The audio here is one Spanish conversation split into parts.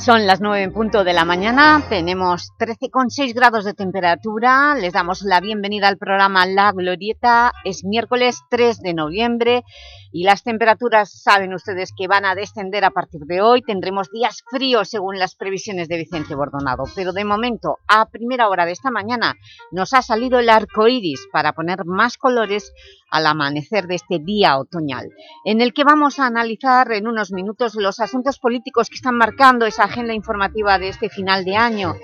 Son las 9 en punto de la mañana, tenemos 13,6 grados de temperatura, les damos la bienvenida al programa La Glorieta, es miércoles 3 de noviembre y las temperaturas saben ustedes que van a descender a partir de hoy, tendremos días fríos según las previsiones de Vicente Bordonado, pero de momento, a primera hora de esta mañana, nos ha salido el arco iris para poner más colores al amanecer de este día otoñal, en el que vamos a analizar en unos minutos los asuntos políticos que están marcando esa agenda informativa de este final de año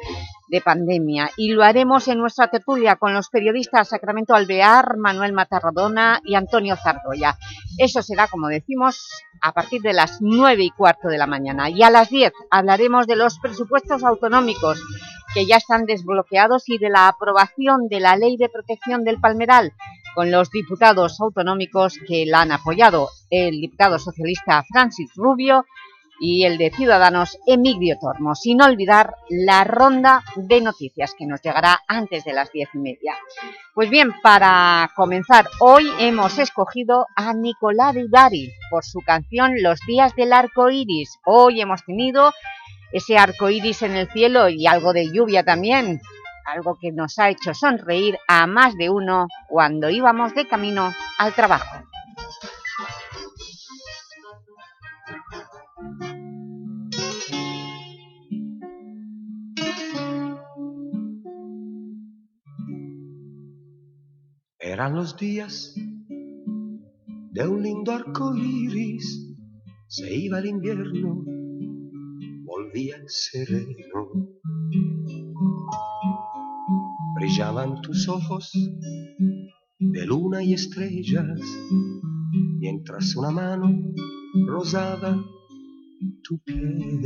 de pandemia y lo haremos en nuestra tertulia con los periodistas Sacramento Alvear, Manuel Matarradona y Antonio Zardoya. Eso será, como decimos, a partir de las nueve y cuarto de la mañana. Y a las 10 hablaremos de los presupuestos autonómicos que ya están desbloqueados y de la aprobación de la Ley de Protección del Palmeral con los diputados autonómicos que la han apoyado, el diputado socialista Francis Rubio y el de Ciudadanos Emilio Tormo, sin olvidar la ronda de noticias que nos llegará antes de las diez y media. Pues bien, para comenzar, hoy hemos escogido a Nicolás Dari por su canción Los días del arco iris. Hoy hemos tenido ese arco iris en el cielo y algo de lluvia también, algo que nos ha hecho sonreír a más de uno cuando íbamos de camino al trabajo. Eran los días de un lindo arco iris, se iba el invierno, volvía sereno. Brillaban tus ojos de luna y estrellas, mientras una mano rozaba tu piel.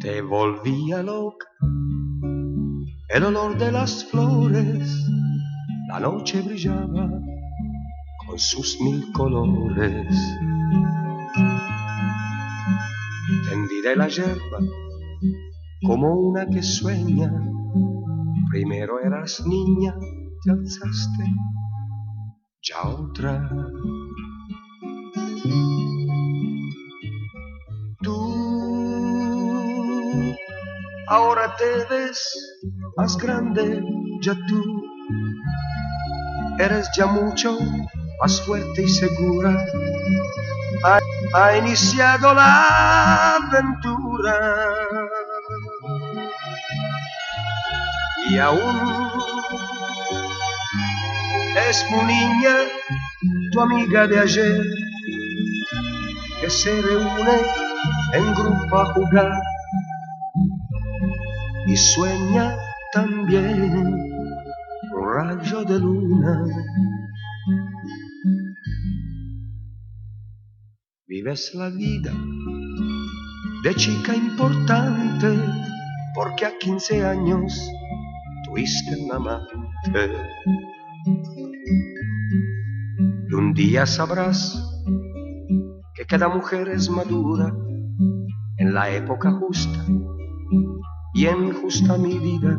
Te volvía loca el olor de las flores, la noche brillaba con sus mil colores. Tendí la yerba como una que sueña, primero eras niña, te alzaste, ya otra. Tú ahora te ves más grande ya tú. Eres ya mucho más fuerte y segura. Ha, ha iniciado la aventura. Y aún es muy niña tu amiga de ayer que se reúne en grupo a jugar y sueña también un rayo de luna. Vives la vida de chica importante porque a 15 años tuviste un amante. Un día sabrás que cada mujer es madura en la época justa y en justa medida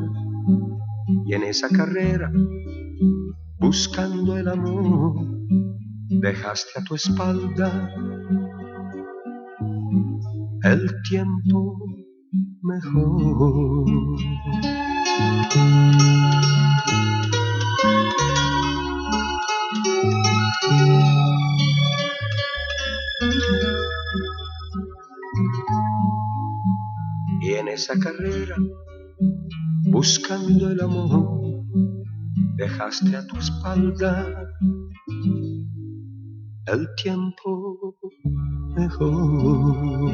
y en esa carrera, buscando el amor, dejaste a tu espalda el tiempo mejor. Y en esa carrera buscando el amor, dejaste a tu espalda el tiempo mejor.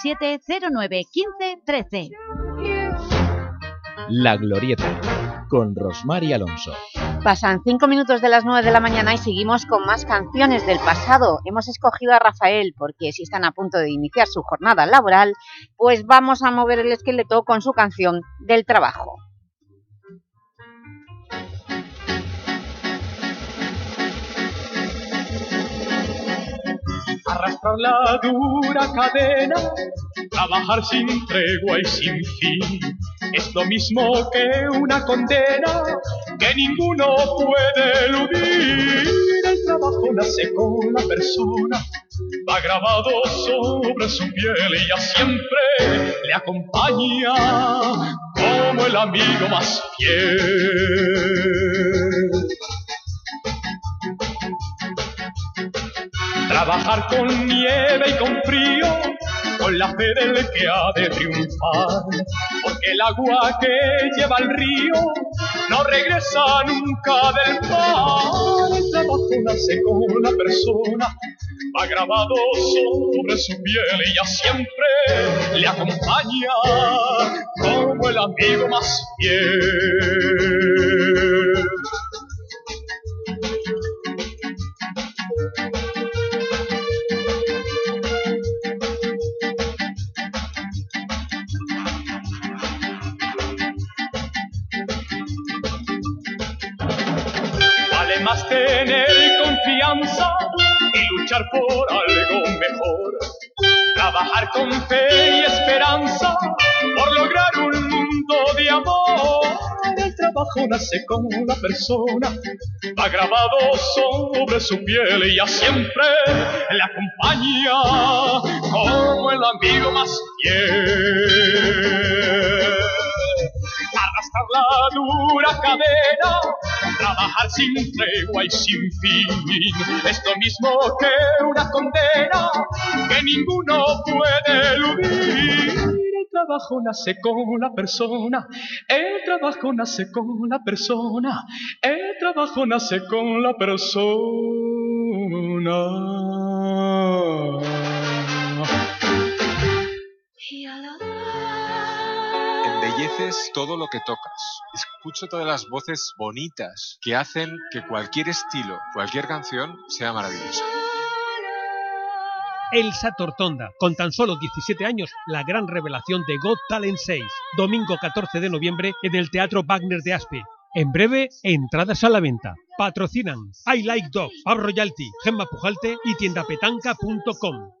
97 09 15 13. La Glorieta, con Rosmar y Alonso. Pasan cinco minutos de las nueve de la mañana y seguimos con más canciones del pasado. Hemos escogido a Rafael porque si están a punto de iniciar su jornada laboral, pues vamos a mover el esqueleto con su canción del trabajo. Arrastrar la dura cadena, trabajar sin tregua y sin fin. Es lo mismo que una condena que ninguno puede eludir. El trabajo nace con la persona, va grabado sobre su piel y ya siempre le acompaña como el amigo más fiel. Trabajar con nieve y con frío, con la fe del que ha de triunfar. Porque el agua que lleva el río no regresa nunca del mar. El trabajo nace con la persona, va grabado sobre su piel y ya siempre le acompaña como el amigo más fiel. Y luchar por algo mejor. Trabajar con fe y esperanza por lograr un mundo de amor. El trabajo nace con una persona, va grabado sobre su piel y ya siempre le acompaña como el amigo más fiel arrastrar la dura cadena, trabajar sin tregua y sin fin. Es lo mismo que una condena que ninguno puede eludir. El trabajo nace con la persona, el trabajo nace con la persona, el trabajo nace con la persona. Embelleces todo lo que tocas. Escucho todas las voces bonitas que hacen que cualquier estilo, cualquier canción sea maravillosa. Elsa Tortonda, con tan solo 17 años, la gran revelación de Got Talent 6. Domingo 14 de noviembre en el Teatro Wagner de Aspe. En breve, entradas a la venta. Patrocinan I Like Dogs, Pab Royalty, Gemma Pujalte y tiendapetanca.com.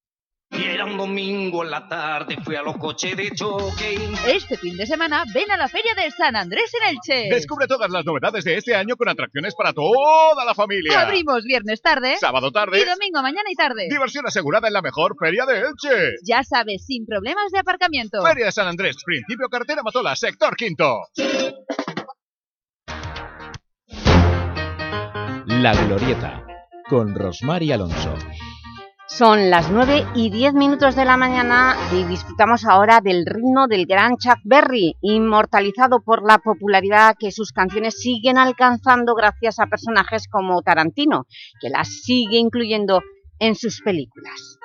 Y era un domingo en la tarde, fui a los coches de choque. Este fin de semana ven a la Feria de San Andrés en Elche. Descubre todas las novedades de este año con atracciones para toda la familia. Abrimos viernes tarde, Sábado tarde. y domingo mañana y tarde. Diversión asegurada en la mejor feria de Elche. Ya sabes, sin problemas de aparcamiento. Feria de San Andrés, principio cartera Matola, sector quinto. La Glorieta, con Rosmar y Alonso. Son las 9 y 10 minutos de la mañana y disfrutamos ahora del ritmo del gran Chuck Berry, inmortalizado por la popularidad que sus canciones siguen alcanzando gracias a personajes como Tarantino, que las sigue incluyendo en sus películas.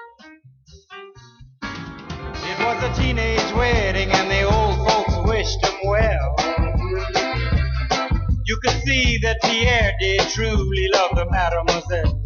You could see that Pierre did truly love the mademoiselle.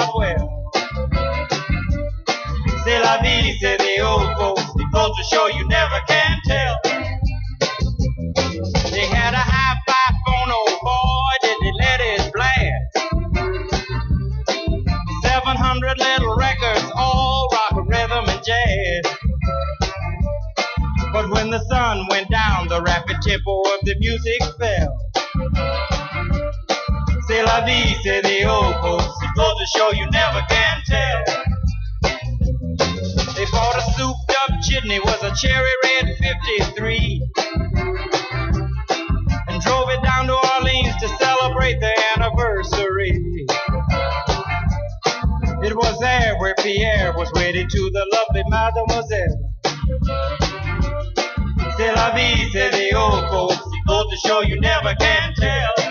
Show you never can tell. They had a high-five phone, oh boy, did they let it blast. 700 little records, all rock, rhythm, and jazz. But when the sun went down, the rapid tempo of the music fell. C'est la vie, say the old folks. It goes to show you never can tell. They bought a souped up chitney, was a cherry red 53. And drove it down to Orleans to celebrate their anniversary. It was there where Pierre was wedded to the lovely mademoiselle. C'est la vie, say the old folks. It goes to show you never can tell.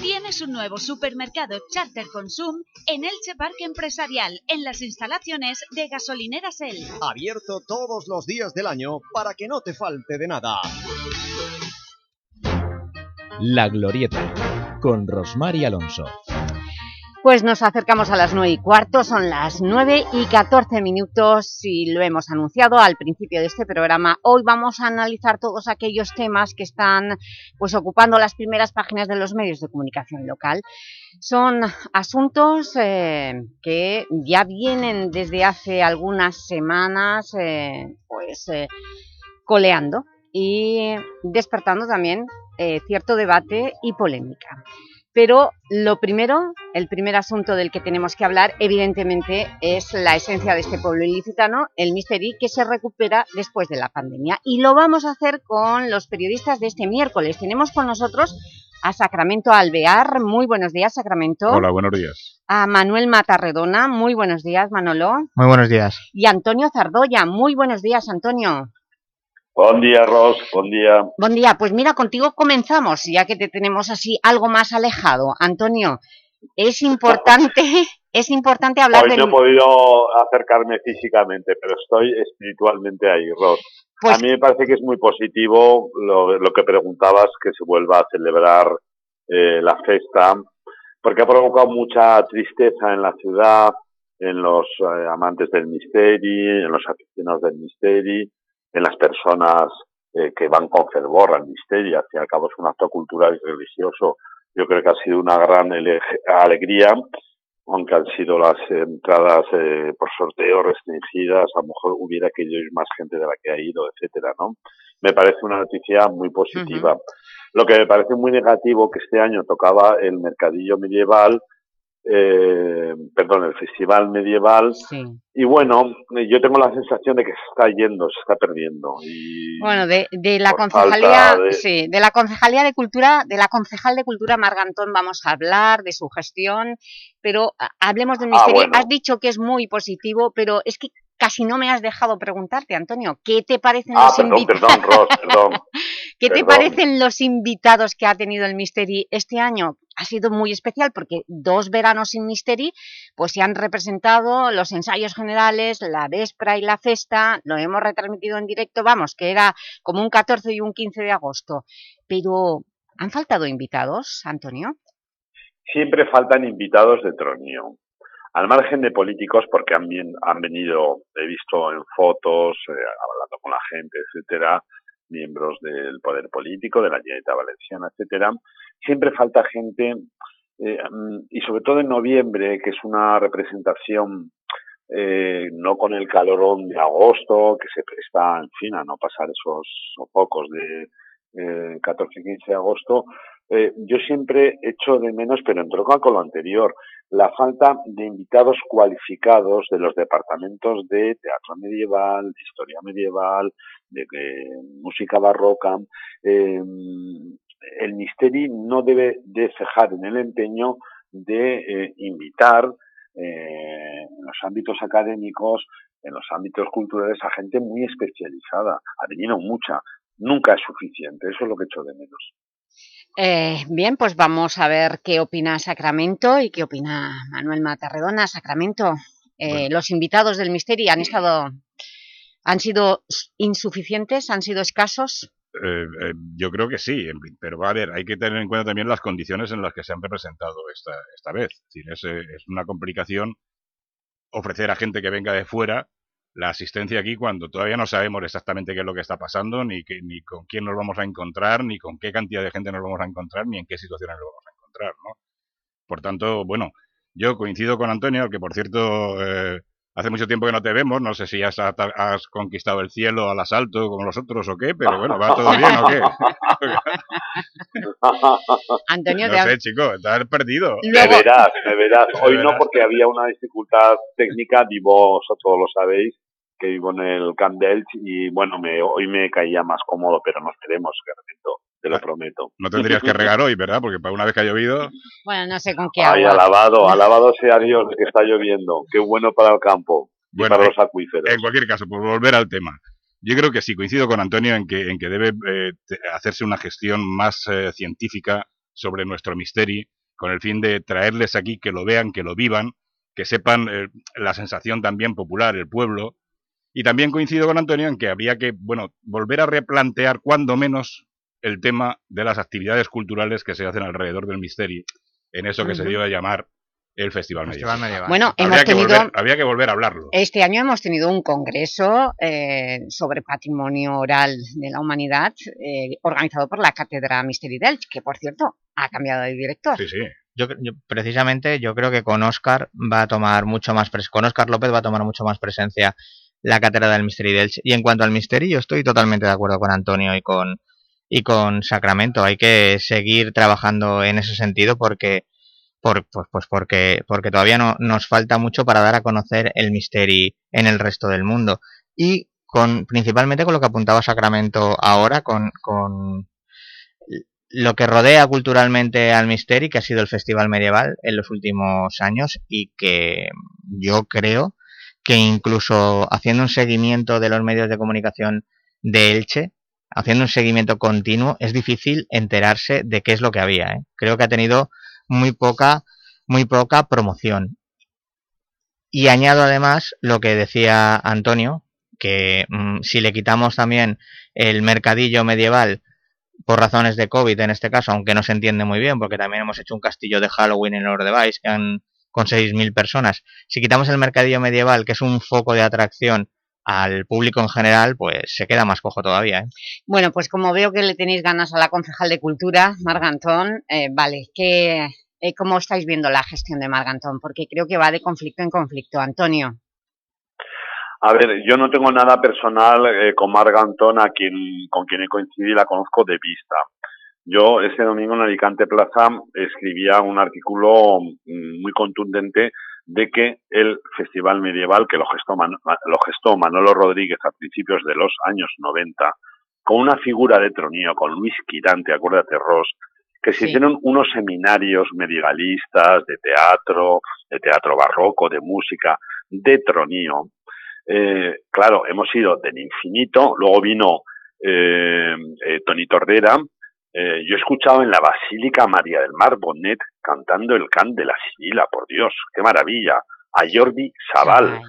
Tienes un nuevo supermercado Charter Consum en Elche Parque Empresarial, en las instalaciones de Gasolineras El. Abierto todos los días del año para que no te falte de nada. La Glorieta, con Rosmar y Alonso. Pues nos acercamos a las 9 y cuarto, son las 9 y 14 minutos y lo hemos anunciado al principio de este programa. Hoy vamos a analizar todos aquellos temas que están pues, ocupando las primeras páginas de los medios de comunicación local. Son asuntos eh, que ya vienen desde hace algunas semanas eh, pues, eh, coleando y despertando también cierto debate y polémica. Pero lo primero, el primer asunto del que tenemos que hablar, evidentemente, es la esencia de este pueblo ilicitano, el Misteri, que se recupera después de la pandemia. Y lo vamos a hacer con los periodistas de este miércoles. Tenemos con nosotros a Sacramento Alvear. Muy buenos días, Sacramento. Hola, buenos días. A Manuel Matarredona. Muy buenos días, Manolo. Muy buenos días. Y Antonio Zardoya. Muy buenos días, Antonio. Bon dia, Ros, bon dia. Buen día, pues mira, contigo comenzamos, ya que te tenemos así algo más alejado. Antonio, es importante es importante hablar Hoy no he podido acercarme físicamente, pero estoy espiritualmente ahí, Ross. Pues a mí me parece que es muy positivo lo, lo que preguntabas, que se vuelva a celebrar eh, la festa, porque ha provocado mucha tristeza en la ciudad, en los eh, amantes del misteri, en los aficionados del misteri, en las personas eh, que van con fervor al misteri, al fin y al cabo es un acto cultural y religioso. Yo creo que ha sido una gran alegría, aunque han sido las entradas eh, por sorteo restringidas, a lo mejor hubiera que ir más gente de la que ha ido, etcétera, ¿no? Me parece una noticia muy positiva. Lo que me parece muy negativo que este año tocaba el mercadillo medieval, eh, perdón, el festival medieval, y bueno, yo tengo la sensación de que se está yendo, se está perdiendo. Y Bueno, de, de la concejalía, de- sí, de la concejalía de cultura, de la concejal de cultura Margantón vamos a hablar, de su gestión, pero ah, hablemos del Ah, misterio. bueno. Has dicho que es muy positivo, pero es que casi no me has dejado preguntarte, Antonio, ¿qué te parecen Ah, los perdón, invitados? perdón. ¿Qué te parecen los invitados que ha tenido el Misteri este año? Ha sido muy especial porque dos veranos sin Misteri pues se han representado los ensayos generales, la Vespra y la Festa, lo hemos retransmitido en directo, vamos, que era como un 14 y un 15 de agosto. Pero, ¿han faltado invitados, Antonio? Siempre faltan invitados de tronio. Al margen de políticos, porque han, bien- han venido, he visto en fotos, eh, hablando con la gente, etcétera, miembros del poder político, de la Generalitat Valenciana, etcétera, siempre falta gente, eh, mm, y sobre todo en noviembre, que es una representación eh, no con el calorón de agosto, que se presta, en fin, a no pasar esos sofocos de eh, 14 y 15 de agosto, eh, yo siempre echo de menos, pero en troca con lo anterior, la falta de invitados cualificados de los departamentos de teatro medieval, de historia medieval, de, música barroca. El Misteri no debe de cejar en el empeño de eh, invitar eh, en los ámbitos académicos, en los ámbitos culturales a gente muy especializada. Ha venido mucha, nunca es suficiente, eso es lo que echo de menos. Eh, bien, pues vamos a ver qué opina Sacramento y qué opina Manuel Matarredona. Sacramento, los invitados del Misteri han estado... ¿Han sido insuficientes? ¿Han sido escasos? Eh, eh, yo creo que sí, pero a ver, hay que tener en cuenta también las condiciones en las que se han representado esta, esta vez. Es decir, es, eh, es una complicación ofrecer a gente que venga de fuera la asistencia aquí cuando todavía no sabemos exactamente qué es lo que está pasando, ni, ni con quién nos vamos a encontrar, ni con qué cantidad de gente nos vamos a encontrar, ni en qué situaciones nos vamos a encontrar, ¿no? Por tanto, bueno, yo coincido con Antonio, que por cierto eh, hace mucho tiempo que no te vemos, no sé si has, has conquistado el cielo al asalto como los otros o qué, pero bueno, ¿va todo bien o qué? Antonio, no te has- sé, chico, estás perdido. Me verás, me verás. Hoy no verás. porque había una dificultad técnica, vivo, vosotros lo sabéis, que vivo en el Camp Delch y bueno, me, hoy me caía más cómodo, pero nos veremos, Carmento, te lo prometo. No tendrías que regar hoy, ¿verdad? Porque para una vez que ha llovido... Bueno, no sé con qué Ay, agua. alabado, alabado sea Dios que está lloviendo. Qué bueno para el campo y para eh, los acuíferos. En cualquier caso, por volver al tema, yo creo que sí, coincido con Antonio en que, en que debe eh, hacerse una gestión más eh, científica sobre nuestro misteri, con el fin de traerles aquí que lo vean, que lo vivan, que sepan eh, la sensación también popular, el pueblo. Y también coincido con Antonio en que habría que, bueno, volver a replantear cuando menos el tema de las actividades culturales que se hacen alrededor del misteri, en eso que se dio a llamar el Festival, Festival medieval. Bueno, Habría hemos que tenido- volver- habría que volver a hablarlo. Este año hemos tenido un congreso eh, sobre patrimonio oral de la humanidad eh, organizado por la Cátedra Misteri Delch, que por cierto ha cambiado de director. Sí, sí. Yo, yo- precisamente yo creo que con Oscar va a tomar mucho más pres- con Oscar López va a tomar mucho más presencia la cátedra del Mystery Delch. Y en cuanto al Mystery, yo estoy totalmente de acuerdo con Antonio y con y con Sacramento. Hay que seguir trabajando en ese sentido porque por, pues, pues porque, porque todavía no, nos falta mucho para dar a conocer el Mystery en el resto del mundo. Y con principalmente con lo que apuntaba Sacramento ahora, con, con lo que rodea culturalmente al Misteri, que ha sido el Festival Medieval en los últimos años y que yo creo que incluso haciendo un seguimiento de los medios de comunicación de Elche, haciendo un seguimiento continuo, es difícil enterarse de qué es lo que había. ¿eh? Creo que ha tenido muy poca, muy poca promoción. Y añado además lo que decía Antonio, que mm, si le quitamos también el mercadillo medieval por razones de COVID en este caso, aunque no se entiende muy bien, porque también hemos hecho un castillo de Halloween en Lord Device con 6.000 personas. Si quitamos el mercadillo medieval, que es un foco de atracción al público en general, pues se queda más cojo todavía. ¿eh? Bueno, pues como veo que le tenéis ganas a la concejal de Cultura, Margantón, eh, vale, ¿qué, eh, ¿cómo estáis viendo la gestión de Margantón? Porque creo que va de conflicto en conflicto. Antonio. A ver, yo no tengo nada personal eh, con Margantón, a quien, con quien he coincidido y la conozco de vista. Yo ese domingo en Alicante Plaza escribía un artículo mm, muy contundente de que el Festival Medieval, que lo gestó, lo gestó Manolo Rodríguez a principios de los años 90, con una figura de tronío, con Luis Quirante, acuérdate, Ross, que se hicieron unos seminarios medievalistas de teatro, de teatro barroco, de música, de tronío, eh, claro, hemos ido del infinito, luego vino eh, eh, Tony Tordera, eh, yo he escuchado en la Basílica María del Mar Bonnet cantando el can de la Sibila, por Dios, qué maravilla, a Jordi Sabal.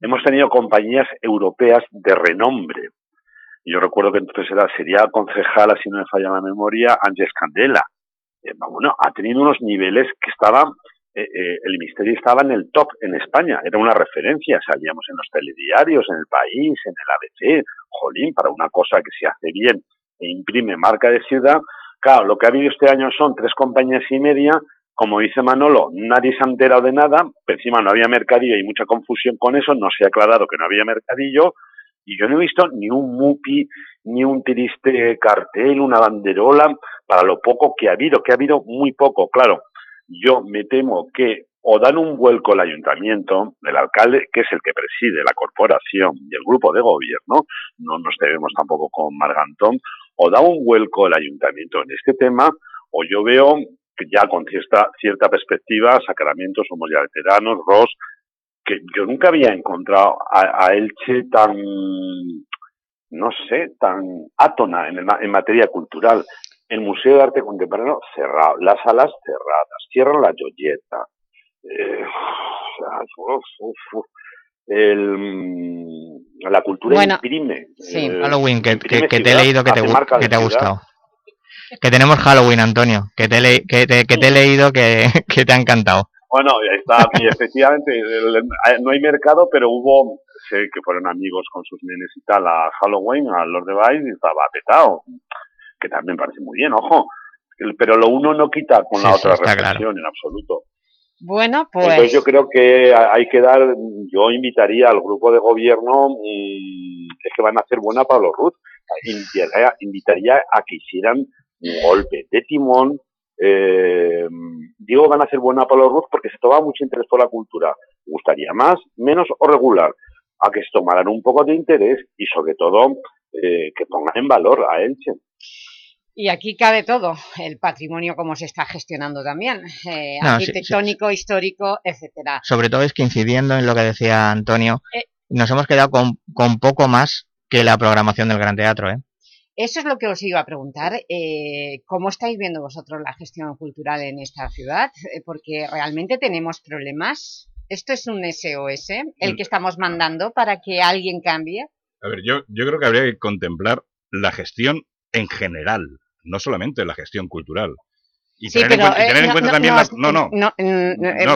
Hemos tenido compañías europeas de renombre. Yo recuerdo que entonces era, sería concejala, si no me falla la memoria, Ángeles Candela. bueno, ha tenido unos niveles que estaban eh, eh, el misterio estaba en el top en España, era una referencia, salíamos en los telediarios, en el país, en el ABC, jolín, para una cosa que se hace bien e imprime marca de ciudad. Claro, lo que ha habido este año son tres compañías y media, como dice Manolo, nadie se ha enterado de nada, encima no había mercadillo y mucha confusión con eso, no se ha aclarado que no había mercadillo, y yo no he visto ni un mupi, ni un triste cartel, una banderola, para lo poco que ha habido, que ha habido muy poco, claro yo me temo que o dan un vuelco el ayuntamiento, el alcalde, que es el que preside la corporación y el grupo de gobierno, no nos debemos tampoco con Margantón, o da un vuelco el ayuntamiento en este tema, o yo veo que ya con cierta, cierta perspectiva, Sacramento, somos ya veteranos, Ross, que yo nunca había encontrado a, Elche tan, no sé, tan átona en, en materia cultural el Museo de Arte Contemporáneo cerrado, las salas cerradas, cierran la joyeta. Eh, la cultura imprime. Sí. Halloween, que, que, te he leído que te, que te ha gustado. Que tenemos Halloween, Antonio, que te, que te, que te he leído que, que te ha encantado. Bueno, está, y efectivamente, no hay mercado, pero hubo, sé que fueron amigos con sus nenes y tal a Halloween, a Lord of the y estaba petado que también parece muy bien, ojo, pero lo uno no quita con la otra reflexión en absoluto. Bueno, pues... Entonces yo creo que hay que dar, yo invitaría al grupo de gobierno, mm, es que van a hacer buena Pablo Ruth, invitaría, invitaría a que hicieran un golpe de timón, eh, digo van a hacer buena Pablo Ruth porque se toma mucho interés por la cultura, gustaría más, menos o regular, a que se tomaran un poco de interés y sobre todo eh, que pongan en valor a Elche. Y aquí cabe todo, el patrimonio como se está gestionando también, eh, arquitectónico, histórico, etcétera. Sobre todo es que incidiendo en lo que decía Antonio, eh, nos hemos quedado con, con, poco más que la programación del Gran Teatro. ¿eh? Eso es lo que os iba a preguntar. Eh, ¿Cómo estáis viendo vosotros la gestión cultural en esta ciudad? porque realmente tenemos problemas. ¿Esto es un SOS, el que estamos mandando para que alguien cambie? A ver, yo, yo creo que habría que contemplar la gestión en general no solamente la gestión cultural. Y tener, en, cuenta, tener en cuenta también las... No, no.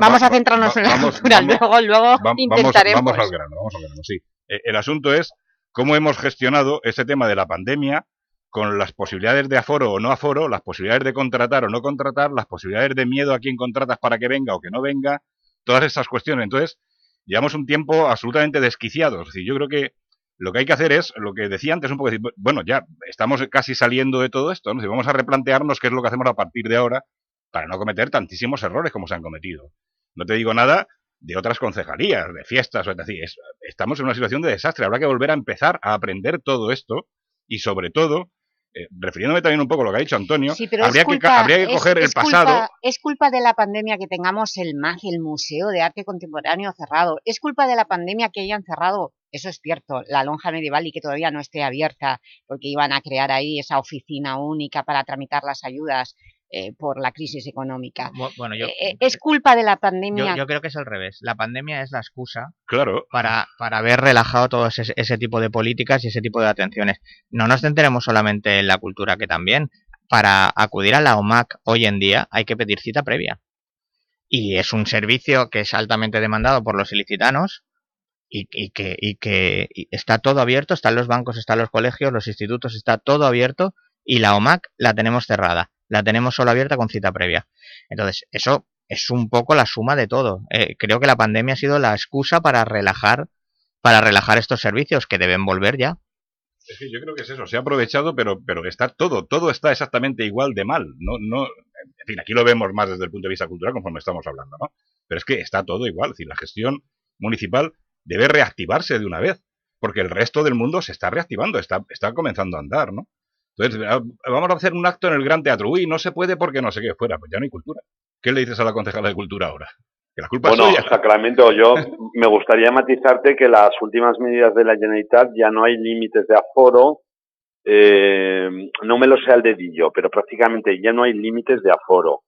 vamos a centrarnos en la cultural, luego, luego intentaremos... Vamos, al grano, vamos al grano, sí. E, el asunto es cómo hemos gestionado ese tema de la pandemia con las posibilidades de aforo o no aforo, las posibilidades de contratar o no contratar, las posibilidades de miedo a quien contratas para que venga o que no venga, todas esas cuestiones. Entonces, llevamos un tiempo absolutamente desquiciado. Es decir, yo creo que lo que hay que hacer es, lo que decía antes, un poco decir, bueno, ya estamos casi saliendo de todo esto, ¿no? vamos a replantearnos qué es lo que hacemos a partir de ahora para no cometer tantísimos errores como se han cometido. No te digo nada de otras concejalías, de fiestas, o es decir, estamos en una situación de desastre, habrá que volver a empezar a aprender todo esto y sobre todo eh, refiriéndome también un poco a lo que ha dicho Antonio, habría, que, habría, que, coger el pasado... es culpa de la pandemia que tengamos el MAG, el Museo de Arte Contemporáneo cerrado. Es culpa de la pandemia que hayan cerrado, eso es cierto, la lonja medieval y que todavía no esté abierta porque iban a crear ahí esa oficina única para tramitar las ayudas. Eh, por la crisis económica. Bueno, yo, Eh, ¿Es culpa de la pandemia? yo, yo creo que es al revés. La pandemia es la excusa Claro. para, para haber relajado todo ese, ese tipo de políticas y ese tipo de atenciones. No nos centremos solamente en la cultura, que también para acudir a la OMAC hoy en día hay que pedir cita previa. Y es un servicio que es altamente demandado por los ilicitanos y, y que, y que y está todo abierto, están los bancos, están los colegios, los institutos, está todo abierto y la OMAC la tenemos cerrada, la tenemos solo abierta con cita previa. Entonces, eso es un poco la suma de todo. Eh, creo que la pandemia ha sido la excusa para relajar, para relajar estos servicios que deben volver ya. Es yo creo que es eso, se ha aprovechado, pero, pero está todo, todo está exactamente igual de mal. No, no, en fin, aquí lo vemos más desde el punto de vista cultural conforme estamos hablando, ¿no? Pero es que está todo igual, es decir, la gestión municipal debe reactivarse de una vez, porque el resto del mundo se está reactivando, está, está comenzando a andar, ¿no? Entonces, ah, vamos a hacer un acto en el Gran Teatro. Uy, no se puede porque no sé qué fuera, pues ya no hay cultura. ¿Qué le dices a la concejala de cultura ahora? Que la culpa Bueno, es suya. Sacramento, yo me gustaría matizarte que las últimas medidas de la Generalitat ya no hay límites de aforo. eh, no me lo sé al dedillo, pero prácticamente ya no hay límites de aforo.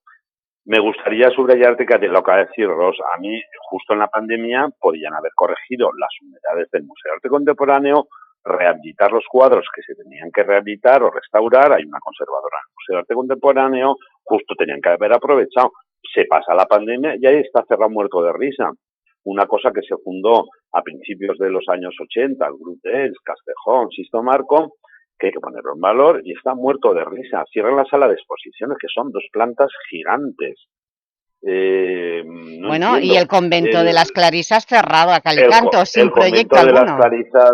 Me gustaría subrayarte que lo que decir Ross, a mí justo en la pandemia podían haber corregido las unidades del Museo de Arte Contemporáneo, rehabilitar los cuadros que se tenían que rehabilitar o restaurar, hay una conservadora en el Museo de Arte Contemporáneo, justo tenían que haber aprovechado. Se pasa la pandemia y ahí está cerrado muerto de risa. Una cosa que se fundó a principios de los años 80, el Grutels, Castejón, Sisto Marco, que hay que ponerlo en valor y está muerto de risa. Cierran la sala de exposiciones, que son dos plantas gigantes. Eh, no bueno, y el convento El- de las Clarisas cerrado a el, Calicanto, sin el proyecto convento de las alguno. Clarisas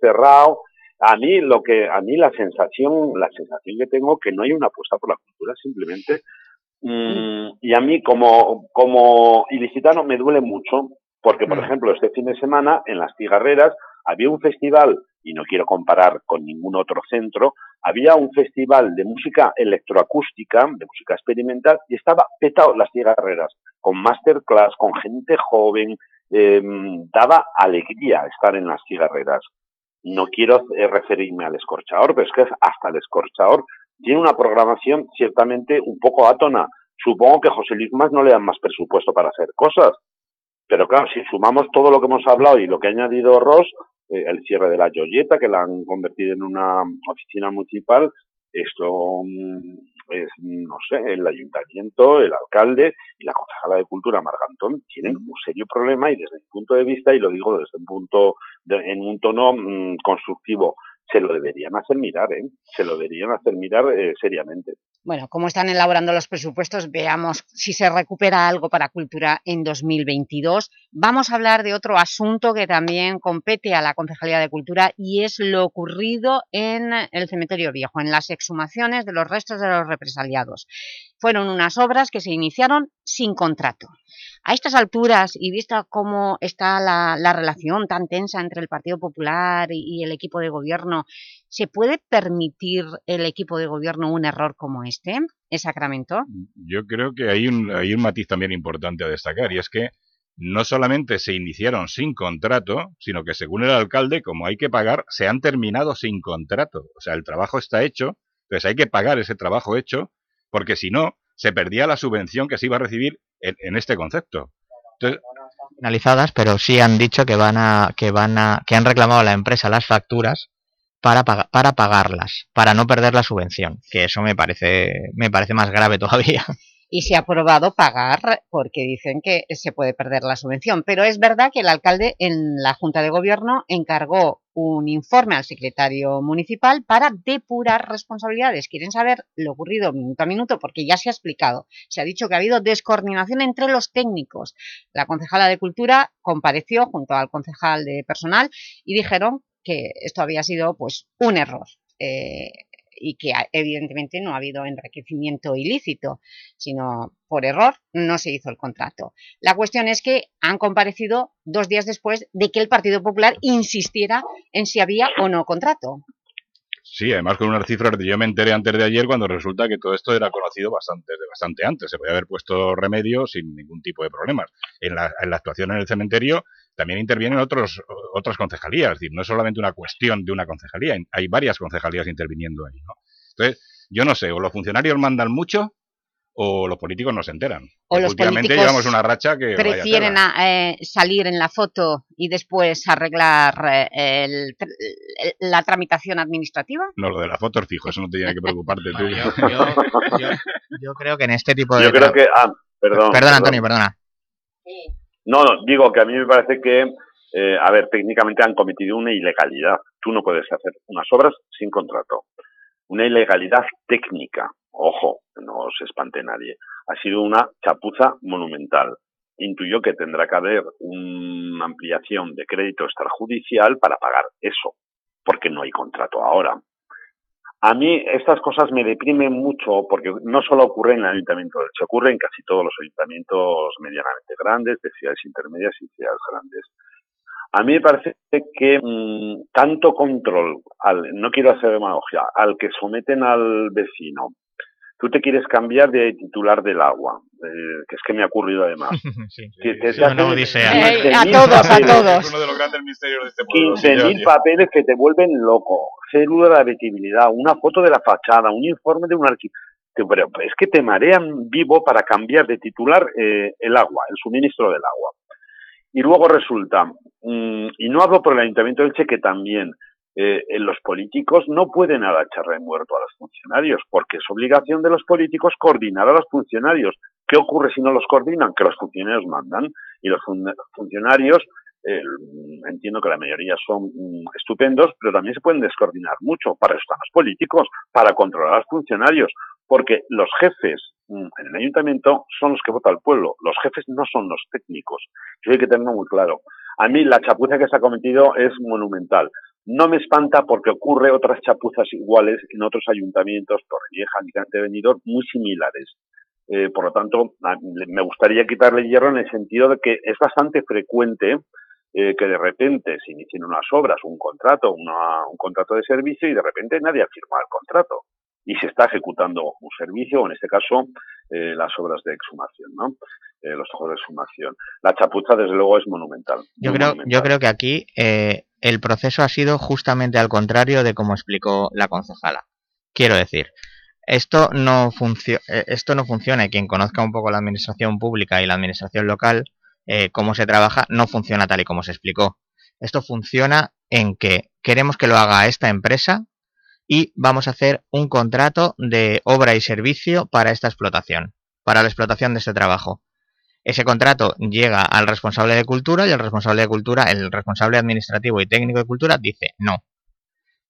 cerrado. A mí lo que a mí la sensación la sensación que tengo que no hay una apuesta por la cultura simplemente mm, y a mí como como ilicitano me duele mucho porque por ejemplo este fin de semana en las Tigarreras había un festival y no quiero comparar con ningún otro centro había un festival de música electroacústica de música experimental y estaba petado las Tigarreras con masterclass con gente joven eh, daba alegría estar en las cigarreras. No quiero eh, referirme al escorchador, pero es que hasta el escorchador tiene una programación ciertamente un poco átona. Supongo que José Luis Más no le dan más presupuesto para hacer cosas. Pero claro, si sumamos todo lo que hemos hablado y lo que ha añadido Ross, eh, el cierre de la Yoyeta, que la han convertido en una oficina municipal, esto mm, es, no sé, el ayuntamiento, el alcalde y la concejala de Cultura, Margantón, tienen un serio problema y desde mi punto de vista, y lo digo desde un punto, de- en un tono mm, constructivo, se lo deberían hacer mirar, ¿eh? Se lo deberían hacer mirar eh, seriamente. Bueno, como están elaborando los presupuestos, veamos si se recupera algo para cultura en 2022. Vamos a hablar de otro asunto que también compete a la Concejalía de Cultura y es lo ocurrido en el Cementerio Viejo, en las exhumaciones de los restos de los represaliados. Fueron unas obras que se iniciaron sin contrato. A estas alturas, y vista cómo está la, la relación tan tensa entre el Partido Popular y el equipo de gobierno, ¿se puede permitir el equipo de gobierno un error como este en Sacramento? Yo creo que hay un, hay un matiz también importante a destacar, y es que no solamente se iniciaron sin contrato, sino que según el alcalde, como hay que pagar, se han terminado sin contrato. O sea, el trabajo está hecho, entonces hay que pagar ese trabajo hecho, porque si no, se perdía la subvención que se iba a recibir en, en este concepto. Entonces, finalizadas, pero sí han dicho que van a, que van a, que han reclamado a la empresa las facturas para, para pagarlas, para no perder la subvención, que eso me parece, me parece más grave todavía. y se ha aprobado pagar porque dicen que se puede perder la subvención. Pero es verdad que el alcalde en la Junta de Gobierno encargó un informe al secretario municipal para depurar responsabilidades. Quieren saber lo ocurrido minuto a minuto porque ya se ha explicado. Se ha dicho que ha habido descoordinación entre los técnicos. La concejala de Cultura compareció junto al concejal de Personal y dijeron que esto había sido pues un error. Eh, y que ha- evidentemente no ha habido enriquecimiento ilícito, sino por error no se hizo el contrato. La cuestión es que han comparecido dos días después de que el Partido Popular insistiera en si había o no contrato. Sí, además con unas cifras que yo me enteré antes de ayer cuando resulta que todo esto era conocido bastante, de bastante antes. Se podía haber puesto remedio sin ningún tipo de problemas. En la, en la actuación en el cementerio también intervienen otros, otras concejalías. Es decir, no es solamente una cuestión de una concejalía, hay varias concejalías interviniendo ahí. ¿no? Entonces, yo no sé, o los funcionarios mandan mucho o los políticos no se enteran. O los Últimamente políticos llevamos una racha que... prefieren a- eh, salir en la foto y después arreglar eh, el el- la tramitación administrativa. No, lo de la foto es fijo, eso no te tiene que preocuparte tú. Yo creo que en este tipo de... Yo creo que... Ah, perdón. Perdona, Antonio, perdona. No, no, digo que a mí me parece que, eh, a ver, técnicamente han cometido una ilegalidad. Tú no puedes hacer unas obras sin contrato. Una ilegalidad técnica. Ojo, no se espante nadie. Ha sido una chapuza monumental. Intuyo que tendrá que haber una ampliación de crédito extrajudicial para pagar eso, porque no hay contrato ahora. A mí estas cosas me deprimen mucho porque no solo ocurre en el Ayuntamiento de Elche, ocurre en casi todos los ayuntamientos medianamente grandes, de ciudades intermedias y ciudades grandes. A mí me parece que mm, tanto control, al, no quiero hacer demagogia, al que someten al vecino. Tú te quieres cambiar de titular del agua, eh, que es que me ha ocurrido además. Te odisea. 15.000 Eh, a todos, a papeles. todos. Es uno de los grandes misterios de este pueblo. 15.000 papeles que te vuelven loco, cédula de habitabilidad, una foto de la fachada, un informe de un arquitecto. Pero es que te marean vivo para cambiar de titular eh, el agua, el suministro del agua. Y luego resulta, mm, y no hablo por el Ayuntamiento de Elche, que también eh, eh, los políticos no pueden agacharle muerto a los funcionarios, porque es obligación de los políticos coordinar a los funcionarios. ¿Qué ocurre si no los coordinan? Que los funcionarios mandan y los fun- funcionarios, eh, entiendo que la mayoría son mm, estupendos, pero también se pueden descoordinar mucho. Para eso los políticos, para controlar a los funcionarios, porque los jefes mm, en el ayuntamiento son los que vota el pueblo, los jefes no son los técnicos. Eso hay que tenerlo muy claro. A mí la chapuza que se ha cometido es monumental. No me espanta porque ocurre otras chapuzas iguales en otros ayuntamientos, Torrevieja, Alicante, Benidorm, muy similares. Eh, por lo tanto, me gustaría quitarle hierro en el sentido de que es bastante frecuente eh, que de repente se inicien unas obras, un contrato, una- un contrato de servicio y de repente nadie ha firmado el contrato y se está ejecutando un servicio, o en este caso eh, las obras de exhumación, ¿no? Eh, los trabajos de exhumación. La chapuza, desde luego, es monumental. Yo creo, monumental. yo creo que aquí eh, el proceso ha sido justamente al contrario de como explicó la concejala. Quiero decir, esto no, eh, esto no funciona y quien conozca un poco la administración pública y la administración local, eh, cómo se trabaja, no funciona tal y como se explicó. Esto funciona en que queremos que lo haga esta empresa y vamos a hacer un contrato de obra y servicio para esta explotación, para la explotación de este trabajo. Ese contrato llega al responsable de cultura y el responsable de cultura, el responsable administrativo y técnico de cultura dice no.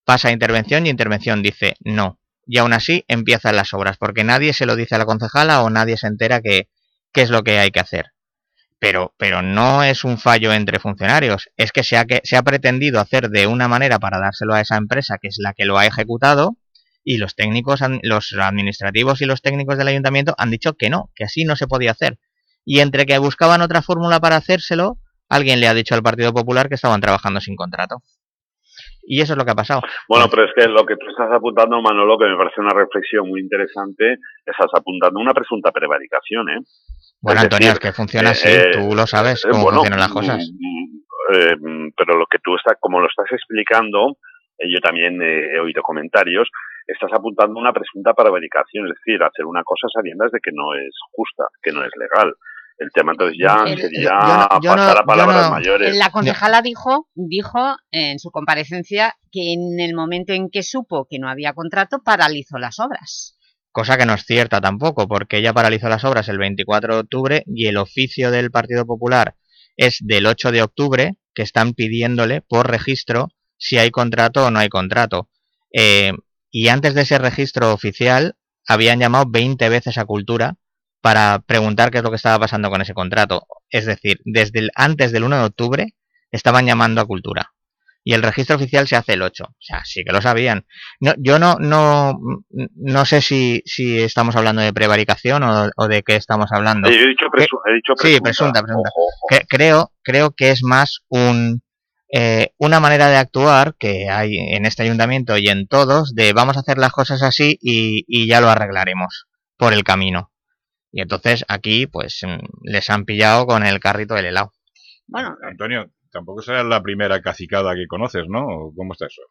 Pasa a intervención y intervención dice no. Y aún así empiezan las obras, porque nadie se lo dice a la concejala o nadie se entera que qué es lo que hay que hacer. Pero, pero no es un fallo entre funcionarios, es que se, ha que se ha pretendido hacer de una manera para dárselo a esa empresa que es la que lo ha ejecutado y los técnicos, los administrativos y los técnicos del ayuntamiento han dicho que no, que así no se podía hacer. Y entre que buscaban otra fórmula para hacérselo, alguien le ha dicho al Partido Popular que estaban trabajando sin contrato. Y eso es lo que ha pasado. Bueno, pero es que lo que tú estás apuntando, Manolo, que me parece una reflexión muy interesante, estás apuntando una presunta prevaricación, ¿eh? Bueno, Es Antonio, decir, es que funciona así, eh, tú lo sabes eh, cómo bueno, funcionan las cosas. eh, pero lo que tú estás, como lo estás explicando, eh, yo también he oído comentarios, estás apuntando una presunta prevaricación, es decir, hacer una cosa sabiendo de que no es justa, que no es legal. El tema entonces ya El- sería yo no- yo pasar no- a palabras no- mayores. La concejala dijo, dijo en su comparecencia que en el momento en que supo que no había contrato, paralizó las obras. Cosa que no es cierta tampoco, porque ella paralizó las obras el 24 de octubre y el oficio del Partido Popular es del 8 de octubre, que están pidiéndole por registro si hay contrato o no hay contrato. Eh, y antes de ese registro oficial, habían llamado 20 veces a Cultura para preguntar qué es lo que estaba pasando con ese contrato. Es decir, desde el- antes del 1 de octubre estaban llamando a Cultura. Y el registro oficial se hace el 8. O sea, sí que lo sabían. No, yo no, no, no sé si, si estamos hablando de prevaricación o, o de qué estamos hablando. He dicho, presu- he dicho Sí, presunta. presunta, presunta. Cre- creo, creo que es más un, eh, una manera de actuar que hay en este ayuntamiento y en todos de vamos a hacer las cosas así y, y ya lo arreglaremos por el camino. Y entonces aquí pues mm, les han pillado con el carrito del helado. Bueno, Antonio, tampoco será la primera cacicada que conoces, ¿no? ¿O ¿Cómo está eso?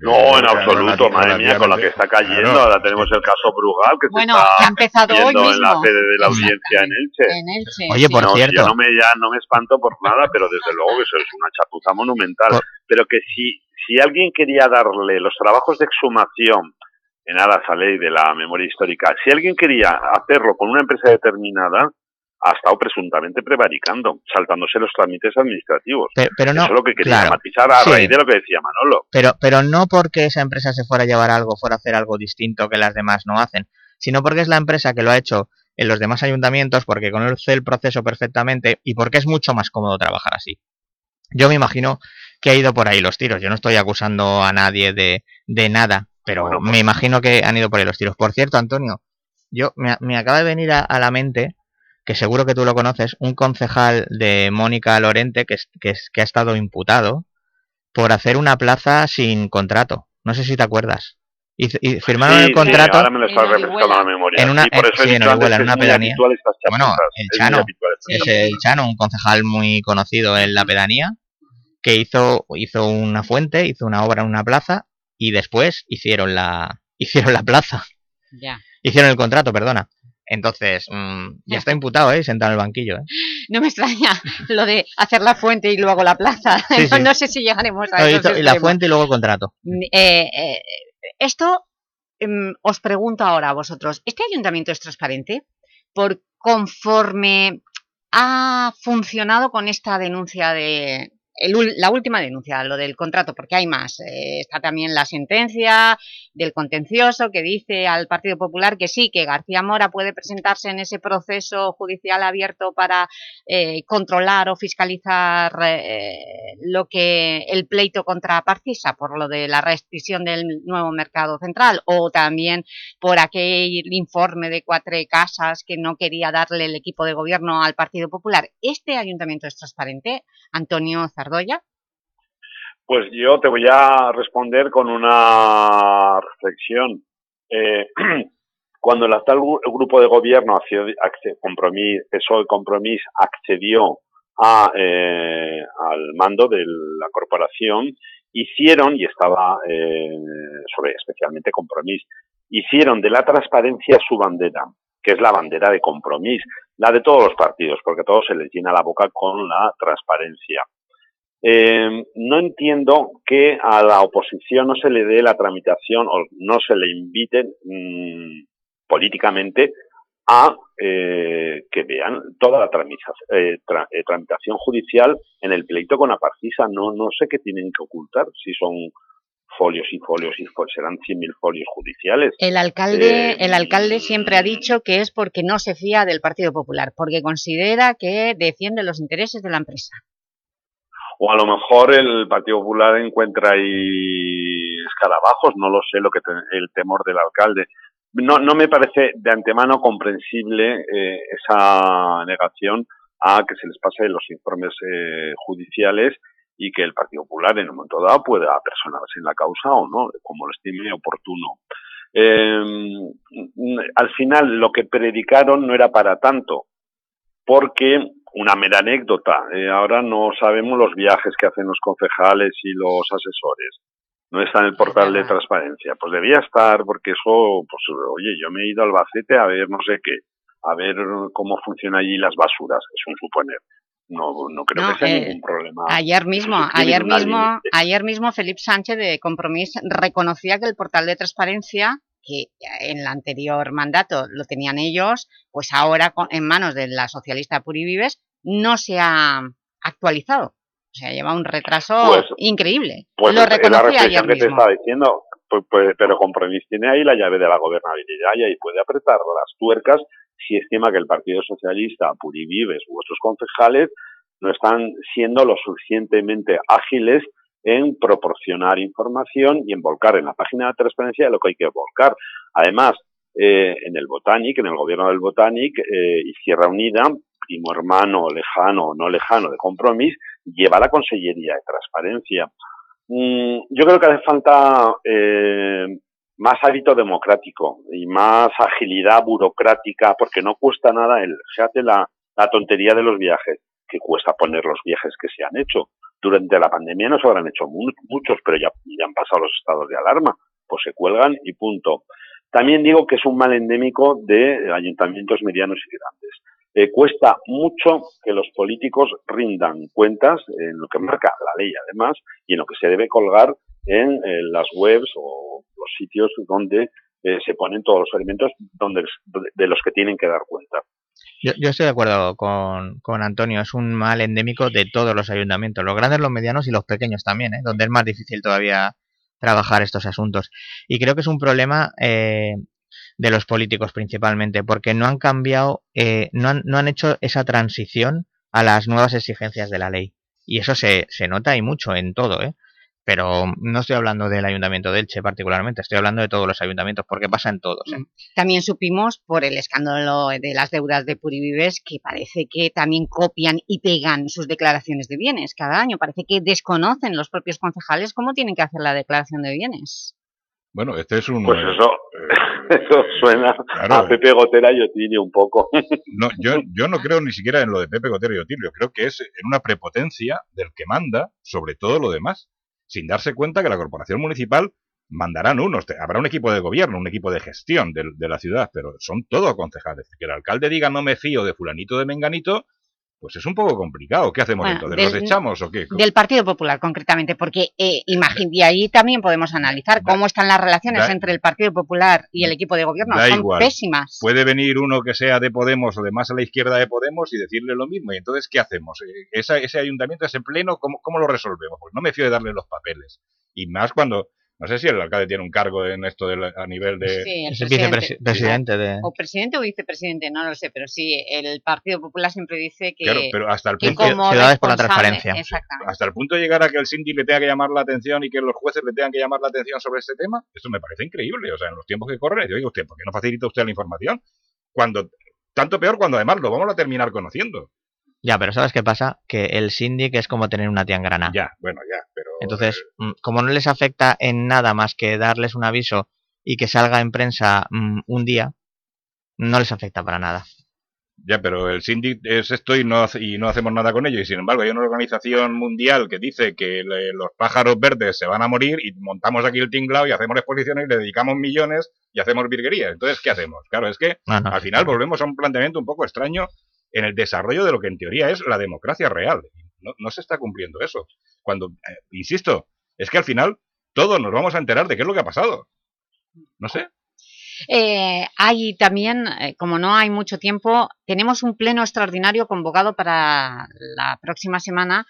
no, en absoluto, madre mía, con la que está cayendo. Ahora tenemos el caso Brugal, que bueno, se está ha empezado hoy viendo en mismo. la sede de la audiencia en Elche. En Elche, Oye, por no, cierto. Yo no me, ya no me espanto por nada, pero desde luego que eso es una chapuza monumental. Pero que si, si alguien quería darle los trabajos de exhumación en aras a ley de la memoria histórica, si alguien quería hacerlo con una empresa determinada, ha estado presuntamente prevaricando, saltándose los trámites administrativos. Pero, pero no, Eso es lo que quería claro, matizar a sí. raíz de lo que decía Manolo. Pero, pero no porque esa empresa se fuera a llevar algo, fuera a hacer algo distinto que las demás no hacen, sino porque es la empresa que lo ha hecho en los demás ayuntamientos, porque conoce el proceso perfectamente y porque es mucho más cómodo trabajar así. Yo me imagino que ha ido por ahí los tiros. Yo no estoy acusando a nadie de, de nada, pero me imagino que han ido por ahí los tiros. Por cierto, Antonio, yo me, me acaba de venir a, a la mente, que seguro que tú lo conoces, un concejal de Mónica Lorente que, es- que, es- que ha estado imputado por hacer una plaza sin contrato. No sé si te acuerdas. Y, y firmaron Sí, el sí, contrato ahora me lo estás refrescando la memoria. en una, Sí, por en- eso he sí, en dicho antes Orihuela, que en una es pedanía. Bueno, el es Chano, es chapuzas. el Chano, un concejal muy conocido en la pedanía, que hizo, hizo una fuente, hizo una obra en una plaza y después hicieron la, hicieron la plaza, Ya. hicieron el contrato, perdona. Entonces, mm, ya está imputado, ¿eh? Sentado en el banquillo, ¿eh? No me extraña lo de hacer la fuente y luego la plaza. Sí, no, sí. no sé si llegaremos a No, hizo- y la fuente y luego el contrato. Eh, eh, esto em, os pregunto ahora a vosotros. ¿Este ayuntamiento es transparente? Por conforme ha funcionado con esta denuncia de... el la última denuncia, lo del contrato, porque hay más. Eh, está también la sentencia del contencioso que dice al Partido Popular que sí, que García Mora puede presentarse en ese proceso judicial abierto para eh, controlar o fiscalizar eh, lo que el pleito contra Partisa por lo de la restricción del nuevo mercado central o también por aquel informe de cuatro casas que no quería darle el equipo de gobierno al Partido Popular. ¿Este ayuntamiento es transparente, Antonio Zardoya? Pues yo te voy a responder con una reflexión. Eh, cuando el actual gru- grupo de gobierno, Compromís, PSOE Compromís, accedió a, eh, al mando de la corporación, hicieron, y estaba eh, sobre especialmente Compromís, hicieron de la transparencia su bandera, que es la bandera de Compromís, la de todos los partidos, porque a todos se les llena la boca con la transparencia. Eh, no entiendo que a la oposición no se le dé la tramitación o no se le invite mm, políticamente a eh, que vean toda la tramita- eh, tra- eh, tramitación judicial en el pleito con Aparcisa. No, no sé qué tienen que ocultar, si son folios y folios y fo- serán 100.000 folios judiciales. El alcalde, Eh, el alcalde siempre ha dicho que es porque no se fía del Partido Popular, porque considera que defiende los intereses de la empresa. O a lo mejor el Partido Popular encuentra ahí escarabajos, no lo sé, lo que te- el temor del alcalde. No, no me parece de antemano comprensible eh, esa negación a que se les pase los informes eh, judiciales y que el Partido Popular en un momento dado pueda personarse en la causa o no, como lo estime oportuno. Eh, al final lo que predicaron no era para tanto, porque una mera anécdota, eh, ahora no sabemos los viajes que hacen los concejales y los asesores. No está en el portal de transparencia. Pues debía estar, porque eso, pues oye, yo me he ido al Albacete a ver no sé qué, a ver cómo funcionan allí las basuras, es un suponer. No, no creo No, que sea eh, ningún problema. Ayer mismo, ayer mismo, ayer mismo Felipe Sánchez de Compromís reconocía que el portal de transparencia, que en el anterior mandato lo tenían ellos, pues ahora en manos de la socialista Puri Vives, no se ha actualizado. O sea, lleva un retraso Pues- increíble. Pues lo reconocía ayer reflexión que te mismo. estaba diciendo. Pues, pues, pero Compromís tiene ahí la llave de la gobernabilidad y ahí puede apretar las tuercas si estima que el Partido Socialista, Puri Vives u otros concejales no están siendo lo suficientemente ágiles en proporcionar información y en volcar en la página de transparencia lo que hay que volcar. Además, eh, en el Botanic, en el gobierno del Botanic, eh, Izquierda Unida, primo hermano lejano o no lejano de Compromís, lleva la Consellería de Transparencia. Mm, yo creo que hace falta eh, más hábito democrático y más agilidad burocrática, porque no cuesta nada el, fíjate la, la tontería de los viajes, que cuesta poner los viajes que se han hecho. Durante la pandemia no se habrán hecho muchos, pero ya, ya han pasado los estados de alarma, pues se cuelgan y punto. También digo que es un mal endémico de ayuntamientos medianos y grandes. Eh, cuesta mucho que los políticos rindan cuentas en lo que marca la ley, además, y en lo que se debe colgar en, las webs o los sitios donde eh, se ponen todos los alimentos donde, de los que tienen que dar cuenta. Yo, estoy de acuerdo con, con, Antonio, es un mal endémico de todos los ayuntamientos, los grandes, los medianos y los pequeños también, ¿eh? donde es más difícil todavía trabajar estos asuntos. Y creo que es un problema eh, de los políticos principalmente, porque no han cambiado, eh, no, han, no han hecho esa transición a las nuevas exigencias de la ley. Y eso se, se nota y mucho en todo, ¿eh? pero no estoy hablando del Ayuntamiento de Elche particularmente, estoy hablando de todos los ayuntamientos, porque pasa en todos. ¿eh? También supimos, por el escándalo de las deudas de Purivives, que parece que también copian y pegan sus declaraciones de bienes cada año. Parece que desconocen los propios concejales cómo tienen que hacer la declaración de bienes. Bueno, este es un... Pues eso, eso suena a Pepe Gotera y Otilio un poco. No, yo, yo no creo ni siquiera en lo de Pepe Gotera y Otilio, creo que es en una prepotencia del que manda sobre todo lo demás sin darse cuenta que la corporación municipal mandarán unos, habrá un equipo de gobierno, un equipo de gestión de, la ciudad, pero son todos concejales. Que el alcalde diga no me fío de fulanito de menganito, pues es un poco complicado. ¿Qué hacemos entonces? ¿Los echamos o qué? Del Partido Popular, concretamente, porque eh, y ahí también podemos analizar cómo están las relaciones entre el Partido Popular y el equipo de gobierno. Son pésimas. Puede venir uno que sea de Podemos o de más a la izquierda de Podemos y decirle lo mismo. Y entonces, ¿qué hacemos? Eh, ese ayuntamiento, ese pleno, ¿cómo, ¿cómo lo resolvemos? Pues no me fío de darle los papeles. Y más cuando no sé si el alcalde tiene un cargo en esto a nivel de... Sí, el vicepresidente de... O presidente o vicepresidente, no lo sé, pero sí, el Partido Popular siempre dice que... Claro, pero hasta el punto... Ciudades por la transparencia. Hasta el punto de llegar a que el síndic le tenga que llamar la atención y que los jueces le tengan que llamar la atención sobre este tema, eso me parece increíble. O sea, en los tiempos que corren, yo digo, usted, ¿por qué no facilita usted la información? Cuando... Tanto peor cuando además lo vamos a terminar conociendo. Ya, pero ¿sabes qué pasa? Que el síndic es como tener una tía en grana. Ya, bueno, ya, pero... Entonces, eh, mm, como no les afecta en nada más que darles un aviso y que salga en prensa mm, un día, no les afecta para nada. Ya, pero el síndic es esto y no, y no hacemos nada con ello. Y sin embargo, hay una organización mundial que dice que los pájaros verdes se van a morir y montamos aquí el tinglao y hacemos exposiciones y le dedicamos millones y hacemos virguerías. Entonces, ¿qué hacemos? Claro, es que al final volvemos a un planteamiento un poco extraño en el desarrollo de lo que en teoría es la democracia real. No, se está cumpliendo eso. Cuando, eh, insisto, es que al final todos nos vamos a enterar de qué es lo que ha pasado. No sé. Eh, hay también, eh, como no hay mucho tiempo, tenemos un pleno extraordinario convocado para la próxima semana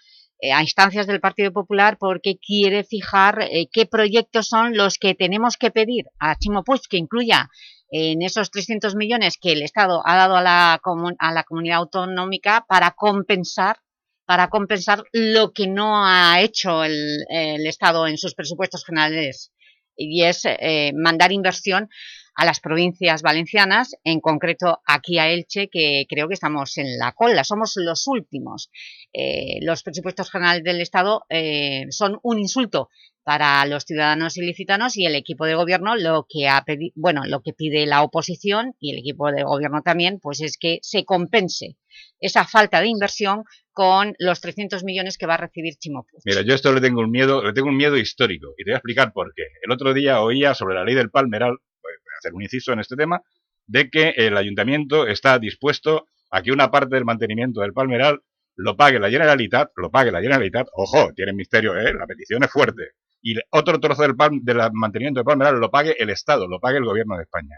a instancias del Partido Popular porque quiere fijar qué proyectos son los que tenemos que pedir a Chimo que incluya en esos 300 millones que el Estado ha dado a la, a la comunidad autonómica para compensar para compensar lo que no ha hecho el, Estado en sus presupuestos generales y es eh, mandar inversión a las provincias valencianas, en concreto aquí a Elche, que creo que estamos en la cola, somos los últimos. Eh, los presupuestos generales del Estado eh, son un insulto para los ciudadanos ilicitanos y el equipo de gobierno lo que ha bueno, lo que pide la oposición y el equipo de gobierno también, pues es que se compense esa falta de inversión con los 300 millones que va a recibir Chimopuch. Mira, yo esto le tengo un miedo, le tengo un miedo histórico y te voy a explicar por qué. El otro día oía sobre la ley del Palmeral, voy a hacer un inciso en este tema, de que el ayuntamiento está dispuesto a que una parte del mantenimiento del Palmeral lo pague la Generalitat, lo pague la Generalitat, ojo, tiene misterio, ¿eh? la petición es fuerte, y otro trozo del, del mantenimiento del Palmeral lo pague el Estado, lo pague el Gobierno de España.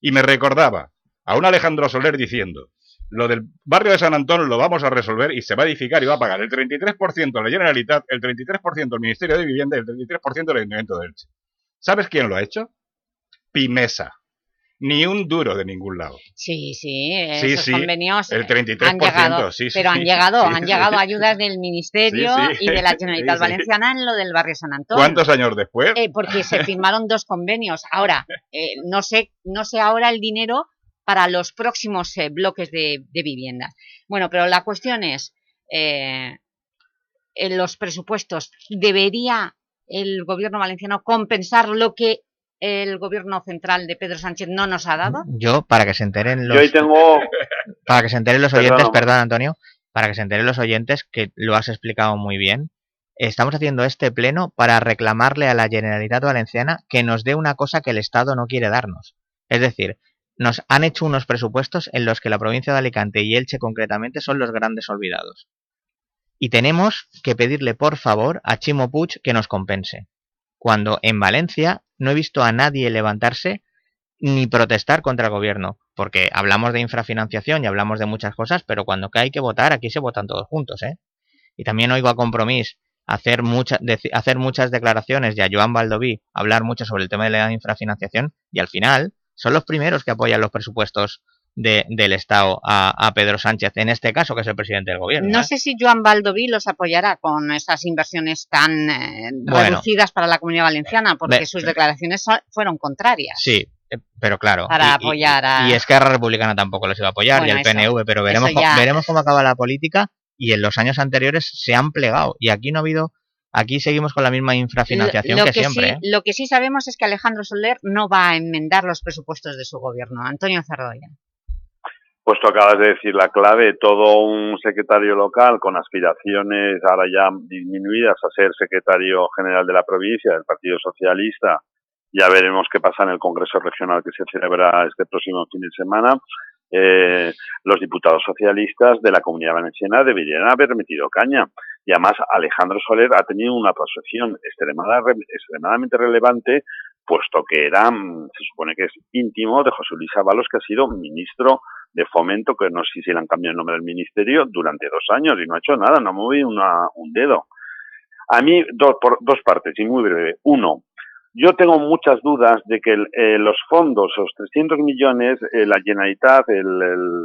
Y me recordaba a un Alejandro Soler diciendo, lo del barrio de San Antón lo vamos a resolver y se va a edificar y va a pagar el 33% la Generalitat, el 33% el Ministerio de Vivienda y el 33% el Ayuntamiento de Elche. ¿Sabes quién lo ha hecho? Pimesa ni un duro de ningún lado. Sí, sí, esos convenios el 33%, han llegado, sí, pero han llegado, han llegado ayudas del Ministerio y de la Generalitat Valenciana en lo del barrio San Antonio. ¿Cuántos años después? Eh, porque se firmaron dos convenios. Ahora, eh, no sé no sé ahora el dinero para los próximos eh, bloques de, de viviendas. Bueno, pero la cuestión es, en los presupuestos, ¿debería el gobierno valenciano compensar lo que el gobierno central de Pedro Sánchez no nos ha dado? Yo, para que se enteren los, Yo tengo... para que se enteren los oyentes, perdón, Antonio, para que se enteren los oyentes, que lo has explicado muy bien, estamos haciendo este pleno para reclamarle a la Generalitat Valenciana que nos dé una cosa que el Estado no quiere darnos. Es decir, nos han hecho unos presupuestos en los que la provincia de Alicante y Elche concretamente son los grandes olvidados. Y tenemos que pedirle por favor a Chimo Puig que nos compense. Cuando en Valencia no he visto a nadie levantarse ni protestar contra el gobierno, porque hablamos de infrafinanciación y hablamos de muchas cosas, pero cuando hay que votar, aquí se votan todos juntos, ¿eh? Y también oigo a Compromís hacer, mucha, hacer muchas declaraciones y a Joan Baldoví hablar mucho sobre el tema de la infrafinanciación y al final son los primeros que apoyan los presupuestos de, del Estado a, Pedro Sánchez, en este caso, que es el presidente del gobierno. No ¿eh? sé si Joan Baldoví los apoyará con esas inversiones tan eh, reducidas para la Comunidad Valenciana, porque sus declaraciones fueron contrarias. Sí, eh, pero claro. Para apoyar a... Y, Esquerra Republicana tampoco los iba a apoyar, y el PNV, pero veremos, veremos cómo acaba la política y en los años anteriores se han plegado y aquí no ha habido aquí seguimos con la misma infrafinanciación que, siempre. ¿eh? Lo que sí sabemos es que Alejandro Soler no va a enmendar los presupuestos de su gobierno. Antonio Zardoya. Pues tú acabas de decir la clave, todo un secretario local con aspiraciones ahora ya disminuidas a ser secretario general de la provincia del Partido Socialista. Ya veremos qué pasa en el Congreso Regional que se celebra este próximo fin de semana eh, los diputados socialistas de la Comunidad Valenciana deberían haber metido caña. Y además Alejandro Soler ha tenido una posición extremadamente relevante, puesto que era, mm, se supone que es íntimo de José Luis Ábalos, que ha sido ministro de Fomento, que no sé si le han cambiado el nombre del ministerio, durante dos años y no ha hecho nada, no ha movido un dedo. A mí, por dos partes, y muy breve. Uno, yo tengo muchas dudas de que eh, los fondos, los 300 millones, eh, la Generalitat, el, el,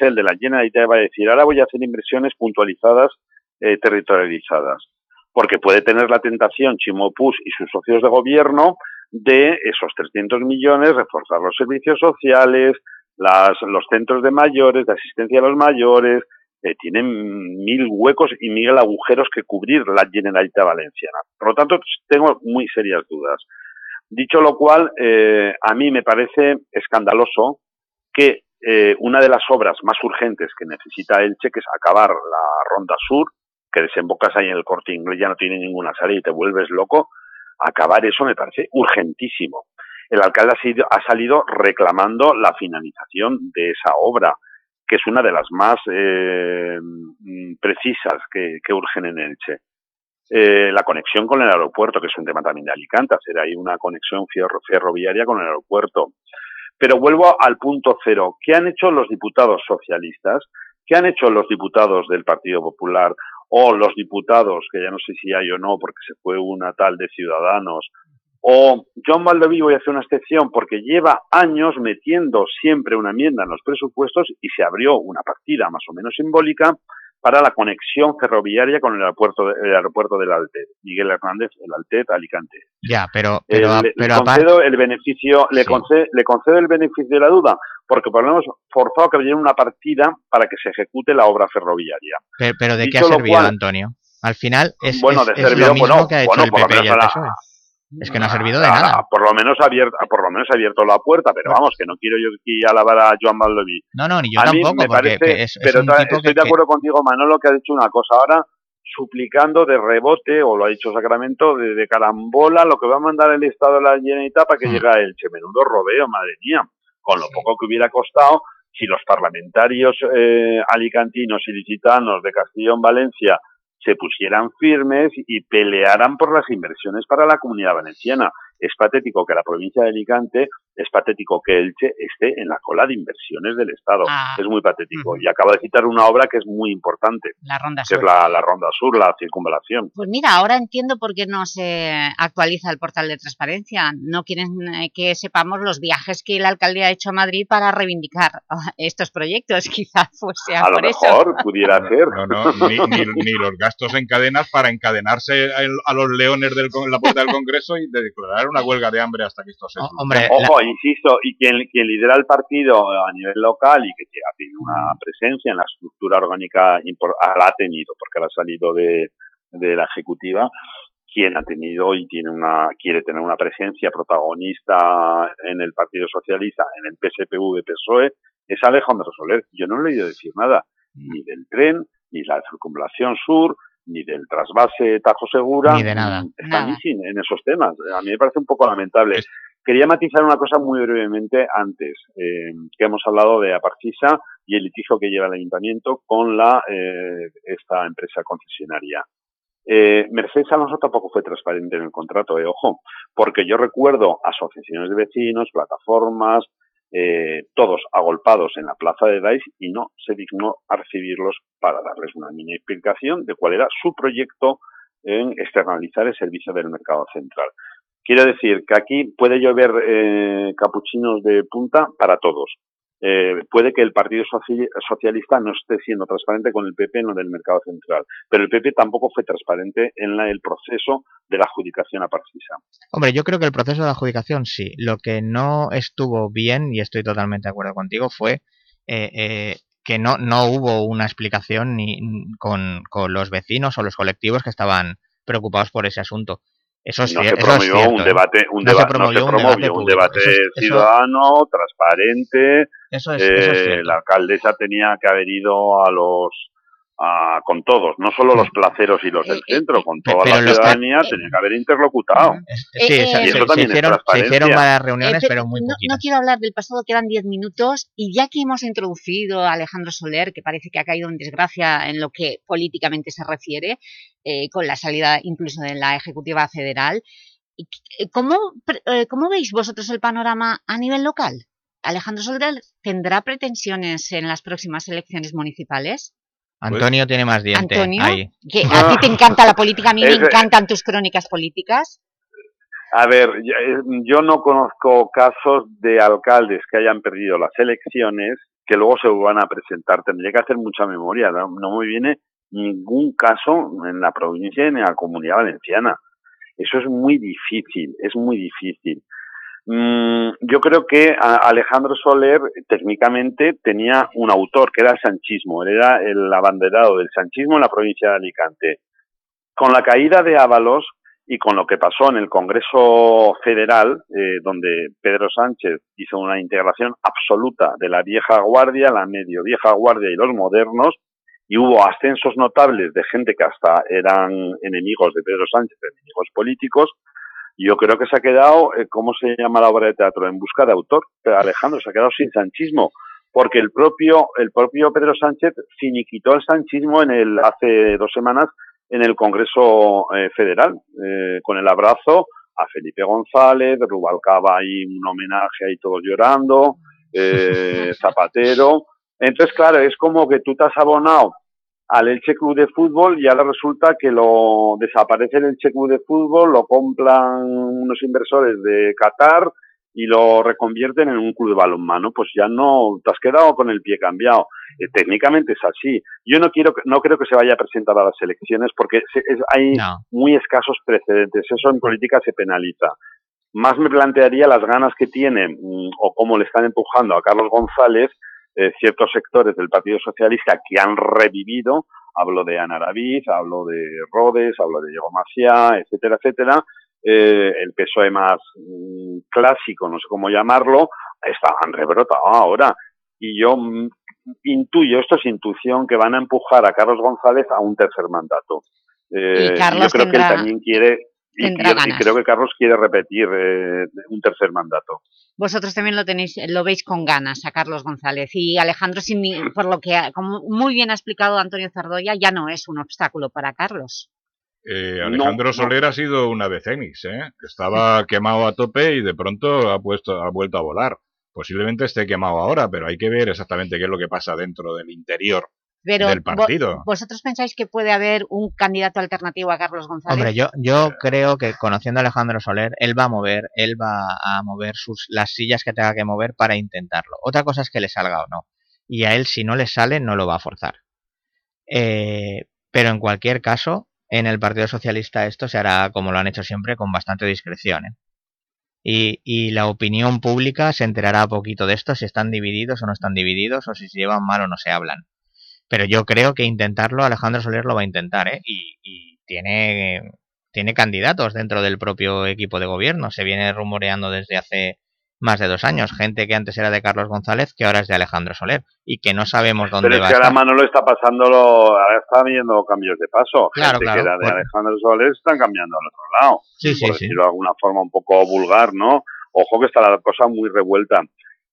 el de la Generalitat va a decir, ahora voy a hacer inversiones puntualizadas, eh, territorializadas. Porque puede tener la tentación Chimopus y sus socios de gobierno de esos 300 millones reforzar los servicios sociales, las, los centros de mayores, de asistencia a los mayores, eh, tienen mil huecos y mil agujeros que cubrir la Generalitat Valenciana. Por lo tanto, tengo muy serias dudas. Dicho lo cual, eh, a mí me parece escandaloso que eh, una de las obras más urgentes que necesita Elche, que es acabar la Ronda Sur, que desembocas ahí en el corte inglés, ya no tiene ninguna salida y te vuelves loco, acabar eso me parece urgentísimo. El alcalde ha salido reclamando la finalización de esa obra que es una de las más eh, mm, precisas que, urgen en Elche. Eh, la conexión con el aeropuerto, que es un tema también de Alicante, hacer ahí una conexión ferroviaria con el aeropuerto. Pero vuelvo al punto cero. ¿Qué han hecho los diputados socialistas? ¿Qué han hecho los diputados del Partido Popular o los diputados, que ya no sé si hay o no, porque se fue una tal de Ciudadanos, o John Valdoví voy a hacer una excepción porque lleva años metiendo siempre una enmienda en los presupuestos y se abrió una partida más o menos simbólica para la conexión ferroviaria con el aeropuerto, el aeropuerto del Altet, Miguel Hernández, el Altet, Alicante. Ya, pero, pero, le, concedo el beneficio, le, concedo, le concedo el beneficio de la duda, porque por lo menos forzado que hubiera una partida para que se ejecute la obra ferroviaria. Pero, ¿de qué ha servido, Antonio? Al final es, bueno, es, lo mismo que ha hecho el PP y el PSOE. Es que no ha servido de nada. Por lo menos ha abierto, por lo menos ha abierto la puerta, pero vamos, que no quiero yo aquí alabar a Joan Baldoví. No, no, ni yo tampoco, me parece, pero estoy de acuerdo contigo, Manolo, que ha dicho una cosa ahora, suplicando de rebote, o lo ha dicho Sacramento, de, carambola, lo que va a mandar el Estado de la Generalitat para que mm. llegue a Elche. Menudo rodeo, madre mía. Con lo poco que hubiera costado, si los parlamentarios eh, alicantinos y licitanos de Castellón, Valencia, se pusieran firmes y pelearan por las inversiones para la comunidad valenciana. Es patético que la provincia de Alicante, es patético que Elche esté en la cola de inversiones del Estado. Ah. Es muy patético. Y acabo de citar una obra que es muy importante. La Ronda Que es la, la, Ronda Sur, la circunvalación. Pues mira, ahora entiendo por qué no se actualiza el portal de transparencia. No quieren eh, que sepamos los viajes que el alcalde ha hecho a Madrid para reivindicar estos proyectos. Quizás fuese a lo mejor pudiera ser. No, no, ni, ni, los gastos en cadenas para encadenarse a, los leones del, en la puerta del Congreso y de declarar una huelga de hambre hasta que esto se... hombre, Ojo, insisto, y quien, quien lidera el partido a nivel local y que tiene una presencia en la estructura orgánica, la ha tenido, porque la ha salido de, de la ejecutiva, quien ha tenido y tiene una quiere tener una presencia protagonista en el Partido Socialista, en el PSPV PSOE, es Alejandro Soler. Yo no le he oído decir nada, ni del tren, ni la circunvalación sur, ni del trasvase Tajo Segura, Ni de nada. están Nada. en esos temas. A mí me parece un poco lamentable. Quería matizar una cosa muy brevemente antes, eh, que hemos hablado de Aparcisa y el litigio que lleva el ayuntamiento con la eh, esta empresa concesionaria. Eh, Mercedes Alonso tampoco fue transparente en el contrato, eh, ojo, porque yo recuerdo asociaciones de vecinos, plataformas, eh, todos agolpados en la plaza de Dais y no se dignó a recibirlos para darles una mini explicación de cuál era su proyecto en externalizar el servicio del mercado central. Quiero decir que aquí puede llover eh, capuchinos de punta para todos. Eh, puede que el Partido Soci- Socialista no esté siendo transparente con el PP en lo del mercado central, pero el PP tampoco fue transparente en la- el proceso de la adjudicación a Parcisa. Hombre, yo creo que el proceso de adjudicación sí. Lo que no estuvo bien, y estoy totalmente de acuerdo contigo, fue eh, eh, que no, no hubo una explicación ni con, con los vecinos o los colectivos que estaban preocupados por ese asunto. Eso es, no cier- se eso promovió un ¿eh? debate, un No se no promovió un debate un debate eso- ciudadano, transparente. Eso es- Eh, cierto. la alcaldesa tenía que haber ido a los a- con todos, no solo los placeros y los del centro, con toda pero la ciudadanía tenía que haber interlocutado. Sí, Eh, se, eh, y se- eso se también es hicieron, se hicieron varias reuniones, Eh, pero muy no, poquitas. no quiero hablar del pasado, quedan 10 minutos, y ya que hemos introducido a Alejandro Soler, que parece que ha caído en desgracia en lo que políticamente se refiere, eh, con la salida incluso de la Ejecutiva Federal, ¿cómo, eh, ¿cómo veis vosotros el panorama a nivel local? ¿Alejandro Soler tendrá pretensiones en las próximas elecciones municipales? Antonio tiene más diente. Antonio, ahí. que a ti te encanta la política, a mí me encantan tus crónicas políticas. A ver, yo, eh, yo no conozco casos de alcaldes que hayan perdido las elecciones que luego se van a presentar. Tendría que hacer mucha memoria. No, no me viene ningún caso en la provincia ni en la comunidad valenciana. Eso es muy difícil, es muy difícil. Mm, yo creo que Alejandro Soler técnicamente tenía un autor que era el sanchismo, era el abanderado del sanchismo en la provincia de Alicante. Con la caída de Ábalos y con lo que pasó en el Congreso Federal, eh, donde Pedro Sánchez hizo una integración absoluta de la vieja guardia, la medio vieja guardia y los modernos, y hubo ascensos notables de gente que hasta eran enemigos de Pedro Sánchez, enemigos políticos, yo creo que se ha quedado, eh, ¿cómo se llama la obra de teatro? En busca de autor. Alejandro se ha quedado sin sanchismo, porque el propio, el propio Pedro Sánchez finiquitó el sanchismo en el, hace dos semanas en el Congreso eh, Federal, eh, con el abrazo a Felipe González, Rubalcaba ahí un homenaje ahí todos llorando, eh, Zapatero. Entonces, claro, es como que tú te has abonado al Elche Club de Fútbol y ahora resulta que lo desaparece el Elche Club de Fútbol, lo compran unos inversores de Qatar y lo reconvierten en un club de balonmano, pues ya no te has quedado con el pie cambiado. Eh, técnicamente es así. Yo no quiero, que- no creo que se vaya a presentar a las elecciones porque se- es- hay muy escasos precedentes. Eso en política se penaliza. Más me plantearía las ganas que tiene mm, o cómo le están empujando a Carlos González eh, ciertos sectores del Partido Socialista que han revivido, hablo de Ana Arabiz, hablo de Rodes, hablo de Diego Maciá, etcétera, etcétera, eh, el PSOE más mm, clásico, no sé cómo llamarlo, está, han rebrotado ahora. Y yo mm, intuyo, esto es intuición, que van a empujar a Carlos González a un tercer mandato. Eh, Y Carlos yo creo que él también quiere, tendrá y- creo que Carlos quiere repetir eh, un tercer mandato. Vosotros también lo tenéis, lo veis con ganas a Carlos González y Alejandro, sin por lo que ha- como muy bien ha explicado Antonio Zardoya, ya no es un obstáculo para Carlos. Eh, Alejandro no. Soler ha sido una ave fénix, ¿eh? Estaba quemado a tope y de pronto ha, puesto, ha vuelto a volar. Posiblemente esté quemado ahora, pero hay que ver exactamente qué es lo que pasa dentro del interior Pero del partido. ¿vosotros pensáis que puede haber un candidato alternativo a Carlos González? Hombre, yo, yo creo que conociendo a Alejandro Soler, él va a mover, él va a mover sus, las sillas que tenga que mover para intentarlo. Otra cosa es que le salga o no. Y a él, si no le sale, no lo va a forzar. Eh, pero en cualquier caso, en el Partido Socialista esto se hará como lo han hecho siempre, con bastante discreción. ¿eh? Y, y la opinión pública se enterará poquito de esto, si están divididos o no están divididos, o si se llevan mal o no se hablan. Pero yo creo que intentarlo, Alejandro Soler lo va a intentar, ¿eh? Y, y tiene, tiene candidatos dentro del propio equipo de gobierno. Se viene rumoreando desde hace más de dos años. Gente que antes era de Carlos González, que ahora es de Alejandro Soler y que no sabemos dónde Pero va es que a ahora. Manolo está pasándolo, ahora está viendo cambios de paso. Claro, Gente claro, que era de. Alejandro Soler están cambiando al otro lado. Sí, sí, por sí. decirlo de alguna forma un poco vulgar, ¿no? Ojo que está la cosa muy revuelta.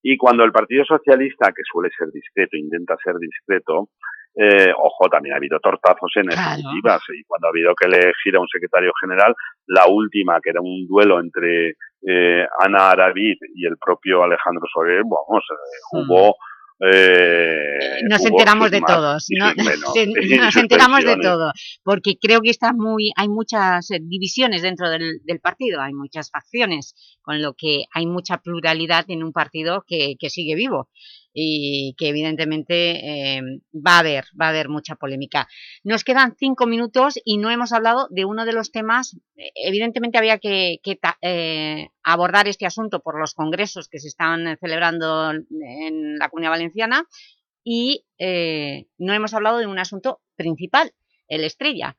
Y cuando el Partido Socialista, que suele ser discreto, intenta ser discreto, eh, ojo, también ha habido tortazos en Claro. ejecutivas. Y cuando ha habido que elegir a un secretario general, la última, que era un duelo entre eh, Ana Aravid y el propio Alejandro Soler, vamos, eh, hubo... eh, Nos enteramos de todos, ¿no? menos, Se- nos enteramos de todo, porque creo que está muy, hay muchas eh, divisiones dentro del, del partido, hay muchas facciones, con lo que hay mucha pluralidad en un partido que, que sigue vivo y que evidentemente eh, va a haber, va a haber mucha polémica. Nos quedan cinco minutos y no hemos hablado de uno de los temas, eh, evidentemente había que, que eh, abordar este asunto por los congresos que se están celebrando en la Comunidad Valenciana y eh, no hemos hablado de un asunto principal, el Estrella.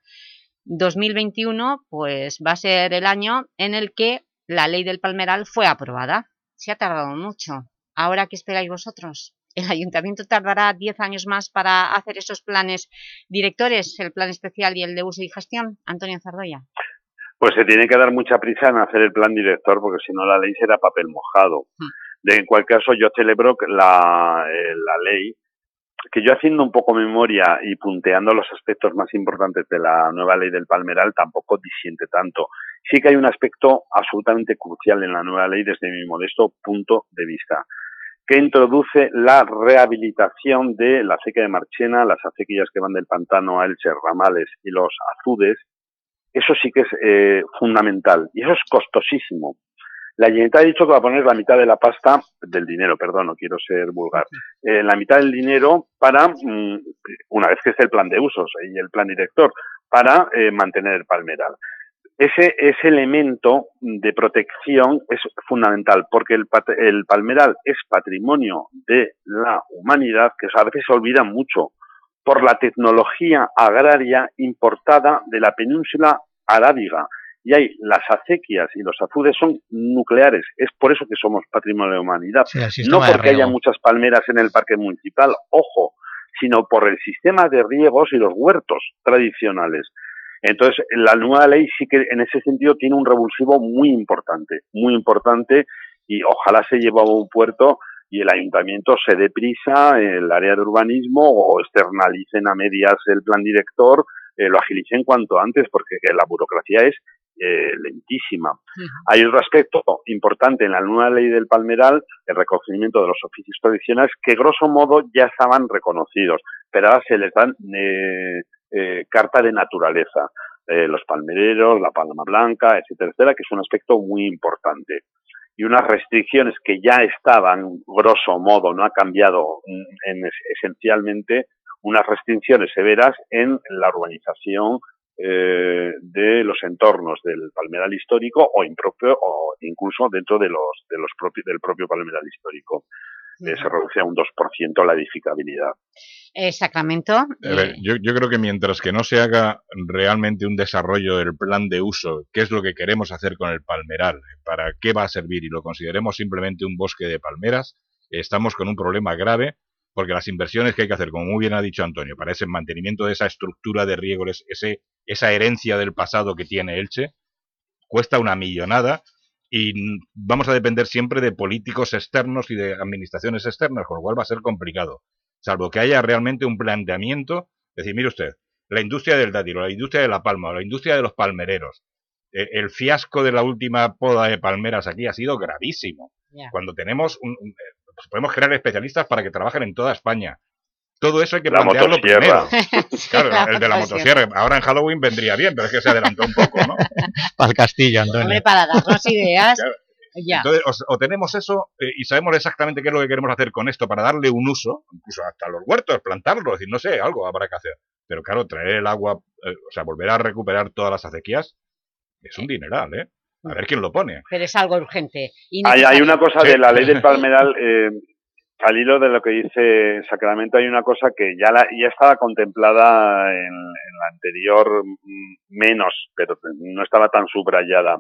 2021 pues, va a ser el año en el que la ley del Palmeral fue aprobada. Se ha tardado mucho. ¿Ahora qué esperáis vosotros? ¿El Ayuntamiento tardará 10 años más para hacer esos planes directores, el plan especial y el de uso y gestión? Antonio Zardoya. Pues se tiene que dar mucha prisa en hacer el plan director, porque si no la ley será papel mojado. De, en cualquier caso, yo celebro la, eh, la ley, que yo haciendo un poco memoria y punteando los aspectos más importantes de la nueva ley del Palmeral, tampoco disiente tanto. Sí que hay un aspecto absolutamente crucial en la nueva ley desde mi modesto punto de vista, que introduce la rehabilitación de la acequia de Marchena, las acequias que van del pantano a Elche, Ramales y los azudes, eso sí que es eh, fundamental y eso es costosísimo. La Generalitat ha dicho que va a poner la mitad de la pasta, del dinero, perdón, no quiero ser vulgar, eh, la mitad del dinero para, mm, una vez que esté el plan de usos y el plan director, para eh, mantener el palmeral. Ese, ese elemento de protección es fundamental porque el, el palmeral es patrimonio de la humanidad que a veces se olvida mucho por la tecnología agraria importada de la península arábiga. Y hay las acequias y los azudes son nucleares. Es por eso que somos patrimonio de la humanidad. Sí, no porque haya muchas palmeras en el parque municipal, ojo, sino por el sistema de riegos y los huertos tradicionales. Entonces, la nueva ley sí que en ese sentido tiene un revulsivo muy importante, muy importante, y ojalá se lleve a un puerto y el ayuntamiento se dé prisa el área de urbanismo o externalicen a medias el plan director, eh, lo agilicen cuanto antes, porque la burocracia es eh, lentísima. Hay otro aspecto importante en la nueva ley del Palmeral, el reconocimiento de los oficios tradicionales, que grosso modo ya estaban reconocidos, pero ahora se les dan eh, eh, carta de naturaleza. Eh, los palmereros, la palma blanca, etcétera, etcétera, que es un aspecto muy importante. Y unas restricciones que ya estaban, grosso modo, no ha cambiado mm, en, esencialmente, unas restricciones severas en la urbanización eh, de los entornos del palmeral histórico o incluso dentro de los del propio palmeral histórico Eh, se reduce a un 2% la edificabilidad. Eh, Sacramento. A ver, yo, yo creo que mientras que no se haga realmente un desarrollo del plan de uso, qué es lo que queremos hacer con el palmeral, para qué va a servir y lo consideremos simplemente un bosque de palmeras, estamos con un problema grave porque las inversiones que hay que hacer, como muy bien ha dicho Antonio, para ese mantenimiento de esa estructura de riego, es- ese, esa herencia del pasado que tiene Elche, cuesta una millonada y vamos a depender siempre de políticos externos y de administraciones externas, con lo cual va a ser complicado. Salvo que haya realmente un planteamiento, es decir, mire usted, la industria del dátil, o la industria de la palma, o la industria de los palmereros, eh, el fiasco de la última poda de palmeras aquí ha sido gravísimo. Cuando tenemos, un, un- eh, pues podemos crear especialistas para que trabajen en toda España. Todo eso hay que La plantearlo motosierra. primero. Claro, La el de la motosierra. Ahora en Halloween vendría bien, pero es que se adelantó un poco, ¿no? Para el castillo, Antonio. Hombre, para darnos ideas. Claro. Ya. Entonces, o, o tenemos eso eh, y sabemos exactamente qué es lo que queremos hacer con esto para darle un uso, incluso hasta los huertos, plantarlos, decir, no sé, algo habrá que hacer. Pero claro, traer el agua, eh, o sea, volver a recuperar todas las acequias, es un dineral, ¿eh? A ver quién lo pone. Pero es algo urgente. y Hay, hay una cosa Sí. de la ley del palmeral, eh, al hilo de lo que dice Sacramento, hay una cosa que ya, la, ya estaba contemplada en, en la anterior mm, menos, pero no estaba tan subrayada.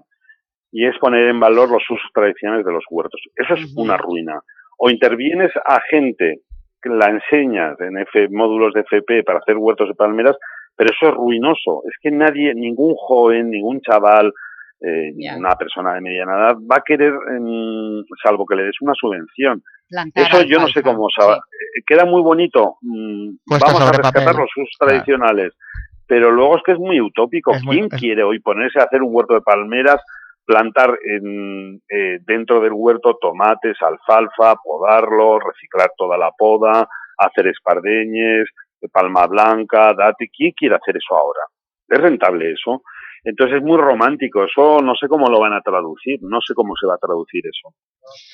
y es poner en valor los usos tradicionales de los huertos. Eso es una ruina. O intervienes a gente que la enseñas en F, módulos de FP para hacer huertos de palmeras, pero eso es ruinoso. Es que nadie, ningún joven, ningún chaval, eh, ninguna persona de mediana edad va a querer, salvo que le des una subvención. Eso yo no sé cómo, se eh, queda muy bonito. Mm, vamos a rescatar los usos tradicionales. Pero luego es que es muy utópico. ¿Quién quiere hoy ponerse a hacer un huerto de palmeras plantar en, eh, dentro del huerto tomates, alfalfa, podarlo, reciclar toda la poda, hacer espardeñes, palma blanca, date. ¿Quién quiere hacer eso ahora? ¿Es rentable eso? Entonces es muy romántico, eso no sé cómo lo van a traducir, no sé cómo se va a traducir eso.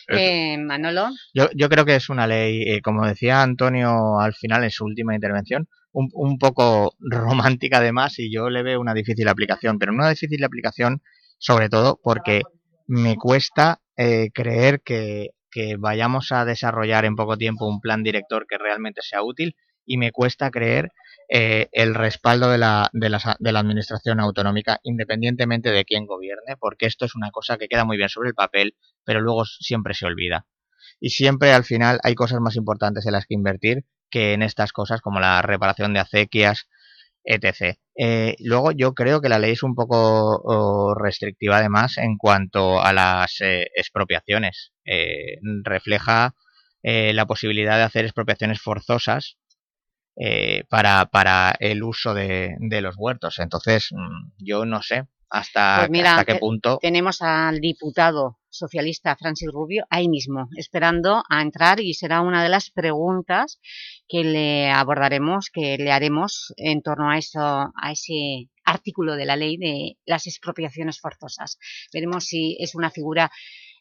Eh, Manolo. Yo, yo creo que es una ley, eh, como decía Antonio al final en su última intervención, un, un poco romántica además y yo le veo una difícil aplicación, pero una difícil aplicación sobre todo porque me cuesta eh, creer que, vayamos a desarrollar en poco tiempo un plan director que realmente sea útil y me cuesta creer eh, el respaldo de la, de, la, de la administración autonómica independientemente de quién gobierne, porque esto es una cosa que queda muy bien sobre el papel, pero luego siempre se olvida. Y siempre al final hay cosas más importantes en las que invertir que en estas cosas como la reparación de acequias, etc. Eh, luego yo creo que la ley es un poco restrictiva además en cuanto a las eh, expropiaciones. Eh, refleja la posibilidad de hacer expropiaciones forzosas para, para, el uso de, de, los huertos. Entonces, mm, yo no sé hasta, pues mira, hasta qué punto... Tenemos al diputado socialista Francis Rubio ahí mismo, esperando a entrar y será una de las preguntas que le abordaremos, que le haremos en torno a, eso, a ese artículo de la ley de las expropiaciones forzosas. Veremos si es una figura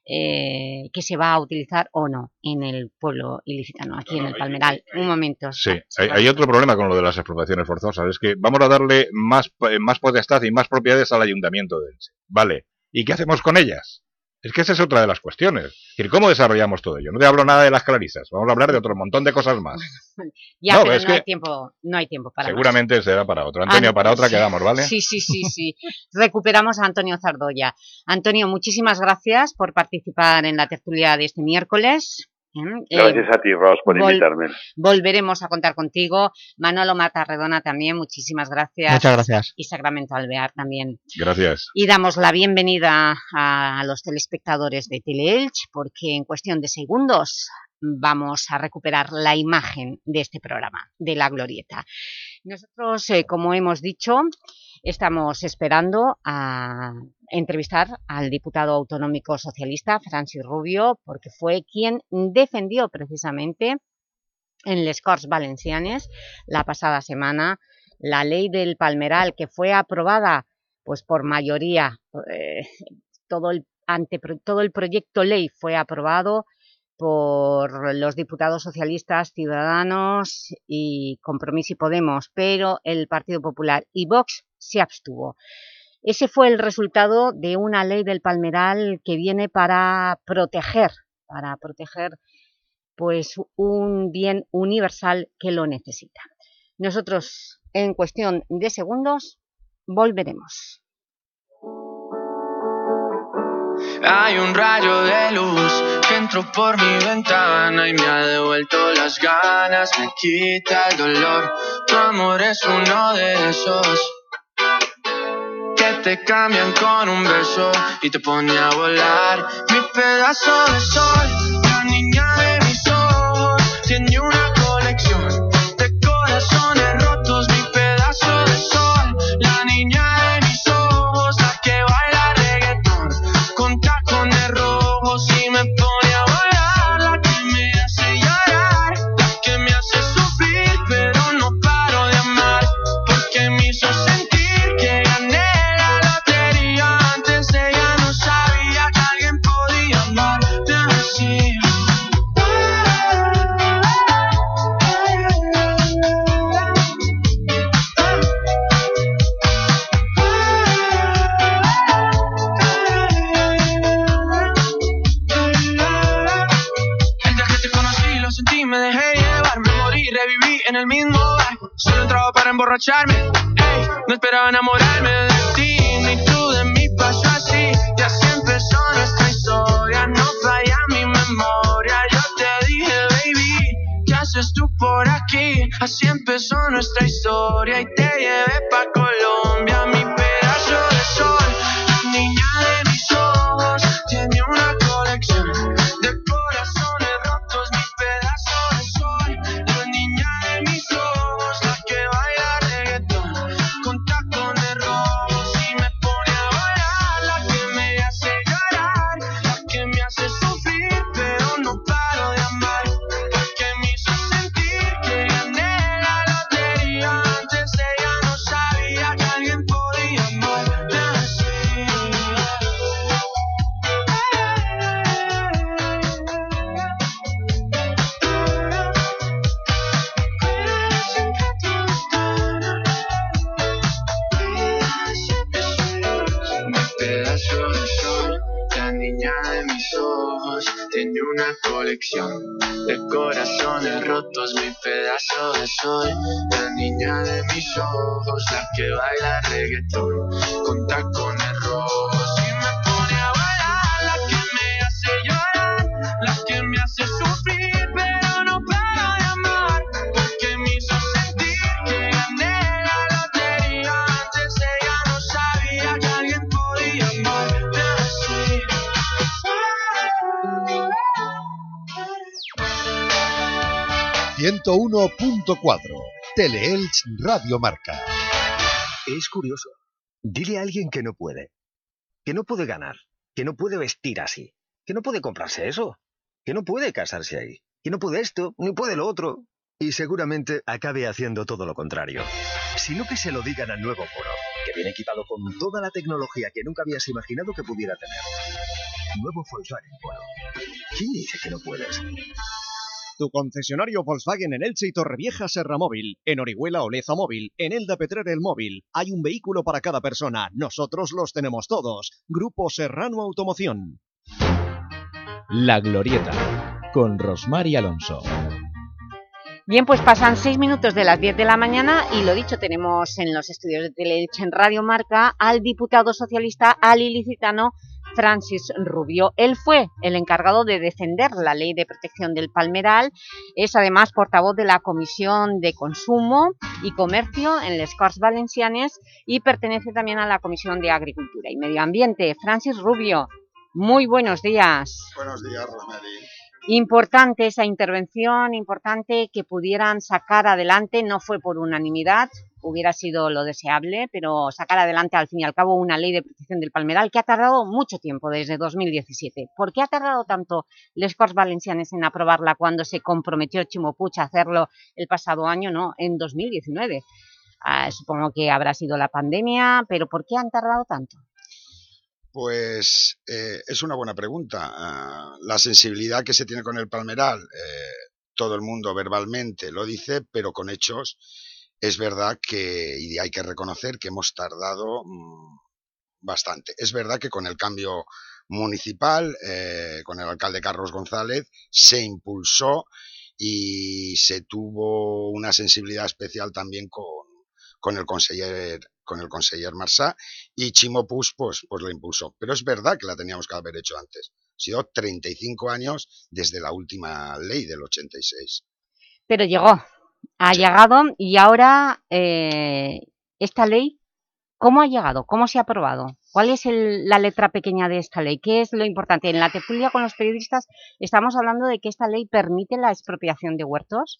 eh, que se va a utilizar o no en el pueblo ilicitano, aquí en el Palmeral. Un momento. Sí, hay, otro problema con lo de las expropiaciones forzosas, es que vamos a darle más, eh, más potestad y más propiedades al Ayuntamiento de Elche. Vale, ¿y qué hacemos con ellas? Es que esa es otra de las cuestiones. Es decir, ¿cómo desarrollamos todo ello? No te hablo nada de las clarisas, vamos a hablar de otro montón de cosas más. ya, no, pero no, hay tiempo, no hay tiempo para Seguramente será para otro. Antonio, para otra quedamos, ¿vale? Sí, sí, sí, sí. Recuperamos a Antonio Zardoya. Antonio, muchísimas gracias por participar en la tertulia de este miércoles. Eh, Gracias a ti, Ros, por invitarme. Volveremos a contar contigo. Manolo Redona también, muchísimas gracias. Muchas gracias. Y Sacramento Alvear también. Gracias. Y damos la bienvenida a los telespectadores de Teleelch, porque en cuestión de segundos vamos a recuperar la imagen de este programa, de La Glorieta. Nosotros, eh, como hemos dicho, estamos esperando a entrevistar al diputado autonómico socialista Francis Rubio, porque fue quien defendió precisamente en Les Corts Valencianes la pasada semana la ley del Palmeral, que fue aprobada pues por mayoría, eh, todo, el, ante, todo el proyecto ley fue aprobado por los diputados socialistas, Ciudadanos y Compromiso y Podemos, pero el Partido Popular y Vox se abstuvo. Ese fue el resultado de una ley del Palmeral que viene para proteger, para proteger pues, un bien universal que lo necesita. Nosotros, en cuestión de segundos, volveremos. Hay un rayo de luz que entró por mi ventana y me ha devuelto las ganas, me quita el dolor. Tu amor es uno de esos te cambian con un beso y te pone a volar. Mi pedazo de sol, la niña de mis ojos, tiene una emborracharme. Hey, no esperaba enamorarme de ti, ni tú de mí pasó así. Y así empezó nuestra historia, no falla mi memoria. Yo te dije, baby, ¿qué haces tú por aquí? Así empezó nuestra historia y te llevé pa' Colombia. Colección de corazones rotos. Mi pedazo de sol, la niña de mis ojos, la que baila reggaetón con tacones 101.4 Teleelch Radio Marca. Es curioso. Dile a alguien que no puede. Que no puede ganar. Que no puede vestir así. Que no puede comprarse eso. Que no puede casarse ahí. Que no puede esto, ni puede lo otro. Y seguramente acabe haciendo todo lo contrario. Sino que se lo digan al nuevo Polo, que viene equipado con toda la tecnología que nunca habías imaginado que pudiera tener. Nuevo Volkswagen Polo. ¿Quién dice que no puedes? Tu concesionario Volkswagen en Elche y Torrevieja Serra Móvil, en Orihuela Oleza Móvil, en Elda Petrer El Móvil. Hay un vehículo para cada persona. Nosotros los tenemos todos. Grupo Serrano Automoción. La Glorieta, con Rosmar y Alonso. Bien, pues pasan seis minutos de las 10 de la mañana y lo dicho, tenemos en los estudios de Teleelch en Radio Marca al diputado socialista, al ilicitano Francis Rubio. Él fue el encargado de defender la Ley de Protección del Palmeral, es además portavoz de la Comisión de Consumo y Comercio en les Corts Valencianes y pertenece también a la Comisión de Agricultura y Medio Ambiente. Francis Rubio, muy buenos días. Buenos días, Rosemary. Importante esa intervención, importante que pudieran sacar adelante, no fue por unanimidad, hubiera sido lo deseable, pero sacar adelante al fin y al cabo una ley de protección del palmeral que ha tardado mucho tiempo, desde 2017. ¿Por qué ha tardado tanto les Corts Valencianes en aprobarla cuando se comprometió Chimo Puig a hacerlo el pasado año, no, en 2019? Ah, supongo que habrá sido la pandemia, pero ¿por qué han tardado tanto? Pues eh, es una buena pregunta. Ah, la sensibilidad que se tiene con el palmeral, eh, todo el mundo verbalmente lo dice, pero con hechos es verdad que, y hay que reconocer que hemos tardado mm, bastante. Es verdad que con el cambio municipal, eh, con el alcalde Carlos González, se impulsó y se tuvo una sensibilidad especial también con, con el conseller con el conseller Marsá y Chimo Puig pues, pues lo impulsó. Pero es verdad que la teníamos que haber hecho antes. Ha sido 35 años desde la última ley del 86. Pero llegó, ha llegado y ahora eh, esta ley, ¿cómo ha llegado? ¿Cómo se ha aprobado? ¿Cuál es el- la letra pequeña de esta ley? ¿Qué es lo importante? En la tertulia con los periodistas estamos hablando de que esta ley permite la expropiación de huertos.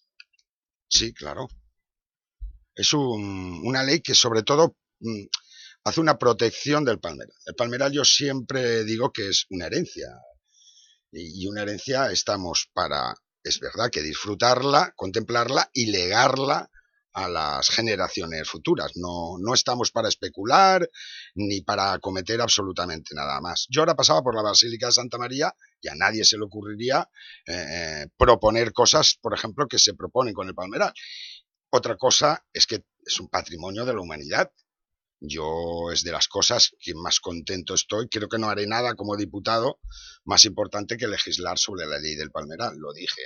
Sí, claro. Es un- una ley que sobre todo mm, hace una protección del palmeral. El palmeral yo siempre digo que es una herencia. Y, y una herencia estamos para, es verdad, que disfrutarla, contemplarla y legarla a las generaciones futuras. No, no estamos para especular ni para cometer absolutamente nada más. Yo ahora pasaba por la Basílica de Santa María y a nadie se le ocurriría eh, eh, proponer cosas, por ejemplo, que se proponen con el palmeral. Otra cosa es que es un patrimonio de la humanidad. Yo es de las cosas que más contento estoy. Creo que no haré nada como diputado más importante que legislar sobre la ley del palmeral. Lo dije,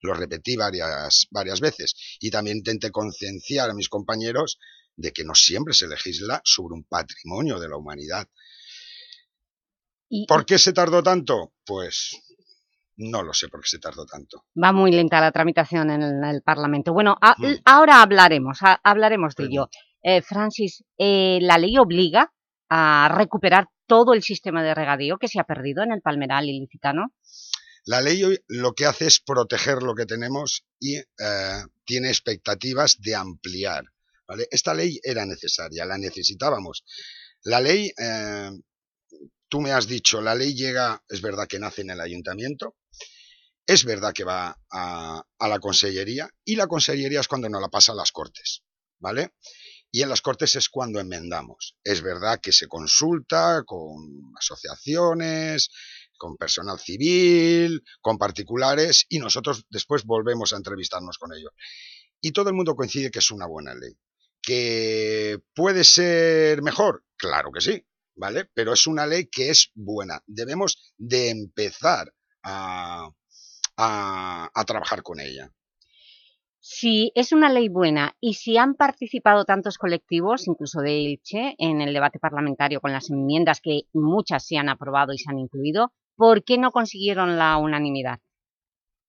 lo repetí varias, varias veces. Y también intenté concienciar a mis compañeros de que no siempre se legisla sobre un patrimonio de la humanidad. ¿Por qué se tardó tanto? Pues No lo sé por qué se tardó tanto. Va muy lenta la tramitación en el, Parlamento. Bueno, Mm. ahora hablaremos, hablaremos de ello. Eh, Francis, eh, ¿la ley obliga a recuperar todo el sistema de regadío que se ha perdido en el palmeral ilicitano? La ley lo que hace es proteger lo que tenemos y eh, tiene expectativas de ampliar. ¿vale? Esta ley era necesaria, la necesitábamos. La ley, eh, tú me has dicho, la ley llega, es verdad que nace en el ayuntamiento, es verdad que va a, a la consellería y la consellería es cuando nos la pasa a las cortes, ¿vale? Y en las Cortes es cuando enmendamos. Es verdad que se consulta con asociaciones, con personal civil, con particulares y nosotros después volvemos a entrevistarnos con ellos. Y todo el mundo coincide que es una buena ley. ¿Que puede ser mejor? Claro que sí, ¿vale? Pero es una ley que es buena. Debemos de empezar a, a, a trabajar con ella. Si es una ley buena y si han participado tantos colectivos, incluso de Elche, en el debate parlamentario con las enmiendas que muchas se han aprobado y se han incluido, ¿por qué no consiguieron la unanimidad?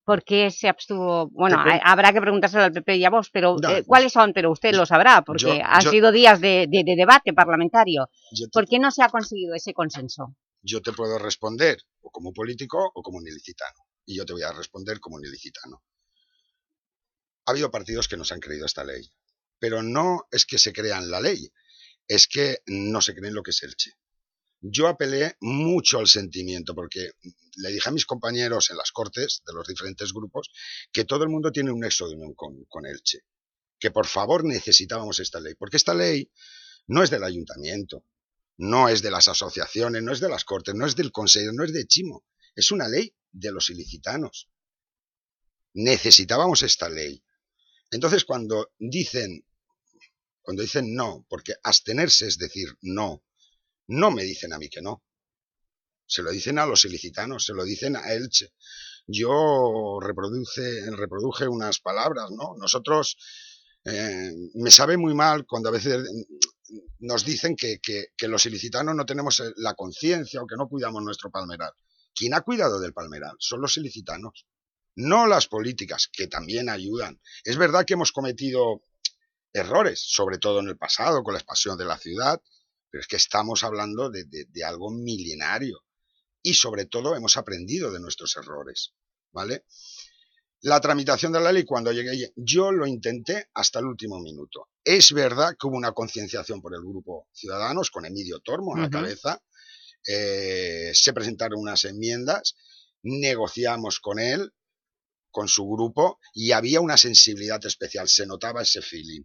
¿Por qué se abstuvo? Bueno, habrá que preguntárselo al PP y a vos, pero eh, ¿cuáles son? Pero usted lo sabrá, porque yo, han yo, sido días de, de, de, debate parlamentario. Te, ¿Por qué no se ha conseguido ese consenso? Yo te puedo responder o como político o como un ilicitano. Y yo te voy a responder como un ilicitano ha habido partidos que no se han creído esta ley. Pero no es que se crean la ley, es que no se creen lo que es Elche. Yo apelé mucho al sentimiento, porque le dije a mis compañeros en las cortes de los diferentes grupos que todo el mundo tiene un nexo de unión con, con Elche. Que por favor necesitábamos esta ley, porque esta ley no es del ayuntamiento, no es de las asociaciones, no es de las cortes, no es del consejo, no es de Chimo. Es una ley de los ilicitanos. Necesitábamos esta ley. Entonces, cuando dicen, cuando dicen no, porque abstenerse es decir no, no me dicen a mí que no. Se lo dicen a los ilicitanos, se lo dicen a Elche. Yo reproduce, reproduje unas palabras, ¿no? Nosotros, eh, me sabe muy mal cuando a veces nos dicen que, que, que los ilicitanos no tenemos la conciencia o que no cuidamos nuestro palmeral. ¿Quién ha cuidado del palmeral? Son los ilicitanos no las políticas, que también ayudan. Es verdad que hemos cometido errores, sobre todo en el pasado, con la expansión de la ciudad, pero es que estamos hablando de, de, de algo milenario. Y sobre todo hemos aprendido de nuestros errores, ¿vale? La tramitación de la ley, cuando llegué, yo lo intenté hasta el último minuto. Es verdad que hubo una concienciación por el grupo Ciudadanos, con Emilio Tormo a la uh -huh. cabeza. Eh, se presentaron unas enmiendas, negociamos con él, con su grupo y había una sensibilidad especial, se notaba ese feeling.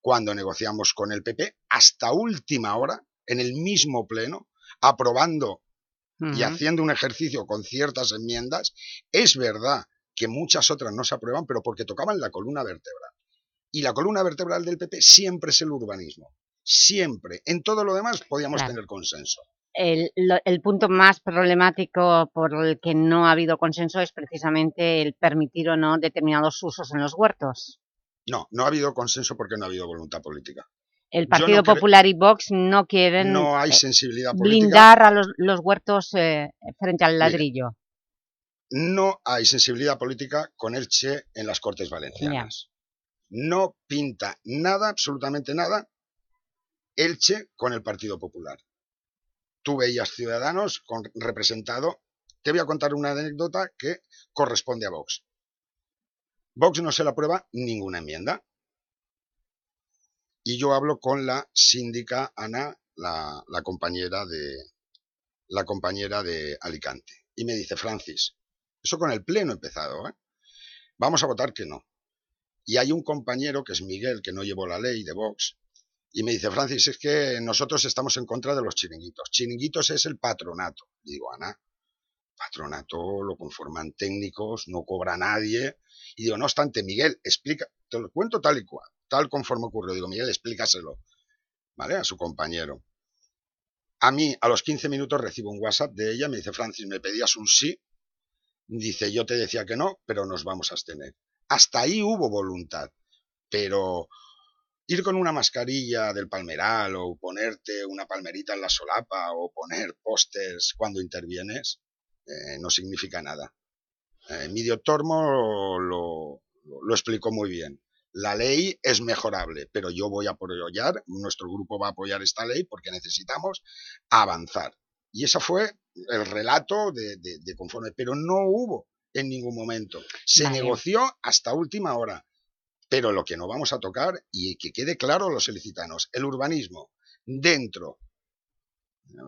Cuando negociamos con el PP, hasta última hora, en el mismo pleno, aprobando uh -huh. y haciendo un ejercicio con ciertas enmiendas, es verdad que muchas otras no se aprueban, pero porque tocaban la columna vertebral. Y la columna vertebral del PP siempre es el urbanismo. Siempre. En todo lo demás podíamos claro. tener consenso. El, punto más problemático por el que no ha habido consenso es precisamente el permitir o no determinados usos en los huertos. No, no ha habido consenso porque no ha habido voluntad política. El Partido no Popular y Vox no quieren no hay sensibilidad blindar política. a los, los huertos eh, frente al ladrillo. no hay sensibilidad política con Elche en las Cortes Valencianas. No pinta nada, absolutamente nada, Elche con el Partido Popular tú veías ciudadanos representado. Te voy a contar una anécdota que corresponde a Vox. Vox no se le aprueba ninguna enmienda. Y yo hablo con la síndica Ana, la, la, compañera de la compañera de Alicante. Y me dice, Francis, eso con el pleno empezado, ¿eh? Vamos a votar que no. Y hay un compañero que es Miguel, que no llevó la ley de Vox, y me dice, Francis, es que nosotros estamos en contra de los chiringuitos. Chiringuitos es el patronato. Y digo, Ana, patronato lo conforman técnicos, no cobra nadie. Y digo, no obstante, Miguel, explica, te lo cuento tal y cual, tal conforme ocurrió. Digo, Miguel, explícaselo, ¿vale? A su compañero. A mí, a los 15 minutos, recibo un WhatsApp de ella, me dice, Francis, me pedías un sí. Dice, yo te decía que no, pero nos vamos a abstener. Hasta ahí hubo voluntad, pero ir con una mascarilla del palmeral o ponerte una palmerita en la solapa o poner pósters cuando intervienes eh, no significa nada. Eh, Tormo lo, lo explicó muy bien. La ley es mejorable, pero yo voy a apoyar, nuestro grupo va a apoyar esta ley porque necesitamos avanzar. Y ese fue el relato de, de, de conforme, pero no hubo en ningún momento. Se Vale. negoció hasta última hora. Pero lo que no vamos a tocar, y que quede claro a los ilicitanos, el urbanismo dentro,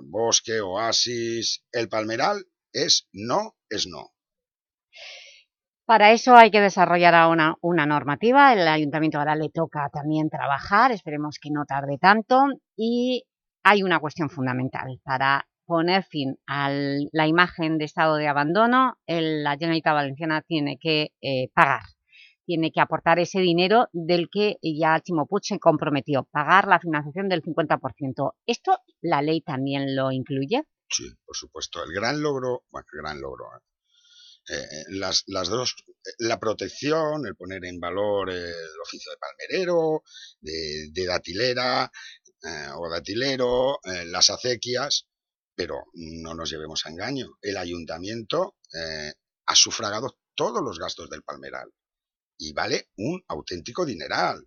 bosque, oasis, el palmeral, es no, es no. Para eso hay que desarrollar ahora una normativa, el Ayuntamiento ahora le toca también trabajar, esperemos que no tarde tanto, y hay una cuestión fundamental para poner fin a la imagen de estado de abandono, la Generalitat Valenciana tiene que eh, pagar, tiene que aportar ese dinero del que ya Chimo Puig se comprometió, pagar la financiación del 50%. ¿Esto la ley también lo incluye? Sí, por supuesto. El gran logro, bueno, el gran logro, ¿eh? Eh, las, las dos, la protección, el poner en valor el oficio de palmerero, de, de datilera eh, o datilero, eh, las acequias, pero no nos llevemos a engaño. El ayuntamiento eh, ha sufragado todos los gastos del palmeral y vale un auténtico dineral.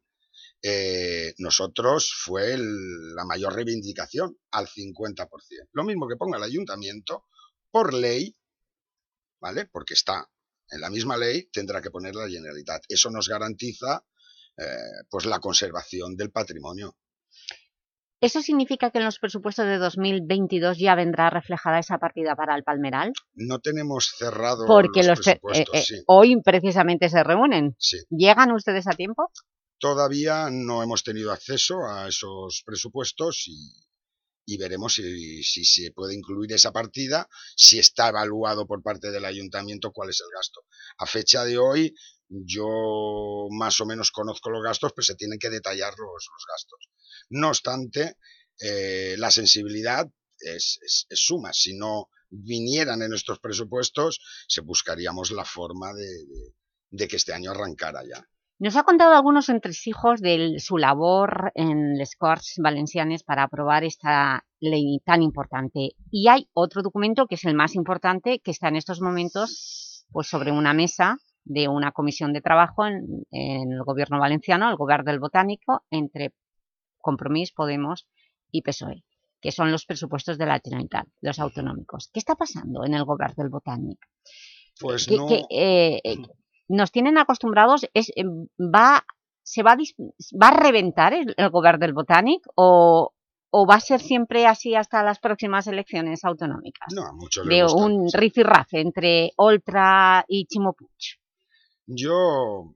Eh, nosotros fue el- la mayor reivindicación al 50%. Lo mismo que ponga el ayuntamiento por ley, ¿vale? Porque está en la misma ley, tendrá que poner la Generalitat. Eso nos garantiza eh, pues la conservación del patrimonio. ¿Eso significa que en los presupuestos de 2022 ya vendrá reflejada esa partida para el Palmeral? No tenemos cerrado Porque los los pre- presupuestos, eh, eh, sí. hoy precisamente se reúnen. Sí. ¿Llegan ustedes a tiempo? Todavía no hemos tenido acceso a esos presupuestos y, y veremos si, si se puede incluir esa partida, si está evaluado por parte del ayuntamiento cuál es el gasto. A fecha de hoy, yo más o menos conozco los gastos, pero se tienen que detallar los, gastos. No obstante, eh, la sensibilidad es, es- suma. Si no vinieran en nuestros presupuestos, se buscaríamos la forma de que este año arrancara ya. Nos ha contado algunos entresijos de su labor en les Corts Valencianes para aprobar esta ley tan importante. Y hay otro documento que es el más importante, que está en estos momentos pues, sobre una mesa de una comisión de trabajo en, en el gobierno valenciano, el gobierno del Botánico, entre Compromís, Podemos y PSOE, que son los presupuestos de la Generalitat, los autonómicos. ¿Qué está pasando en el gobierno del Botánico? Pues que, no... que, eh, eh, nos tienen acostumbrados, es, eh, va, ¿se va a, va a reventar el, el gobierno del Botànic o, o va a ser siempre así hasta las próximas elecciones autonómicas? No, les De gusta. un rifirrafe entre Oltra y Chimo Puig. Yo,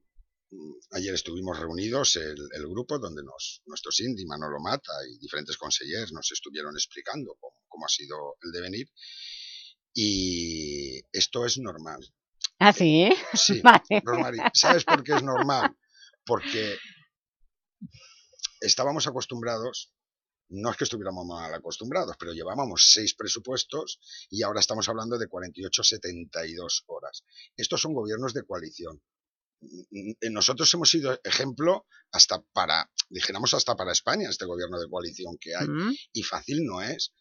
mm, ayer estuvimos reunidos el, el grupo donde nos, nuestro Cindy, Manolo Mata y diferentes consejeros nos estuvieron explicando cómo, cómo ha sido el devenir y esto es normal. ¿Ah, sí? Sí, Vale. Rosmary, ¿sabes por qué es normal? Porque estábamos acostumbrados, no es que estuviéramos mal acostumbrados, pero llevábamos seis presupuestos y ahora estamos hablando de 48, 72 horas. Estos son gobiernos de coalición. N- n- Nosotros hemos sido ejemplo hasta para, dijéramos hasta para España, este gobierno de coalición que hay. Mm. Y fácil no es,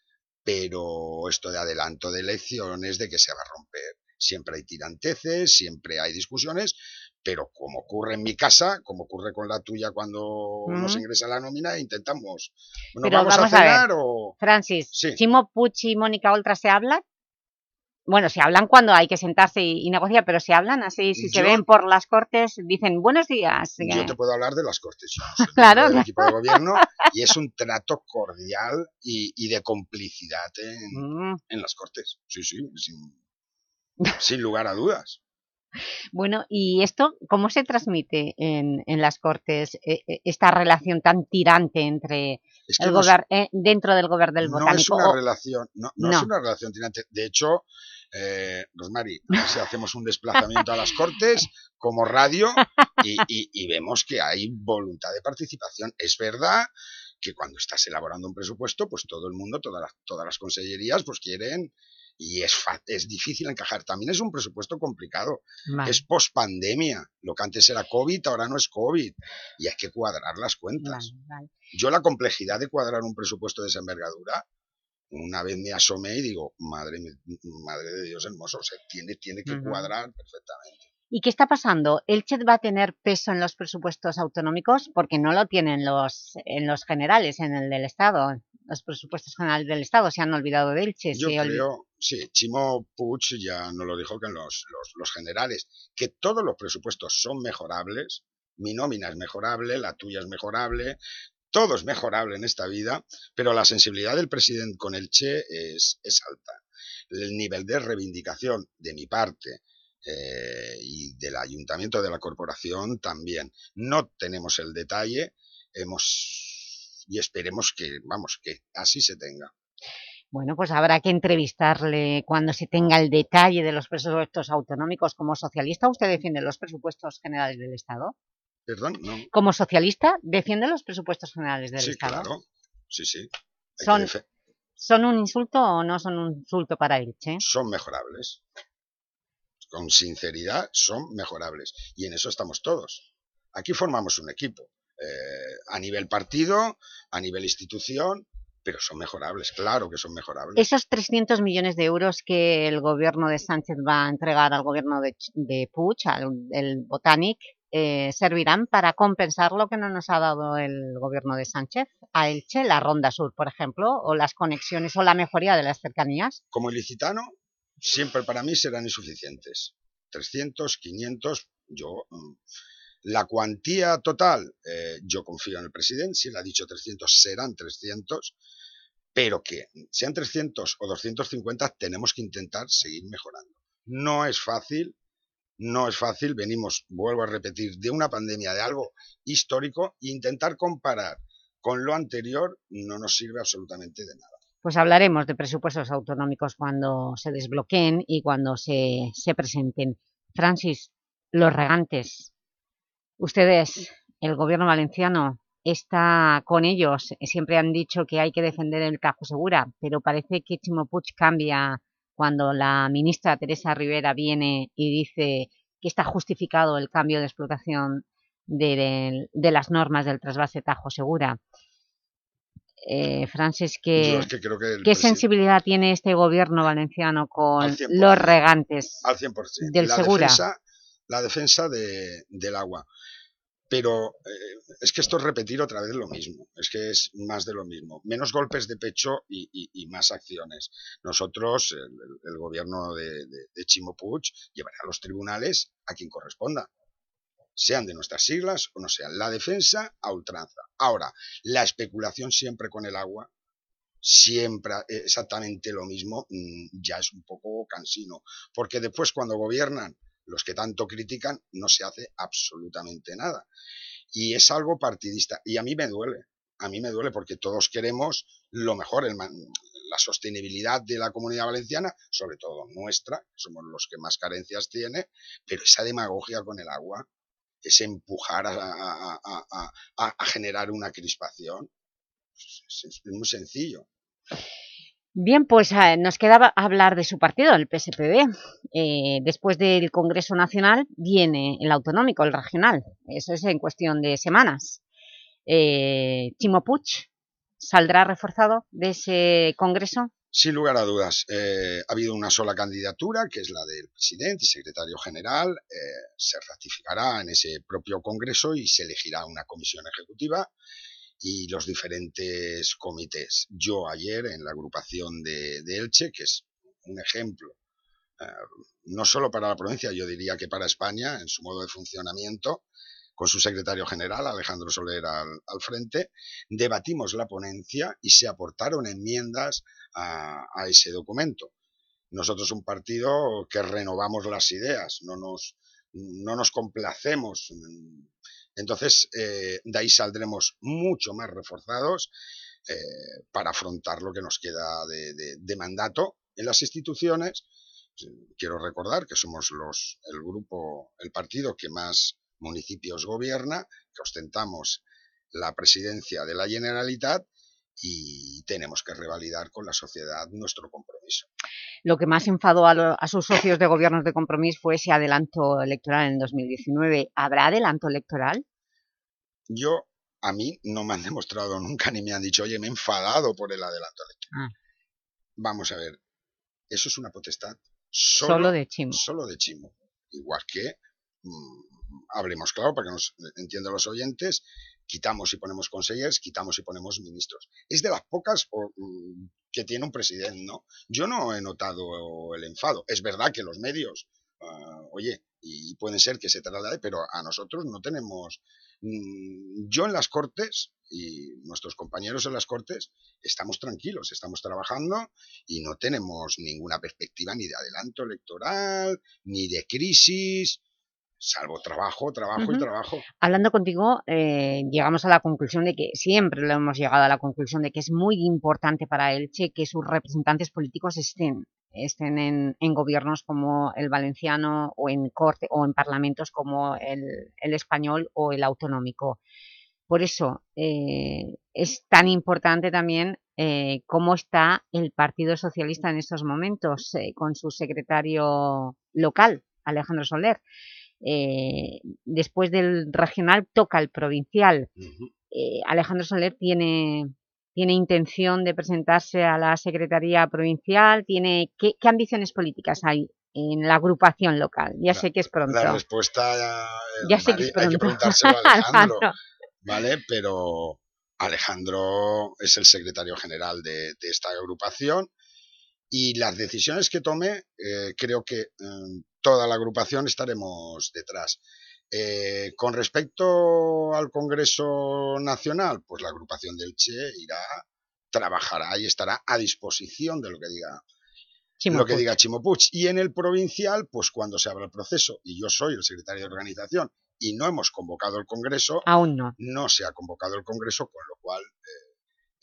pero esto de adelanto de elecciones, de que se va a romper, siempre hay tiranteces, siempre hay discusiones, pero como ocurre en mi casa, como ocurre con la tuya cuando nos ingresa la nómina, intentamos, ¿nos Pero vamos, vamos a cenar o...? Francis, Sí. ¿Chimo Puig y Mónica Oltra se hablan? Bueno, se hablan cuando hay que sentarse y, y negociar, pero se hablan así, si se ven por las cortes, dicen buenos días. Yo eh, te puedo hablar de las cortes, yo soy Claro, del equipo de gobierno y es un trato cordial y, y de complicidad en, Mm. en las cortes. Sí, sí, sin, sin lugar a dudas. Bueno, ¿y esto cómo se transmite en, en las Cortes, eh, eh, esta relación tan tirante entre Es que el gober- eh, dentro del gobierno del no es Botánico? una o- relación, no, no No. es una relación tirante. De hecho, eh, Rosmary, si hacemos un desplazamiento a las Cortes como radio y, y- y vemos que hay voluntad de participación. Es verdad que cuando estás elaborando un presupuesto, pues todo el mundo, todas las, todas las consellerías, pues quieren y es, es difícil encajar. También es un presupuesto complicado. Vale. Es post-pandemia. Lo que antes era COVID, ahora no es COVID. Y hay que cuadrar las cuentas. Vale, vale. Yo la complejidad de cuadrar un presupuesto de esa envergadura una vez me asomé y digo, madre, madre de Dios hermoso, o sea, tiene, tiene que cuadrar perfectamente. ¿Y qué está pasando? ¿Elche va a tener peso en los presupuestos autonómicos? Porque no lo tienen los, en los generales, en el del Estado. Los presupuestos generales del Estado se han olvidado de Elche. Yo creo, sí, Chimo Puig ya nos lo dijo que en los, los, los generales, que todos los presupuestos son mejorables, mi nómina es mejorable, la tuya es mejorable, todo es mejorable en esta vida, pero la sensibilidad del presidente con el Che es, es alta. El nivel de reivindicación de mi parte eh, y del ayuntamiento de la corporación también. No tenemos el detalle, hemos y esperemos que, vamos, que así se tenga. Bueno, pues habrá que entrevistarle cuando se tenga el detalle de los presupuestos autonómicos. Como socialista, ¿usted defiende los presupuestos generales del Estado? Perdón, no. Como socialista, ¿defiende los presupuestos generales del Estado? Sí, claro. Sí, sí. ¿Son, ¿Son un insulto o no son un insulto para Elche? Son mejorables. Con sinceridad, son mejorables. Y en eso estamos todos. Aquí formamos un equipo. Eh, a nivel partido, a nivel institución, pero son mejorables, claro que son mejorables. Esos 300 millones de euros que el gobierno de Sánchez va a entregar al gobierno de, de Puig, al el Botanic, eh, servirán para compensar lo que no nos ha dado el gobierno de Sánchez a Elche, la Ronda Sur, por ejemplo, o las conexiones o la mejoría de las cercanías? Como ilicitano, siempre para mí serán insuficientes. 300, 500, yo... Mm, la cuantía total, eh, yo confío en el presidente, si él ha dicho 300, serán 300, pero que sean 300 o 250 tenemos que intentar seguir mejorando. No es fácil, no es fácil, venimos, vuelvo a repetir, de una pandemia, de algo histórico, e intentar comparar con lo anterior no nos sirve absolutamente de nada. Pues hablaremos de presupuestos autonómicos cuando se desbloqueen y cuando se, se presenten. Francis, los regantes, ustedes, el gobierno valenciano, está con ellos. Siempre han dicho que hay que defender el Cajo Segura, pero parece que Chimo Puig cambia cuando la ministra Teresa Rivera viene y dice que está justificado el cambio de explotación de, las normas del trasvase Tajo Segura. Eh, Francis, ¿qué, sensibilidad tiene este gobierno valenciano con los regantes al 100%. del Segura? la defensa del agua pero eh, es que esto es repetir otra vez lo mismo, es que es más de lo mismo, menos golpes de pecho y, más acciones. Nosotros, el, gobierno de, de, Chimo Puig, llevará a los tribunales a quien corresponda, sean de nuestras siglas o no sean, la defensa a ultranza. Ahora, la especulación siempre con el agua, siempre exactamente lo mismo, mm, ya es un poco cansino, porque después cuando gobiernan los que tanto critican, no se hace absolutamente nada. Y es algo partidista. Y a mí me duele. A mí me duele porque todos queremos lo mejor, la sostenibilidad de la comunidad valenciana, sobre todo nuestra, somos los que más carencias tiene, pero esa demagogia con el agua, ese empujar a, generar una crispación, es muy sencillo. Bien, pues eh, nos queda hablar de su partido, el PSPB. Eh, después del Congreso Nacional viene el autonómico, el regional. Eso es en cuestión de semanas. Eh, ¿Chimo saldrá reforzado de ese Congreso? Sin lugar a dudas. ha habido una sola candidatura, que es la del presidente y secretario general. se ratificará en ese propio Congreso y se elegirá una comisión ejecutiva y los diferentes comités. Yo ayer en la agrupación de, Elche, que es un ejemplo, eh, no solo para la provincia, yo diría que para España, en su modo de funcionamiento, con su secretario general, Alejandro Soler, al, frente, debatimos la ponencia y se aportaron enmiendas a, ese documento. Nosotros un partido que renovamos las ideas, no nos, no nos complacemos entonces, eh, de ahí saldremos mucho más reforzados eh, para afrontar lo que nos queda de, mandato en las instituciones. Quiero recordar que somos los, el grupo, el partido que más municipios gobierna, que ostentamos la presidencia de la Generalitat y tenemos que revalidar con la sociedad nuestro compromiso. Lo que más enfadó a, a, sus socios de gobiernos de compromiso fue ese adelanto electoral en 2019. ¿Habrá adelanto electoral? Yo, a mí no me han demostrado nunca ni me han dicho, oye, me he enfadado por el adelanto electoral. Ah. vamos a ver, eso es una potestad solo, solo, de Chimo. Solo de Chimo. Igual que, mm, hablemos claro para que nos entiendan los oyentes, quitamos y ponemos consejers, quitamos y ponemos ministros. Es de las pocas mm, que tiene un presidente, ¿no? Yo no he notado el enfado. Es verdad que los medios, ah, oye, y pueden ser que se traslade, pero a nosotros no tenemos... Mm, yo en las Cortes y nuestros compañeros en las Cortes estamos tranquilos, estamos trabajando y no tenemos ninguna perspectiva ni de adelanto electoral, ni de crisis, salvo trabajo, trabajo y trabajo. Hablando contigo, eh, llegamos a la conclusión de que siempre lo hemos llegado a la conclusión de que es muy importante para Elche que sus representantes políticos estén estén en, gobiernos como el valenciano o en corte o en parlamentos como el, español o el autonómico. Por eso eh, es tan importante también eh, cómo está el Partido Socialista en estos momentos con su secretario local, Alejandro Soler. Eh, después del regional toca el provincial. Eh, Alejandro Soler tiene, tiene intención de presentarse a la Secretaría Provincial, tiene ¿qué, ambiciones políticas hay en la agrupación local? Ya sé que es pronto. La respuesta ya, sé que es pronto. hay que preguntárselo a Alejandro, ¿vale? Pero Alejandro es el secretario general de, esta agrupación y las decisiones que tome eh, creo que em, toda la agrupación estaremos detrás. Eh, con respecto al Congreso Nacional, pues la agrupación del Che irá, trabajará y estará a disposición de lo que diga lo que diga Chimo Y en el provincial, pues cuando se abra el proceso, y yo soy el secretario de organización, y no hemos convocado el Congreso, aún no, no se ha convocado el Congreso, con lo cual eh,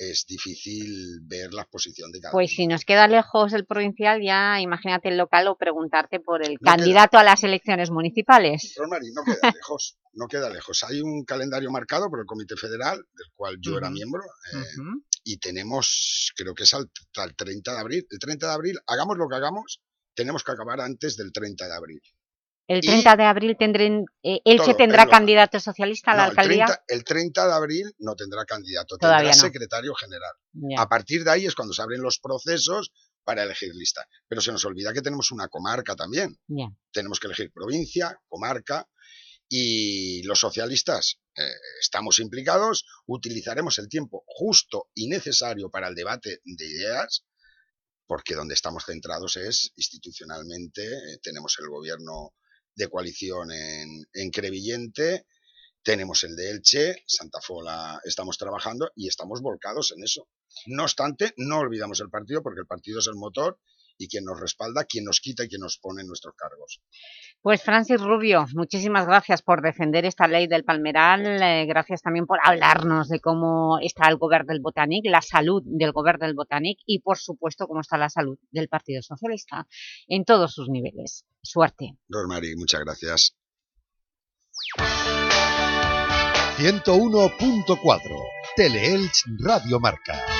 es difícil ver la posición de cada Pues si nos queda lejos el provincial, ya imagínate el local o preguntarte por el candidato a las elecciones municipales. Rosmary, no queda lejos, no queda lejos. Hay un calendario marcado por el Comité Federal, del cual yo era miembro, eh, y tenemos, creo que es al, el 30 de abril. El 30 de abril, hagamos lo que hagamos, tenemos que acabar antes del 30 de abril. El 30 de abril tendrán, eh, Elche tendrá candidato socialista a la alcaldía. El 30, de abril no tendrá candidato, tendrá secretario general. A partir de ahí es cuando se abren los procesos para elegir lista. Pero se nos olvida que tenemos una comarca también. Tenemos que elegir provincia, comarca, y los socialistas eh, estamos implicados, utilizaremos el tiempo justo y necesario para el debate de ideas, porque donde estamos centrados es institucionalmente, eh, tenemos el gobierno de coalición en, en Crevillente, tenemos el de Elche, Santa Fola estamos trabajando y estamos volcados en eso. No obstante, no olvidamos el partido porque el partido es el motor y quien nos respalda, quien nos quita y quien nos pone en nuestros cargos. Pues Francis Rubio, muchísimas gracias por defender esta ley del Palmeral, eh, gracias también por hablarnos de cómo está el gobierno del Botanic, la salud del gobierno del Botanic y por supuesto cómo está la salud del Partido Socialista en todos sus niveles. Suerte. Rosmary, muchas gracias. 101.4 Teleelch Radio Marca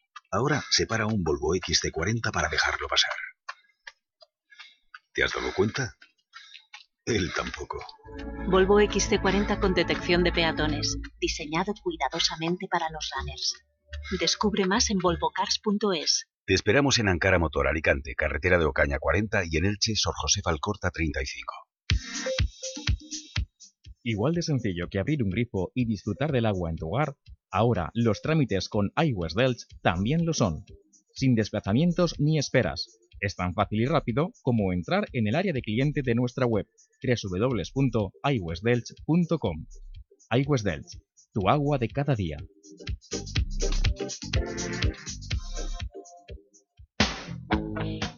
Ahora se para un Volvo XC40 para dejarlo pasar. ¿Te has dado cuenta? Él tampoco. Volvo XC40 con detección de peatones, diseñado cuidadosamente para los runners. Descubre más en volvocars.es. Te esperamos en Ankara Motor Alicante, carretera de Ocaña 40 y en Elche, Sor José Falcorta 35. Igual de sencillo que abrir un grifo y disfrutar del agua en tu hogar, Ahora, los trámites con iWest Delch también lo son, sin desplazamientos ni esperas. Es tan fácil y rápido como entrar en el área de cliente de nuestra web www.iwestdelch.com. iWest Delch, tu agua de cada día.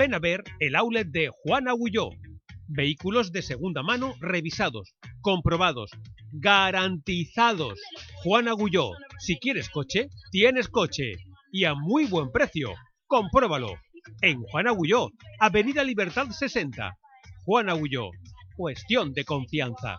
Ven a ver el outlet de Juan Agulló. Vehículos de segunda mano revisados, comprobados, garantizados. Juan Agulló, si quieres coche, tienes coche. Y a muy buen precio. Compruébalo. En Juan Agulló, Avenida Libertad 60. Juan Agulló, cuestión de confianza.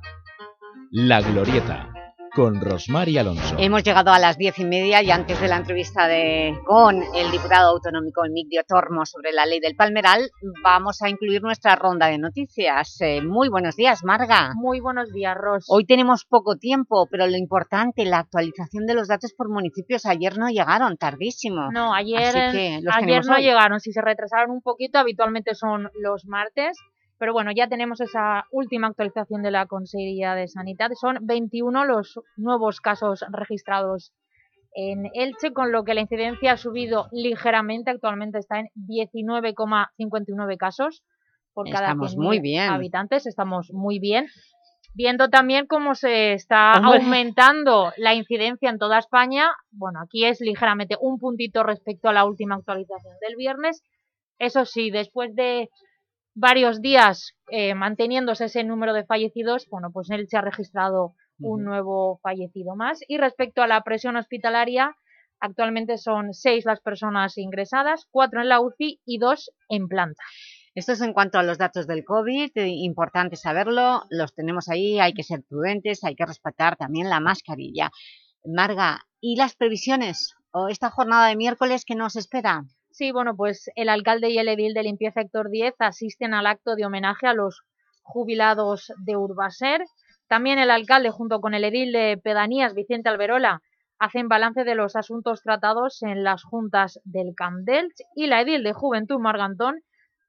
La Glorieta, con Rosmar y Alonso. Hemos llegado a las diez y media y antes de la entrevista de, con el diputado autonómico Emilio Tormo sobre la ley del Palmeral, vamos a incluir nuestra ronda de noticias. Eh, muy buenos días, Marga. Muy buenos días, Ros. Hoy tenemos poco tiempo, pero lo importante, la actualización de los datos por municipios, ayer no llegaron, tardísimo. No, ayer, Así que los ayer tenemos no hoy. llegaron, si se retrasaron un poquito, habitualmente son los martes, pero bueno, ya tenemos esa última actualización de la Consejería de Sanidad. Son 21 los nuevos casos registrados en Elche, con lo que la incidencia ha subido ligeramente, actualmente está en 19,59 casos por cada Estamos 100.000 muy bien. habitantes, estamos muy bien. Viendo también cómo se está Hombre. aumentando la incidencia en toda España, bueno, aquí es ligeramente un puntito respecto a la última actualización del viernes. Eso sí, después de varios días eh, manteniéndose ese número de fallecidos, bueno, pues él se ha registrado un nuevo fallecido más. Y respecto a la presión hospitalaria, actualmente son seis las personas ingresadas, cuatro en la UCI y dos en planta. Esto es en cuanto a los datos del COVID, eh, importante saberlo, los tenemos ahí, hay que ser prudentes, hay que respetar también la mascarilla. Marga, ¿y las previsiones? ¿O esta jornada de miércoles que nos espera? Sí, bueno, pues el alcalde y el edil de limpieza Héctor Díez asisten al acto de homenaje a los jubilados de Urbaser. También el alcalde, junto con el edil de Pedanías, Vicente Alberola, hacen balance de los asuntos tratados en las juntas del Camp y la edil de Juventud Margantón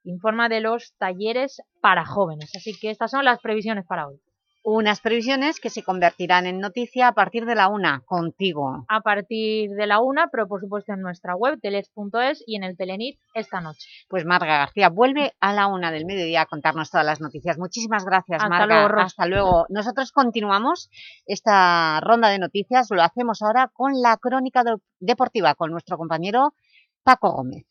informa de los talleres para jóvenes. Así que estas son las previsiones para hoy. Unas previsiones que se convertirán en noticia a partir de la una, contigo. A partir de la una, pero por supuesto en nuestra web, teles.es y en el Telenit esta noche. Pues Marga García vuelve a la una del mediodía a contarnos todas las noticias. Muchísimas gracias, Hasta Marga. luego, Ros. Hasta luego. Nosotros continuamos esta ronda de noticias, lo hacemos ahora con la crónica de- deportiva con nuestro compañero Paco Gómez.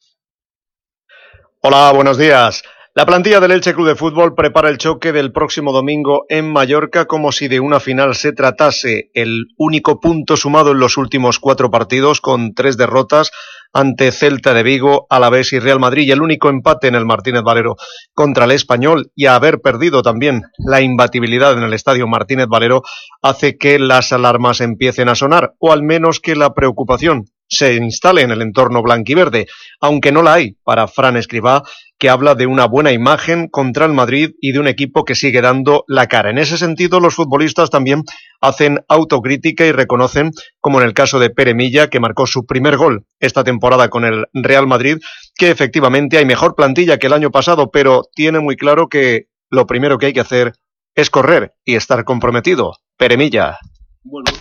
Hola, buenos días. La plantilla del Elche Club de Fútbol prepara el choque del próximo domingo en Mallorca como si de una final se tratase. El único punto sumado en los últimos cuatro partidos con tres derrotas ante Celta de Vigo, Alavés y Real Madrid y el único empate en el Martínez Valero contra el Español y a haber perdido también la imbatibilidad en el estadio Martínez Valero hace que las alarmas empiecen a sonar o al menos que la preocupación se instale en el entorno blanquiverde, aunque no la hay para Fran Escribá, que habla de una buena imagen contra el Madrid y de un equipo que sigue dando la cara. En ese sentido, los futbolistas también hacen autocrítica y reconocen, como en el caso de Pere Milla, que marcó su primer gol esta temporada con el Real Madrid, que efectivamente hay mejor plantilla que el año pasado, pero tiene muy claro que lo primero que hay que hacer es correr y estar comprometido. Pere Milla.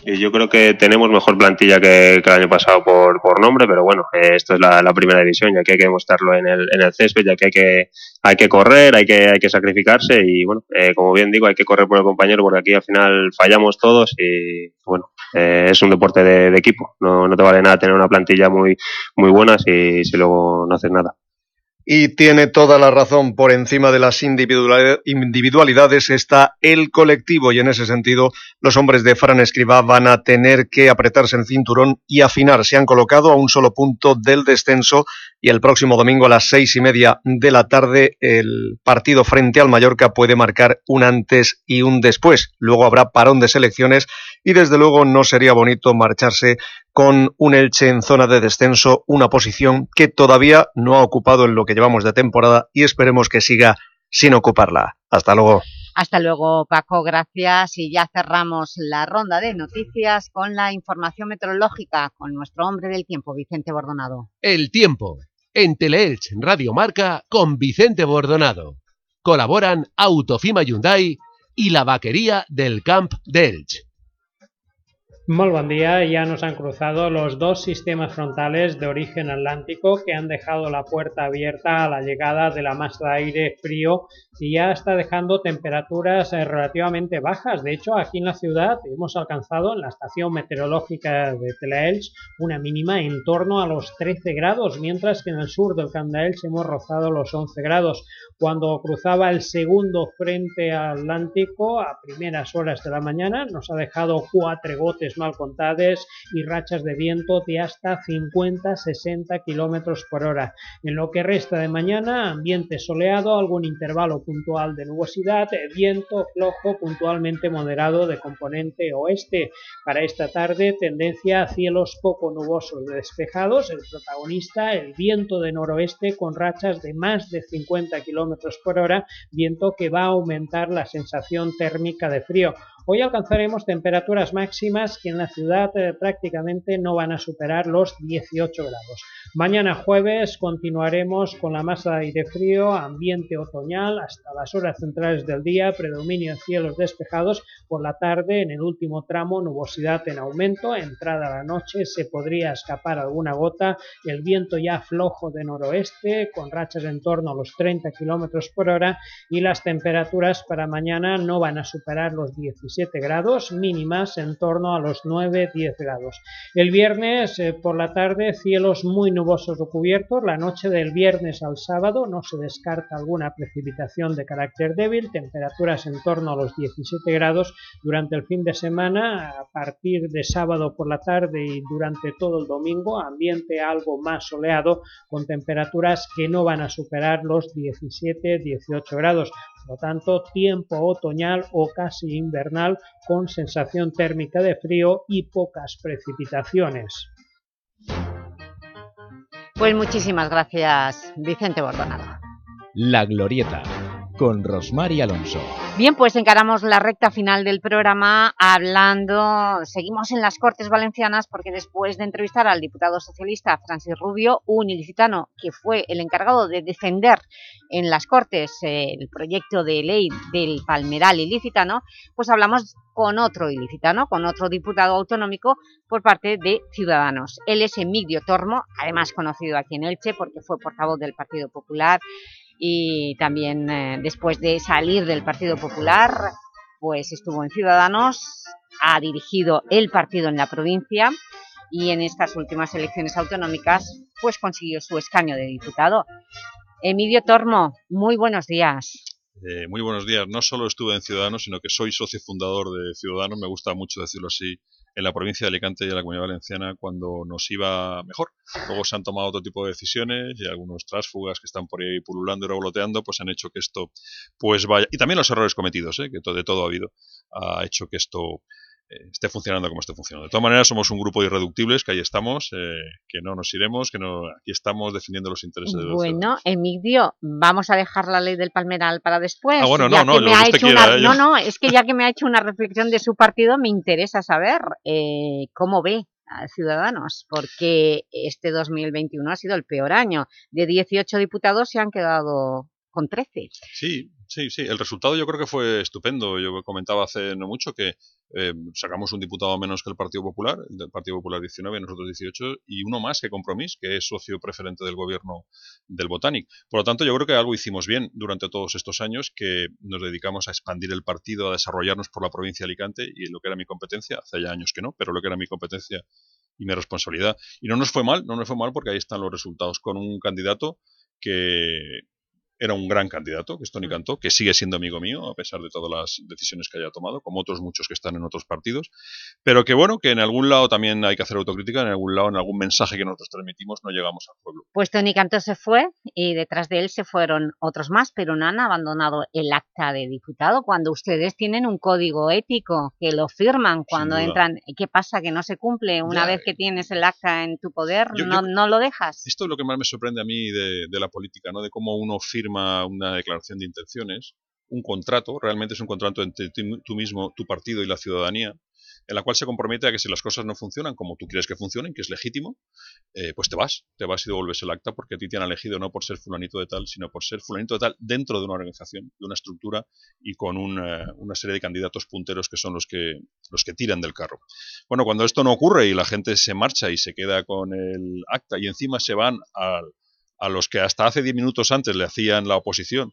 Eh, Yo creo que tenemos mejor plantilla que, que el año pasado por, por nombre, pero bueno, eh, esto es la, la primera división, ya que hay que demostrarlo en el, en el césped, ya que hay que, hay que correr, hay que, hay que sacrificarse y bueno, eh, como bien digo, hay que correr por el compañero porque aquí al final fallamos todos y bueno, eh, es un deporte de, de equipo, no, no te vale nada tener una plantilla muy, muy buena si, si luego no haces nada. Y tiene toda la razón, por encima de las individualidades está el colectivo y en ese sentido los hombres de Fran Escribá van a tener que apretarse el cinturón y afinar. Se han colocado a un solo punto del descenso y el próximo domingo a las seis y media de la tarde el partido frente al Mallorca puede marcar un antes y un después. Luego habrá parón de selecciones y desde luego no sería bonito marcharse con un Elche en zona de descenso, una posición que todavía no ha ocupado en lo que llevamos de temporada y esperemos que siga sin ocuparla. Hasta luego. Hasta luego, Paco, gracias. Y ya cerramos la ronda de noticias con la información meteorológica con nuestro hombre del tiempo, Vicente Bordonado. El tiempo, en Teleelch Radio Marca con Vicente Bordonado. Colaboran Autofima Hyundai y la vaquería del Camp de Elche. Muy buen día, ya nos han cruzado los dos sistemas frontales de origen atlántico que han dejado la puerta abierta a la llegada de la masa de aire frío y ya está dejando temperaturas eh, relativamente bajas. De hecho, aquí en la ciudad hemos alcanzado en la estación meteorológica de Telaels una mínima en torno a los 13 grados, mientras que en el sur del Camp hemos rozado los 11 grados. Cuando cruzaba el segundo frente atlántico a primeras horas de la mañana nos ha dejado cuatro gotes mal contadas y rachas de viento de hasta 50-60 kilómetros por hora. En lo que resta de mañana, ambiente soleado, algún intervalo puntual de nubosidad, viento flojo puntualmente moderado de componente oeste. Para esta tarde, tendencia a cielos poco nubosos despejados, el protagonista, el viento de noroeste con rachas de más de 50 kilómetros por hora, viento que va a aumentar la sensación térmica de frío. Hoy alcanzaremos temperaturas máximas que en la ciudad eh, prácticamente no van a superar los 18 grados. Mañana jueves continuaremos con la masa de aire frío, ambiente otoñal hasta las horas centrales del día, predominio de cielos despejados, por la tarde en el último tramo nubosidad en aumento, entrada la noche se podría escapar alguna gota, el viento ya flojo de noroeste con rachas en torno a los 30 km por hora. Y las temperaturas para mañana no van a superar los 17 grados, mínimas en torno a los 9-10 grados. El viernes eh, por la tarde cielos muy nubosos o cubiertos. La noche del viernes al sábado no se descarta alguna precipitación de carácter débil, temperaturas en torno a los 17 grados durante el fin de semana, a partir de sábado por la tarde y durante todo el domingo, ambiente algo más soleado con temperaturas que no van a superar los 17-18 grados. Por lo tanto, tiempo otoñal o casi invernal con sensación térmica de frío y pocas precipitaciones. Pues muchísimas gracias, Vicente Bordonado. La Glorieta, con Rosmar y Alonso. Bien, pues encaramos la recta final del programa hablando, seguimos en las Cortes Valencianas porque después de entrevistar al diputado socialista Francis Rubio, un ilicitano que fue el encargado de defender en las Cortes eh, el proyecto de ley del palmeral ilicitano, pues hablamos con otro ilicitano, con otro diputado autonómico por parte de Ciudadanos. Él es Emilio Tormo, además conocido aquí en Elche porque fue portavoz del Partido Popular y también eh, después de salir del Partido Popular, pues estuvo en Ciudadanos, ha dirigido el partido en la provincia y en estas últimas elecciones autonómicas pues consiguió su escaño de diputado. Emilio Tormo, muy buenos días. Eh, muy buenos días. No solo estuve en Ciudadanos, sino que soy socio fundador de Ciudadanos, me gusta mucho decirlo así, en la provincia de Alicante y en la Comunidad Valenciana cuando nos iba mejor. Luego se han tomado otro tipo de decisiones y algunos trásfugas que están por ahí pululando y revoloteando pues han hecho que esto pues vaya... Y también los errores cometidos, ¿eh? que de todo ha habido, ha hecho que esto esté funcionando como esté funcionando. De todas maneras, somos un grupo de irreductibles, que ahí estamos, eh, que no nos iremos, que no aquí estamos defendiendo los intereses de los Bueno, Emilio, vamos a dejar la ley del palmeral para después. Ah, bueno, no, no, me ha hecho una, No, no, es que ya que me ha hecho una reflexión de su partido, me interesa saber eh, cómo ve a Ciudadanos, porque este 2021 ha sido el peor año. De 18 diputados se han quedado con 13. Sí, Sí, sí, el resultado yo creo que fue estupendo. Yo comentaba hace no mucho que eh, sacamos un diputado menos que el Partido Popular, el Partido Popular 19, nosotros 18, y uno más que Compromís, que es socio preferente del gobierno del Botanic. Por lo tanto, yo creo que algo hicimos bien durante todos estos años, que nos dedicamos a expandir el partido, a desarrollarnos por la provincia de Alicante, y lo que era mi competencia, hace ya años que no, pero lo que era mi competencia y mi responsabilidad. Y no nos fue mal, no nos fue mal porque ahí están los resultados, con un candidato que era un gran candidato, que es Mm. Tony Cantó, que sigue siendo amigo mío, a pesar de todas las decisiones que haya tomado, como otros muchos que están en otros partidos, pero que bueno, que en algún lado también hay que hacer autocrítica, en algún lado, en algún mensaje que nosotros transmitimos, no llegamos al pueblo. Pues Tony Cantó se fue y detrás de él se fueron otros más, pero no han abandonado el acta de diputado cuando ustedes tienen un código ético que lo firman cuando entran. ¿Qué pasa? ¿Que no se cumple? Una Ya, vez que tienes el acta en tu poder, Yo- no, yo- no lo dejas? Esto es lo que más me sorprende a mí de, de la política, ¿no? De cómo uno firma una declaración de intenciones, un contrato, realmente es un contrato entre tú mismo, tu partido y la ciudadanía, en la cual se compromete a que si las cosas no funcionan como tú quieres que funcionen, que es legítimo, eh, pues te vas, te vas y devuelves el acta porque a ti te han elegido no por ser fulanito de tal, sino por ser fulanito de tal dentro de una organización, de una estructura y con una, una serie de candidatos punteros que son los que, los que tiran del carro. Bueno, cuando esto no ocurre y la gente se marcha y se queda con el acta y encima se van al- a los que hasta hace 10 minutos antes le hacían la oposición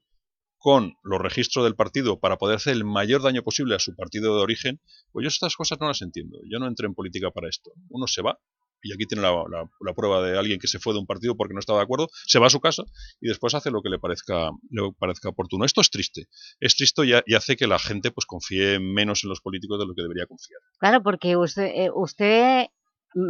con los registros del partido para poder hacer el mayor daño posible a su partido de origen, pues yo estas cosas no las entiendo. Yo no entré en política para esto. Uno se va, y aquí tiene la, la- prueba de alguien que se fue de un partido porque no estaba de acuerdo, se va a su casa y después hace lo que le parezca, le parezca oportuno. Esto es triste. Es triste y, y hace que la gente pues confíe menos en los políticos de lo que debería confiar. Claro, porque usted, eh, usted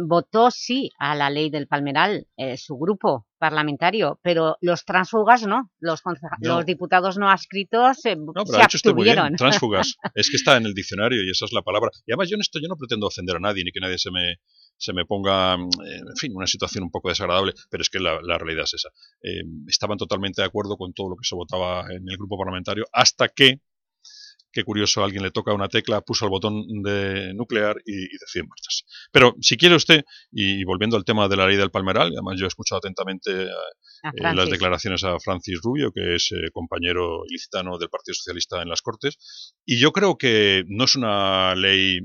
votó sí a la ley del Palmeral, eh, su grupo parlamentario, pero los tránsfugas no, los, No. los diputados no adscritos eh, No, pero se ha dicho usted muy bien, tránsfugas. es que está en el diccionario y esa es la palabra. Y además yo en esto yo no pretendo ofender a nadie ni que nadie se me, se me ponga, mm, eh, en fin, una situación un poco desagradable, pero es que la, la realidad es esa. Eh, estaban totalmente de acuerdo con todo lo que se votaba en el grupo parlamentario hasta que, qué curioso, alguien le toca una tecla, puso el botón de nuclear y, y decide marchas. Pero si quiere usted, y volviendo al tema de la ley del Palmeral, y además yo he escuchado atentamente eh, A eh, las declaraciones a Francis Rubio, que es eh, compañero ilicitano del Partido Socialista en las Cortes, y yo creo que no es una ley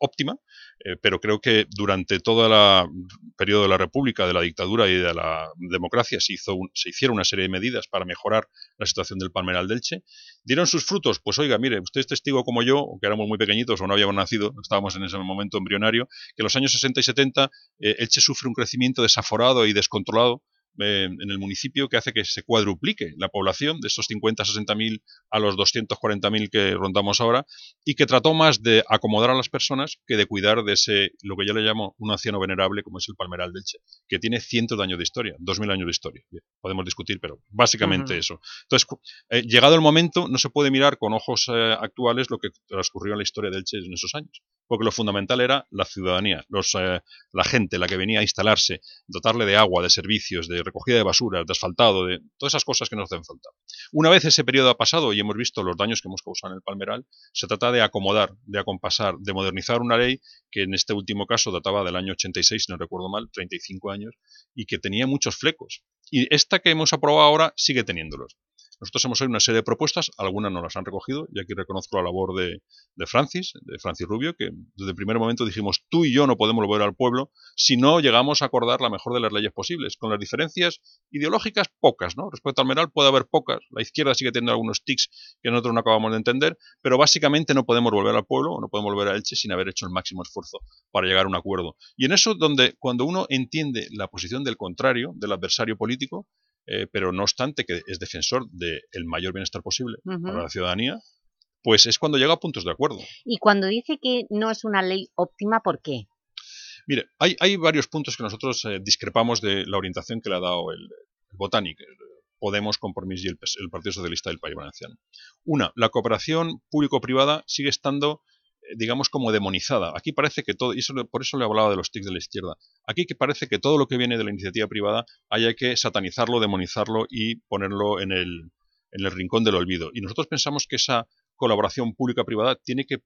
óptima, eh, pero creo que durante todo el periodo de la República, de la dictadura y de la democracia se, hizo un- se hicieron una serie de medidas para mejorar la situación del Palmeral del Che. ¿Dieron sus frutos? Pues oiga, mire, usted es testigo como yo, que éramos muy pequeñitos o no habíamos nacido, estábamos en ese momento embrionario, que en los años 60 y 70 eh, Elche sufre un crecimiento desaforado y descontrolado eh, en el municipio que hace que se cuadruplique la población de esos 50, 60 mil a los 240 mil que rondamos ahora y que trató más de acomodar a las personas que de cuidar de ese, lo que yo le llamo un anciano venerable como es el Palmeral del Che, que tiene cientos de años de historia, 2000 años de historia. Podemos discutir, pero básicamente eso. Entonces, eh, llegado el momento, no se puede mirar con ojos eh, actuales lo que transcurrió en la historia del Che en esos años, porque lo fundamental era la ciudadanía, los, eh, la gente, la que venía a instalarse, dotarle de agua, de servicios, de recogida de basuras, de asfaltado, de todas esas cosas que nos hacen falta. Una vez ese periodo ha pasado y hemos visto los daños que hemos causado en el Palmeral, se trata de acomodar, de acompasar, de modernizar una ley que en este último caso databa del año 86, si no recuerdo mal, 35 años, y que tenía muchos flecos. Y esta que hemos aprobado ahora sigue teniéndolos. Nosotros hemos hecho una serie de propuestas, algunas no las han recogido, y aquí reconozco la labor de, Francis, de Francis Rubio, que desde el primer momento dijimos, tú y yo no podemos volver al pueblo si no llegamos a acordar la mejor de las leyes posibles, con las diferencias ideológicas pocas, ¿no? Respecto al Meral puede haber pocas, la izquierda sigue teniendo algunos tics que nosotros no acabamos de entender, pero básicamente no podemos volver al pueblo, no podemos volver a Elche sin haber hecho el máximo esfuerzo para llegar a un acuerdo. Y en eso donde cuando uno entiende la posición del contrario, del adversario político, eh, pero no obstante que es defensor del mayor bienestar posible para la ciudadanía, pues es cuando llega a puntos de acuerdo. Y cuando dice que no es una ley óptima, ¿por qué? Mire, hay, hay varios puntos que nosotros eh, discrepamos de la orientación que le ha dado el, el Botánic, el Podemos, Compromís y el, el Partido Socialista del País Valenciano. Una, la cooperación público-privada sigue estando, eh, digamos, como demonizada. Aquí parece que todo, y eso, por eso le hablaba de los tics de la izquierda, aquí que parece que todo lo que viene de la iniciativa privada haya que satanizarlo, demonizarlo y ponerlo en el, en el rincón del olvido. Y nosotros pensamos que esa colaboración pública-privada tiene que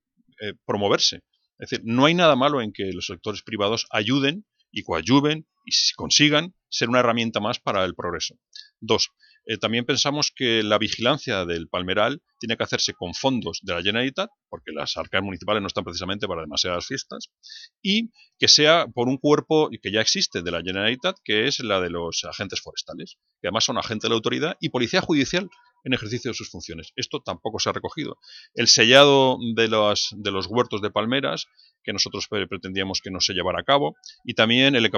eh, promoverse. Es decir, no hay nada malo en que los sectores privados ayuden y coadyuven y si consigan ser una herramienta más para el progreso. Dos, eh, también pensamos que la vigilancia del palmeral tiene que hacerse con fondos de la Generalitat, porque las arcas municipales no están precisamente para demasiadas fiestas, y que sea por un cuerpo que ya existe de la Generalitat, que es la de los agentes forestales, que además son agentes de la autoridad y policía judicial, en ejercicio de sus funciones. Esto tampoco se ha recogido. El sellado de los, de los huertos de palmeras, que nosotros pretendíamos que no se llevara a cabo, y también el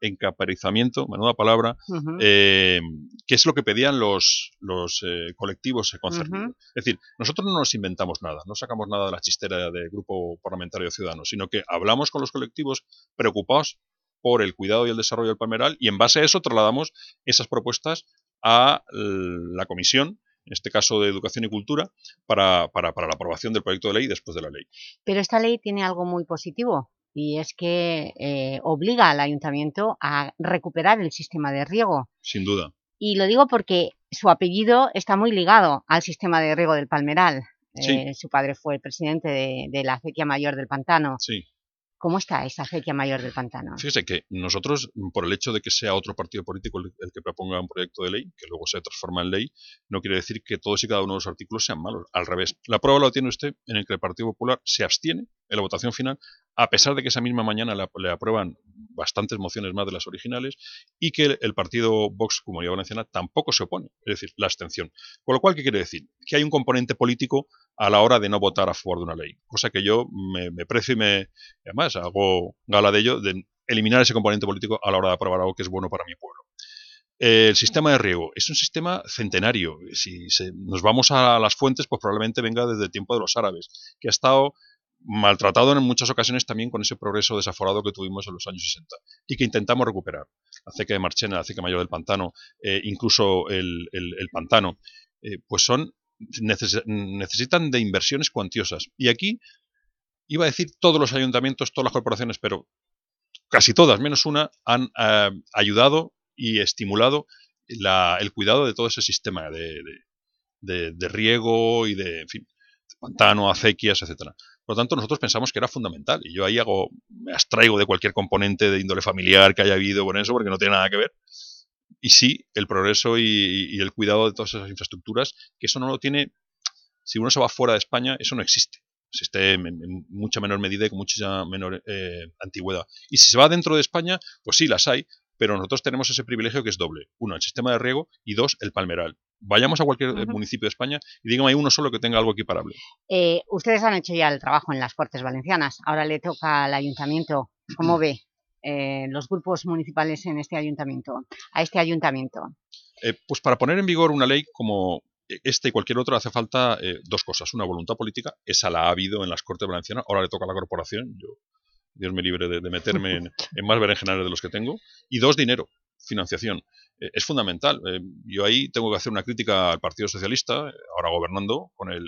encaparizamiento, menuda palabra, eh, que es lo que pedían los, los eh, colectivos concernidos. Es decir, nosotros no nos inventamos nada, no sacamos nada de la chistera del Grupo Parlamentario Ciudadano, sino que hablamos con los colectivos preocupados por el cuidado y el desarrollo del palmeral y en base a eso trasladamos esas propuestas a la comisión en este caso de Educación y Cultura, para, para, para, la aprobación del proyecto de ley después de la ley. Pero esta ley tiene algo muy positivo, y es que eh, obliga al ayuntamiento a recuperar el sistema de riego. Sin duda. Y lo digo porque su apellido está muy ligado al sistema de riego del Palmeral. Eh, su padre fue el presidente de, de la acequia mayor del Pantano. Sí. ¿Cómo está esa acequia mayor del pantano? Fíjese que nosotros, por el hecho de que sea otro partido político el, que proponga un proyecto de ley, que luego se transforma en ley, no quiere decir que todos y cada uno de los artículos sean malos. Al revés, la prueba la tiene usted en el que el Partido Popular se abstiene en la votación final, a pesar de que esa misma mañana le, aprueban bastantes mociones más de las originales, y que el, partido Vox, ya Valenciana, tampoco se opone, es decir, la abstención. Con lo cual, ¿qué quiere decir? Que hay un componente político a la hora de no votar a favor de una ley, cosa que yo me, me precio y me, además hago gala de ello, de eliminar ese componente político a la hora de aprobar algo que es bueno para mi pueblo. El sistema de riego es un sistema centenario. Si nos vamos a las fuentes, pues probablemente venga desde el tiempo de los árabes, que ha estado maltratado en muchas ocasiones también con ese progreso desaforado que tuvimos en los años 60 y que intentamos recuperar. La acequia de Marchena, la acequia mayor del pantano, eh, incluso el, pantano, eh, pues son necesitan de inversiones cuantiosas. Y aquí iba a decir todos los ayuntamientos, todas las corporaciones, pero casi todas, menos una, han eh, ayudado y estimulado el cuidado de todo ese sistema de, de, riego y de, en fin, pantano, acequias, etcétera. Por lo tanto, nosotros pensamos que era fundamental. Y yo ahí hago, me abstraigo de cualquier componente de índole familiar que haya habido con eso, porque no tiene nada que ver. Y sí, el progreso y, el cuidado de todas esas infraestructuras, que eso no lo tiene, si uno se va fuera de España, eso no existe. Existe en, mucha menor medida y con mucha menor eh, antigüedad. Y si se va dentro de España, pues sí, las hay, pero nosotros tenemos ese privilegio que es doble. Uno, el sistema de riego y dos, el palmeral. Vayamos a cualquier municipio de España y dígame uno solo que tenga algo equiparable. Eh, ustedes han hecho ya el trabajo en las Cortes Valencianas, ahora le toca al Ayuntamiento. ¿Cómo ve eh, los grupos municipales en este ayuntamiento, a este ayuntamiento? Eh, pues para poner en vigor una ley como este y cualquier otra hace falta dos cosas. Una voluntad política, esa la ha habido en las Cortes Valencianas, ahora le toca a la corporación, yo Dios me libre de, meterme en, en, más berenjenales de los que tengo. Y dos, dinero, financiación. Eh, es fundamental. Eh, yo ahí tengo que hacer una crítica al Partido Socialista, ahora gobernando con el,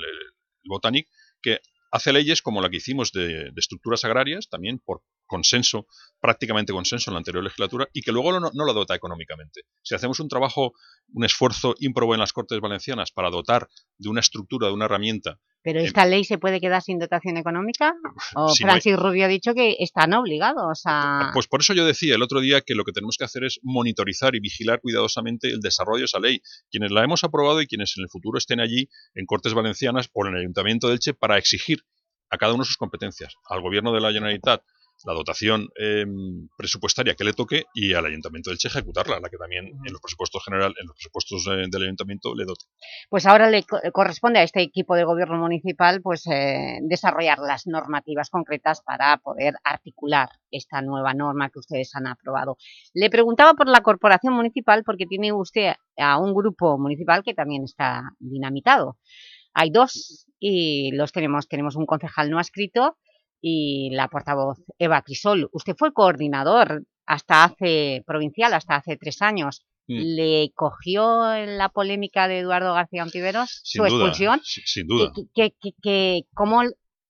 Botanic, que hace leyes como la que hicimos de, estructuras agrarias, también por consenso, prácticamente consenso en la anterior legislatura, y que luego no, no la dota económicamente. Si hacemos un trabajo, un esfuerzo ímprobo en las Cortes Valencianas para dotar de una estructura, de una herramienta ¿Pero esta ley se puede quedar sin dotación económica? ¿O Francis Rubio ha dicho que están obligados a...? Pues por eso yo decía el otro día que lo que tenemos que hacer es monitorizar y vigilar cuidadosamente el desarrollo de esa ley. Quienes la hemos aprobado y quienes en el futuro estén allí en Cortes Valencianas o en el Ayuntamiento de Elche para exigir a cada uno sus competencias, al Gobierno de la Generalitat la dotación em, presupuestaria que le toque y al Ayuntamiento del Che ejecutarla, la que también en los presupuestos general, en los presupuestos eh, del Ayuntamiento le dote. Pues ahora le corresponde a este equipo de gobierno municipal pues eh, desarrollar las normativas concretas para poder articular esta nueva norma que ustedes han aprobado. Le preguntaba por la corporación municipal porque tiene usted a un grupo municipal que también está dinamitado. Hay dos y los tenemos, tenemos un concejal no escrito y la portavoz Eva Crisol. Usted fue coordinador hasta hace, provincial, hasta hace tres años. Mm. ¿Le cogió la polémica de Eduardo García Antiveros, su expulsión? Sin duda. cómo,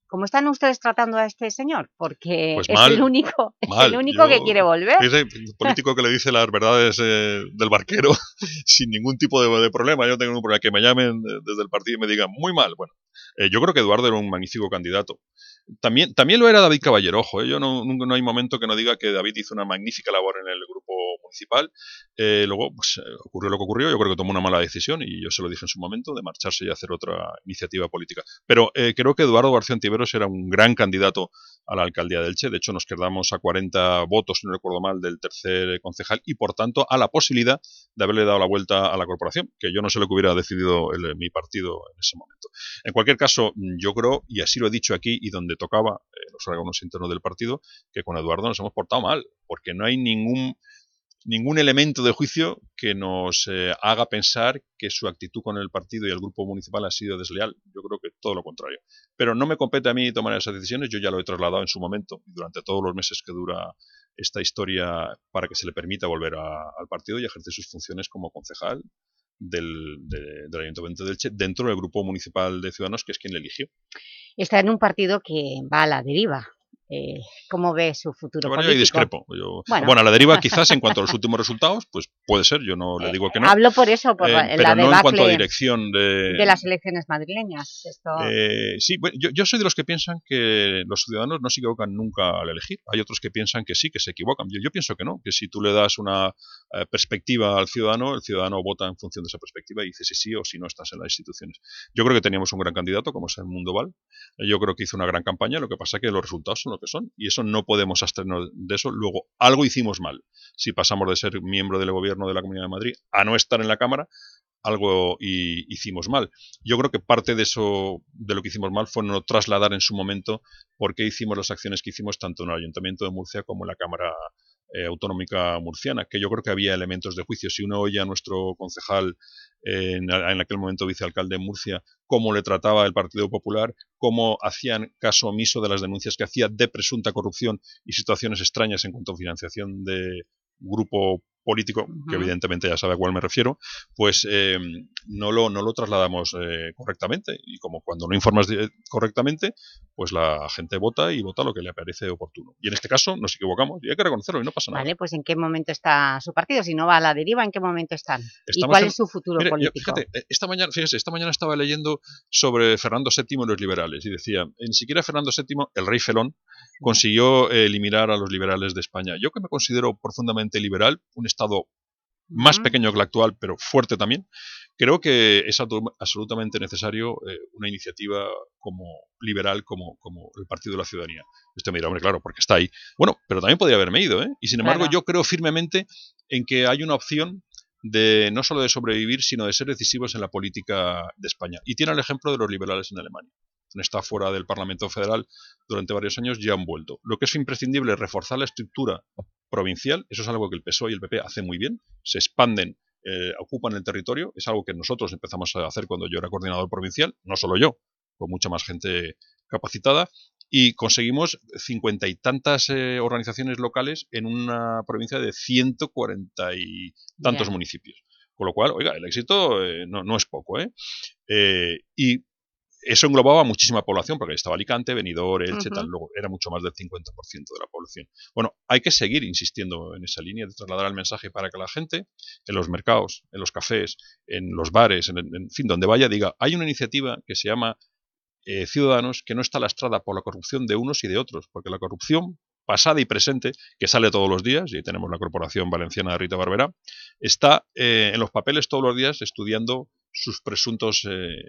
¿Cómo están ustedes tratando a este señor? Porque pues es el único, el único que quiere volver. Es el político que le dice las verdades eh, del barquero sin ningún tipo de, problema. Yo tengo un problema que me llamen desde el partido y me digan muy mal. Bueno, eh, yo creo que Eduardo era un magnífico candidato. También, también lo era David Caballero, ojo, ¿eh? yo no, no, hay momento que no diga que David hizo una magnífica labor en el grupo municipal. Eh, luego pues, eh, ocurrió lo que ocurrió, yo creo que tomó una mala decisión y yo se lo dije en su momento de marcharse y hacer otra iniciativa política. Pero eh, creo que Eduardo García Antiveros era un gran candidato a la alcaldía del Che, de hecho nos quedamos a 40 votos, si no recuerdo mal, del tercer concejal y por tanto a la posibilidad de haberle dado la vuelta a la corporación, que yo no sé lo que hubiera decidido mi partido en ese momento. En cualquier caso, yo creo, y así lo he dicho aquí y donde tocaba los órganos internos del partido, que con Eduardo nos hemos portado mal, porque no hay ningún ningún elemento de juicio que nos eh, haga pensar que su actitud con el partido y el grupo municipal ha sido desleal. Yo creo que todo lo contrario. Pero no me compete a mí tomar esas decisiones, yo ya lo he trasladado en su momento, durante todos los meses que dura esta historia, para que se le permita volver al partido y ejercer sus funciones como concejal del, del Ayuntamiento de Elche dentro del grupo municipal de Ciudadanos, que es quien le eligió. Está en un partido que va a la deriva, eh, ¿Cómo ve su futuro bueno, político? Yo discrepo. bueno. a la deriva quizás en cuanto a los últimos resultados, pues puede ser, yo no le digo que no. Eh, hablo por eso, por eh, la pero no en cuanto a dirección de... de las elecciones madrileñas. Esto... Eh, sí, yo, yo, soy de los que piensan que los ciudadanos no se equivocan nunca al elegir. Hay otros que piensan que sí, que se equivocan. Yo, yo pienso que no, que si tú le das una eh, perspectiva al ciudadano, el ciudadano vota en función de esa perspectiva y dice si sí o si no estás en las instituciones. Yo creo que teníamos un gran candidato, como es el Mundo Val. Yo creo que hizo una gran campaña, lo que pasa es que los resultados son que son y eso no podemos abstenernos de eso. Luego, algo hicimos mal. Si pasamos de ser miembro del gobierno de la Comunidad de Madrid a no estar en la Cámara, algo hicimos mal. Yo creo que parte de eso, de lo que hicimos mal, fue no trasladar en su momento por qué hicimos las acciones que hicimos tanto en el Ayuntamiento de Murcia como en la Cámara eh, Autonómica Murciana, que yo creo que había elementos de juicio. Si uno oye a nuestro concejal en, aquel momento vicealcalde de Murcia, cómo le trataba el Partido Popular, cómo hacían caso omiso de las denuncias que hacía de presunta corrupción y situaciones extrañas en cuanto a financiación de grupo político, que evidentemente ya sabe a cuál me refiero, pues eh, no, lo, no lo trasladamos eh, correctamente. Y como cuando no informas correctamente, pues la gente vota y vota lo que le parece oportuno. Y en este caso nos equivocamos y hay que reconocerlo y no pasa nada. Vale, pues ¿en qué momento está su partido? Si no va a la deriva, ¿en qué momento están? ¿Y cuál es su futuro político? fíjate, eh, esta mañana, fíjese, esta mañana estaba leyendo sobre Fernando VII y los liberales y decía, ni siquiera Fernando VII, el rey felón, consiguió eliminar a los liberales de España. Yo que me considero profundamente liberal, un Estado más pequeño que el actual, pero fuerte también, creo que es absolutamente necesario eh, una iniciativa como liberal como, como el Partido de la Ciudadanía. Usted me dirá, hombre, claro, porque está ahí. Bueno, pero también podría haberme ido, ¿eh? Y sin embargo, yo creo firmemente en que hay una opción de no solo de sobrevivir, sino de ser decisivos en la política de España. Y tiene el ejemplo de los liberales en Alemania. Está fuera del Parlamento Federal durante varios años, ya han vuelto. Lo que es imprescindible es reforzar la estructura provincial, eso es algo que el PSOE y el PP hacen muy bien, se expanden, eh, ocupan el territorio, es algo que nosotros empezamos a hacer cuando yo era coordinador provincial, no solo yo, con mucha más gente capacitada, y conseguimos cincuenta y tantas eh, organizaciones locales en una provincia de 140 y tantos municipios. Con lo cual, oiga, el éxito eh, no, no, es poco. ¿eh? y eso englobaba muchísima población, porque estaba Alicante, Benidorm, Elche, tal, luego era mucho más del 50% de la población. Bueno, hay que seguir insistiendo en esa línea de trasladar el mensaje para que la gente en los mercados, en los cafés, en los bares, en, fin, donde vaya, diga, hay una iniciativa que se llama eh, Ciudadanos que no está lastrada por la corrupción de unos y de otros, porque la corrupción pasada y presente, que sale todos los días, y tenemos la Corporación Valenciana de Rita Barbera, está eh, en los papeles todos los días estudiando sus presuntos eh,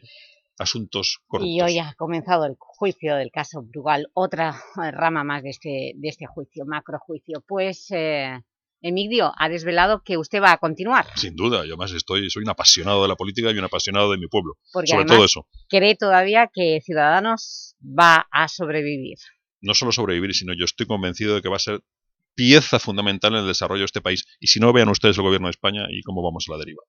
asuntos corruptos. Y hoy ha comenzado el juicio del caso Brugal, otra eh, rama más de este, de este juicio, macrojuicio. Pues, eh, Emilio, ha desvelado que usted va a continuar. Sin duda, yo más estoy, soy un apasionado de la política y un apasionado de mi pueblo. sobre todo eso. cree todavía que Ciudadanos va a sobrevivir. No solo sobrevivir, sino yo estoy convencido de que va a ser pieza fundamental en el desarrollo de este país. Y si no, vean ustedes el gobierno de España y cómo vamos a la deriva.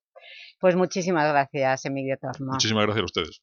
Pues muchísimas gracias, Emilio Tormo. Muchísimas gracias a ustedes.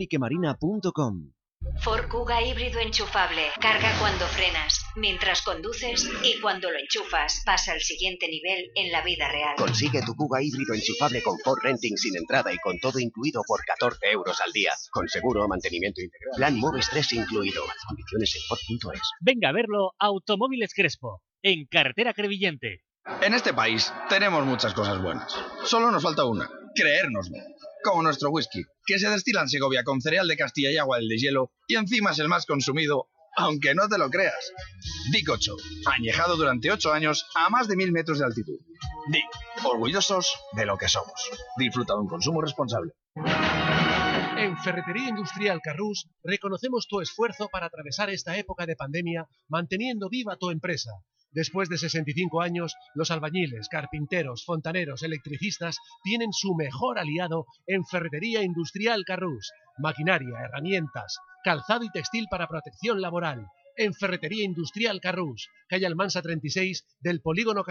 Ford Kuga híbrido enchufable. Carga cuando frenas, mientras conduces y cuando lo enchufas. Pasa al siguiente nivel en la vida real. Consigue tu Kuga híbrido enchufable con Ford Renting sin entrada y con todo incluido por 14 euros al día. Con seguro, mantenimiento integral. Plan Moves 3 incluido. Condiciones en Ford.es. Venga a verlo Automóviles Crespo, en Carretera Crevillente. En este país tenemos muchas cosas buenas. Solo nos falta una, creérnoslo. Como nuestro whisky, que se destila en Segovia con cereal de Castilla y agua del deshielo y encima es el más consumido, aunque no te lo creas. Dick 8, añejado durante 8 años a más de 1000 metros de altitud. Dick, orgullosos de lo que somos. Disfruta de un consumo responsable. En Ferretería Industrial Carrús reconocemos tu esfuerzo para atravesar esta época de pandemia manteniendo viva tu empresa. Después de 65 años, los albañiles, carpinteros, fontaneros, electricistas tienen su mejor aliado en Ferretería Industrial Carrús. Maquinaria, herramientas, calzado y textil para protección laboral. En Ferretería Industrial Carrús, calle Almansa 36 del Polígono Carrús.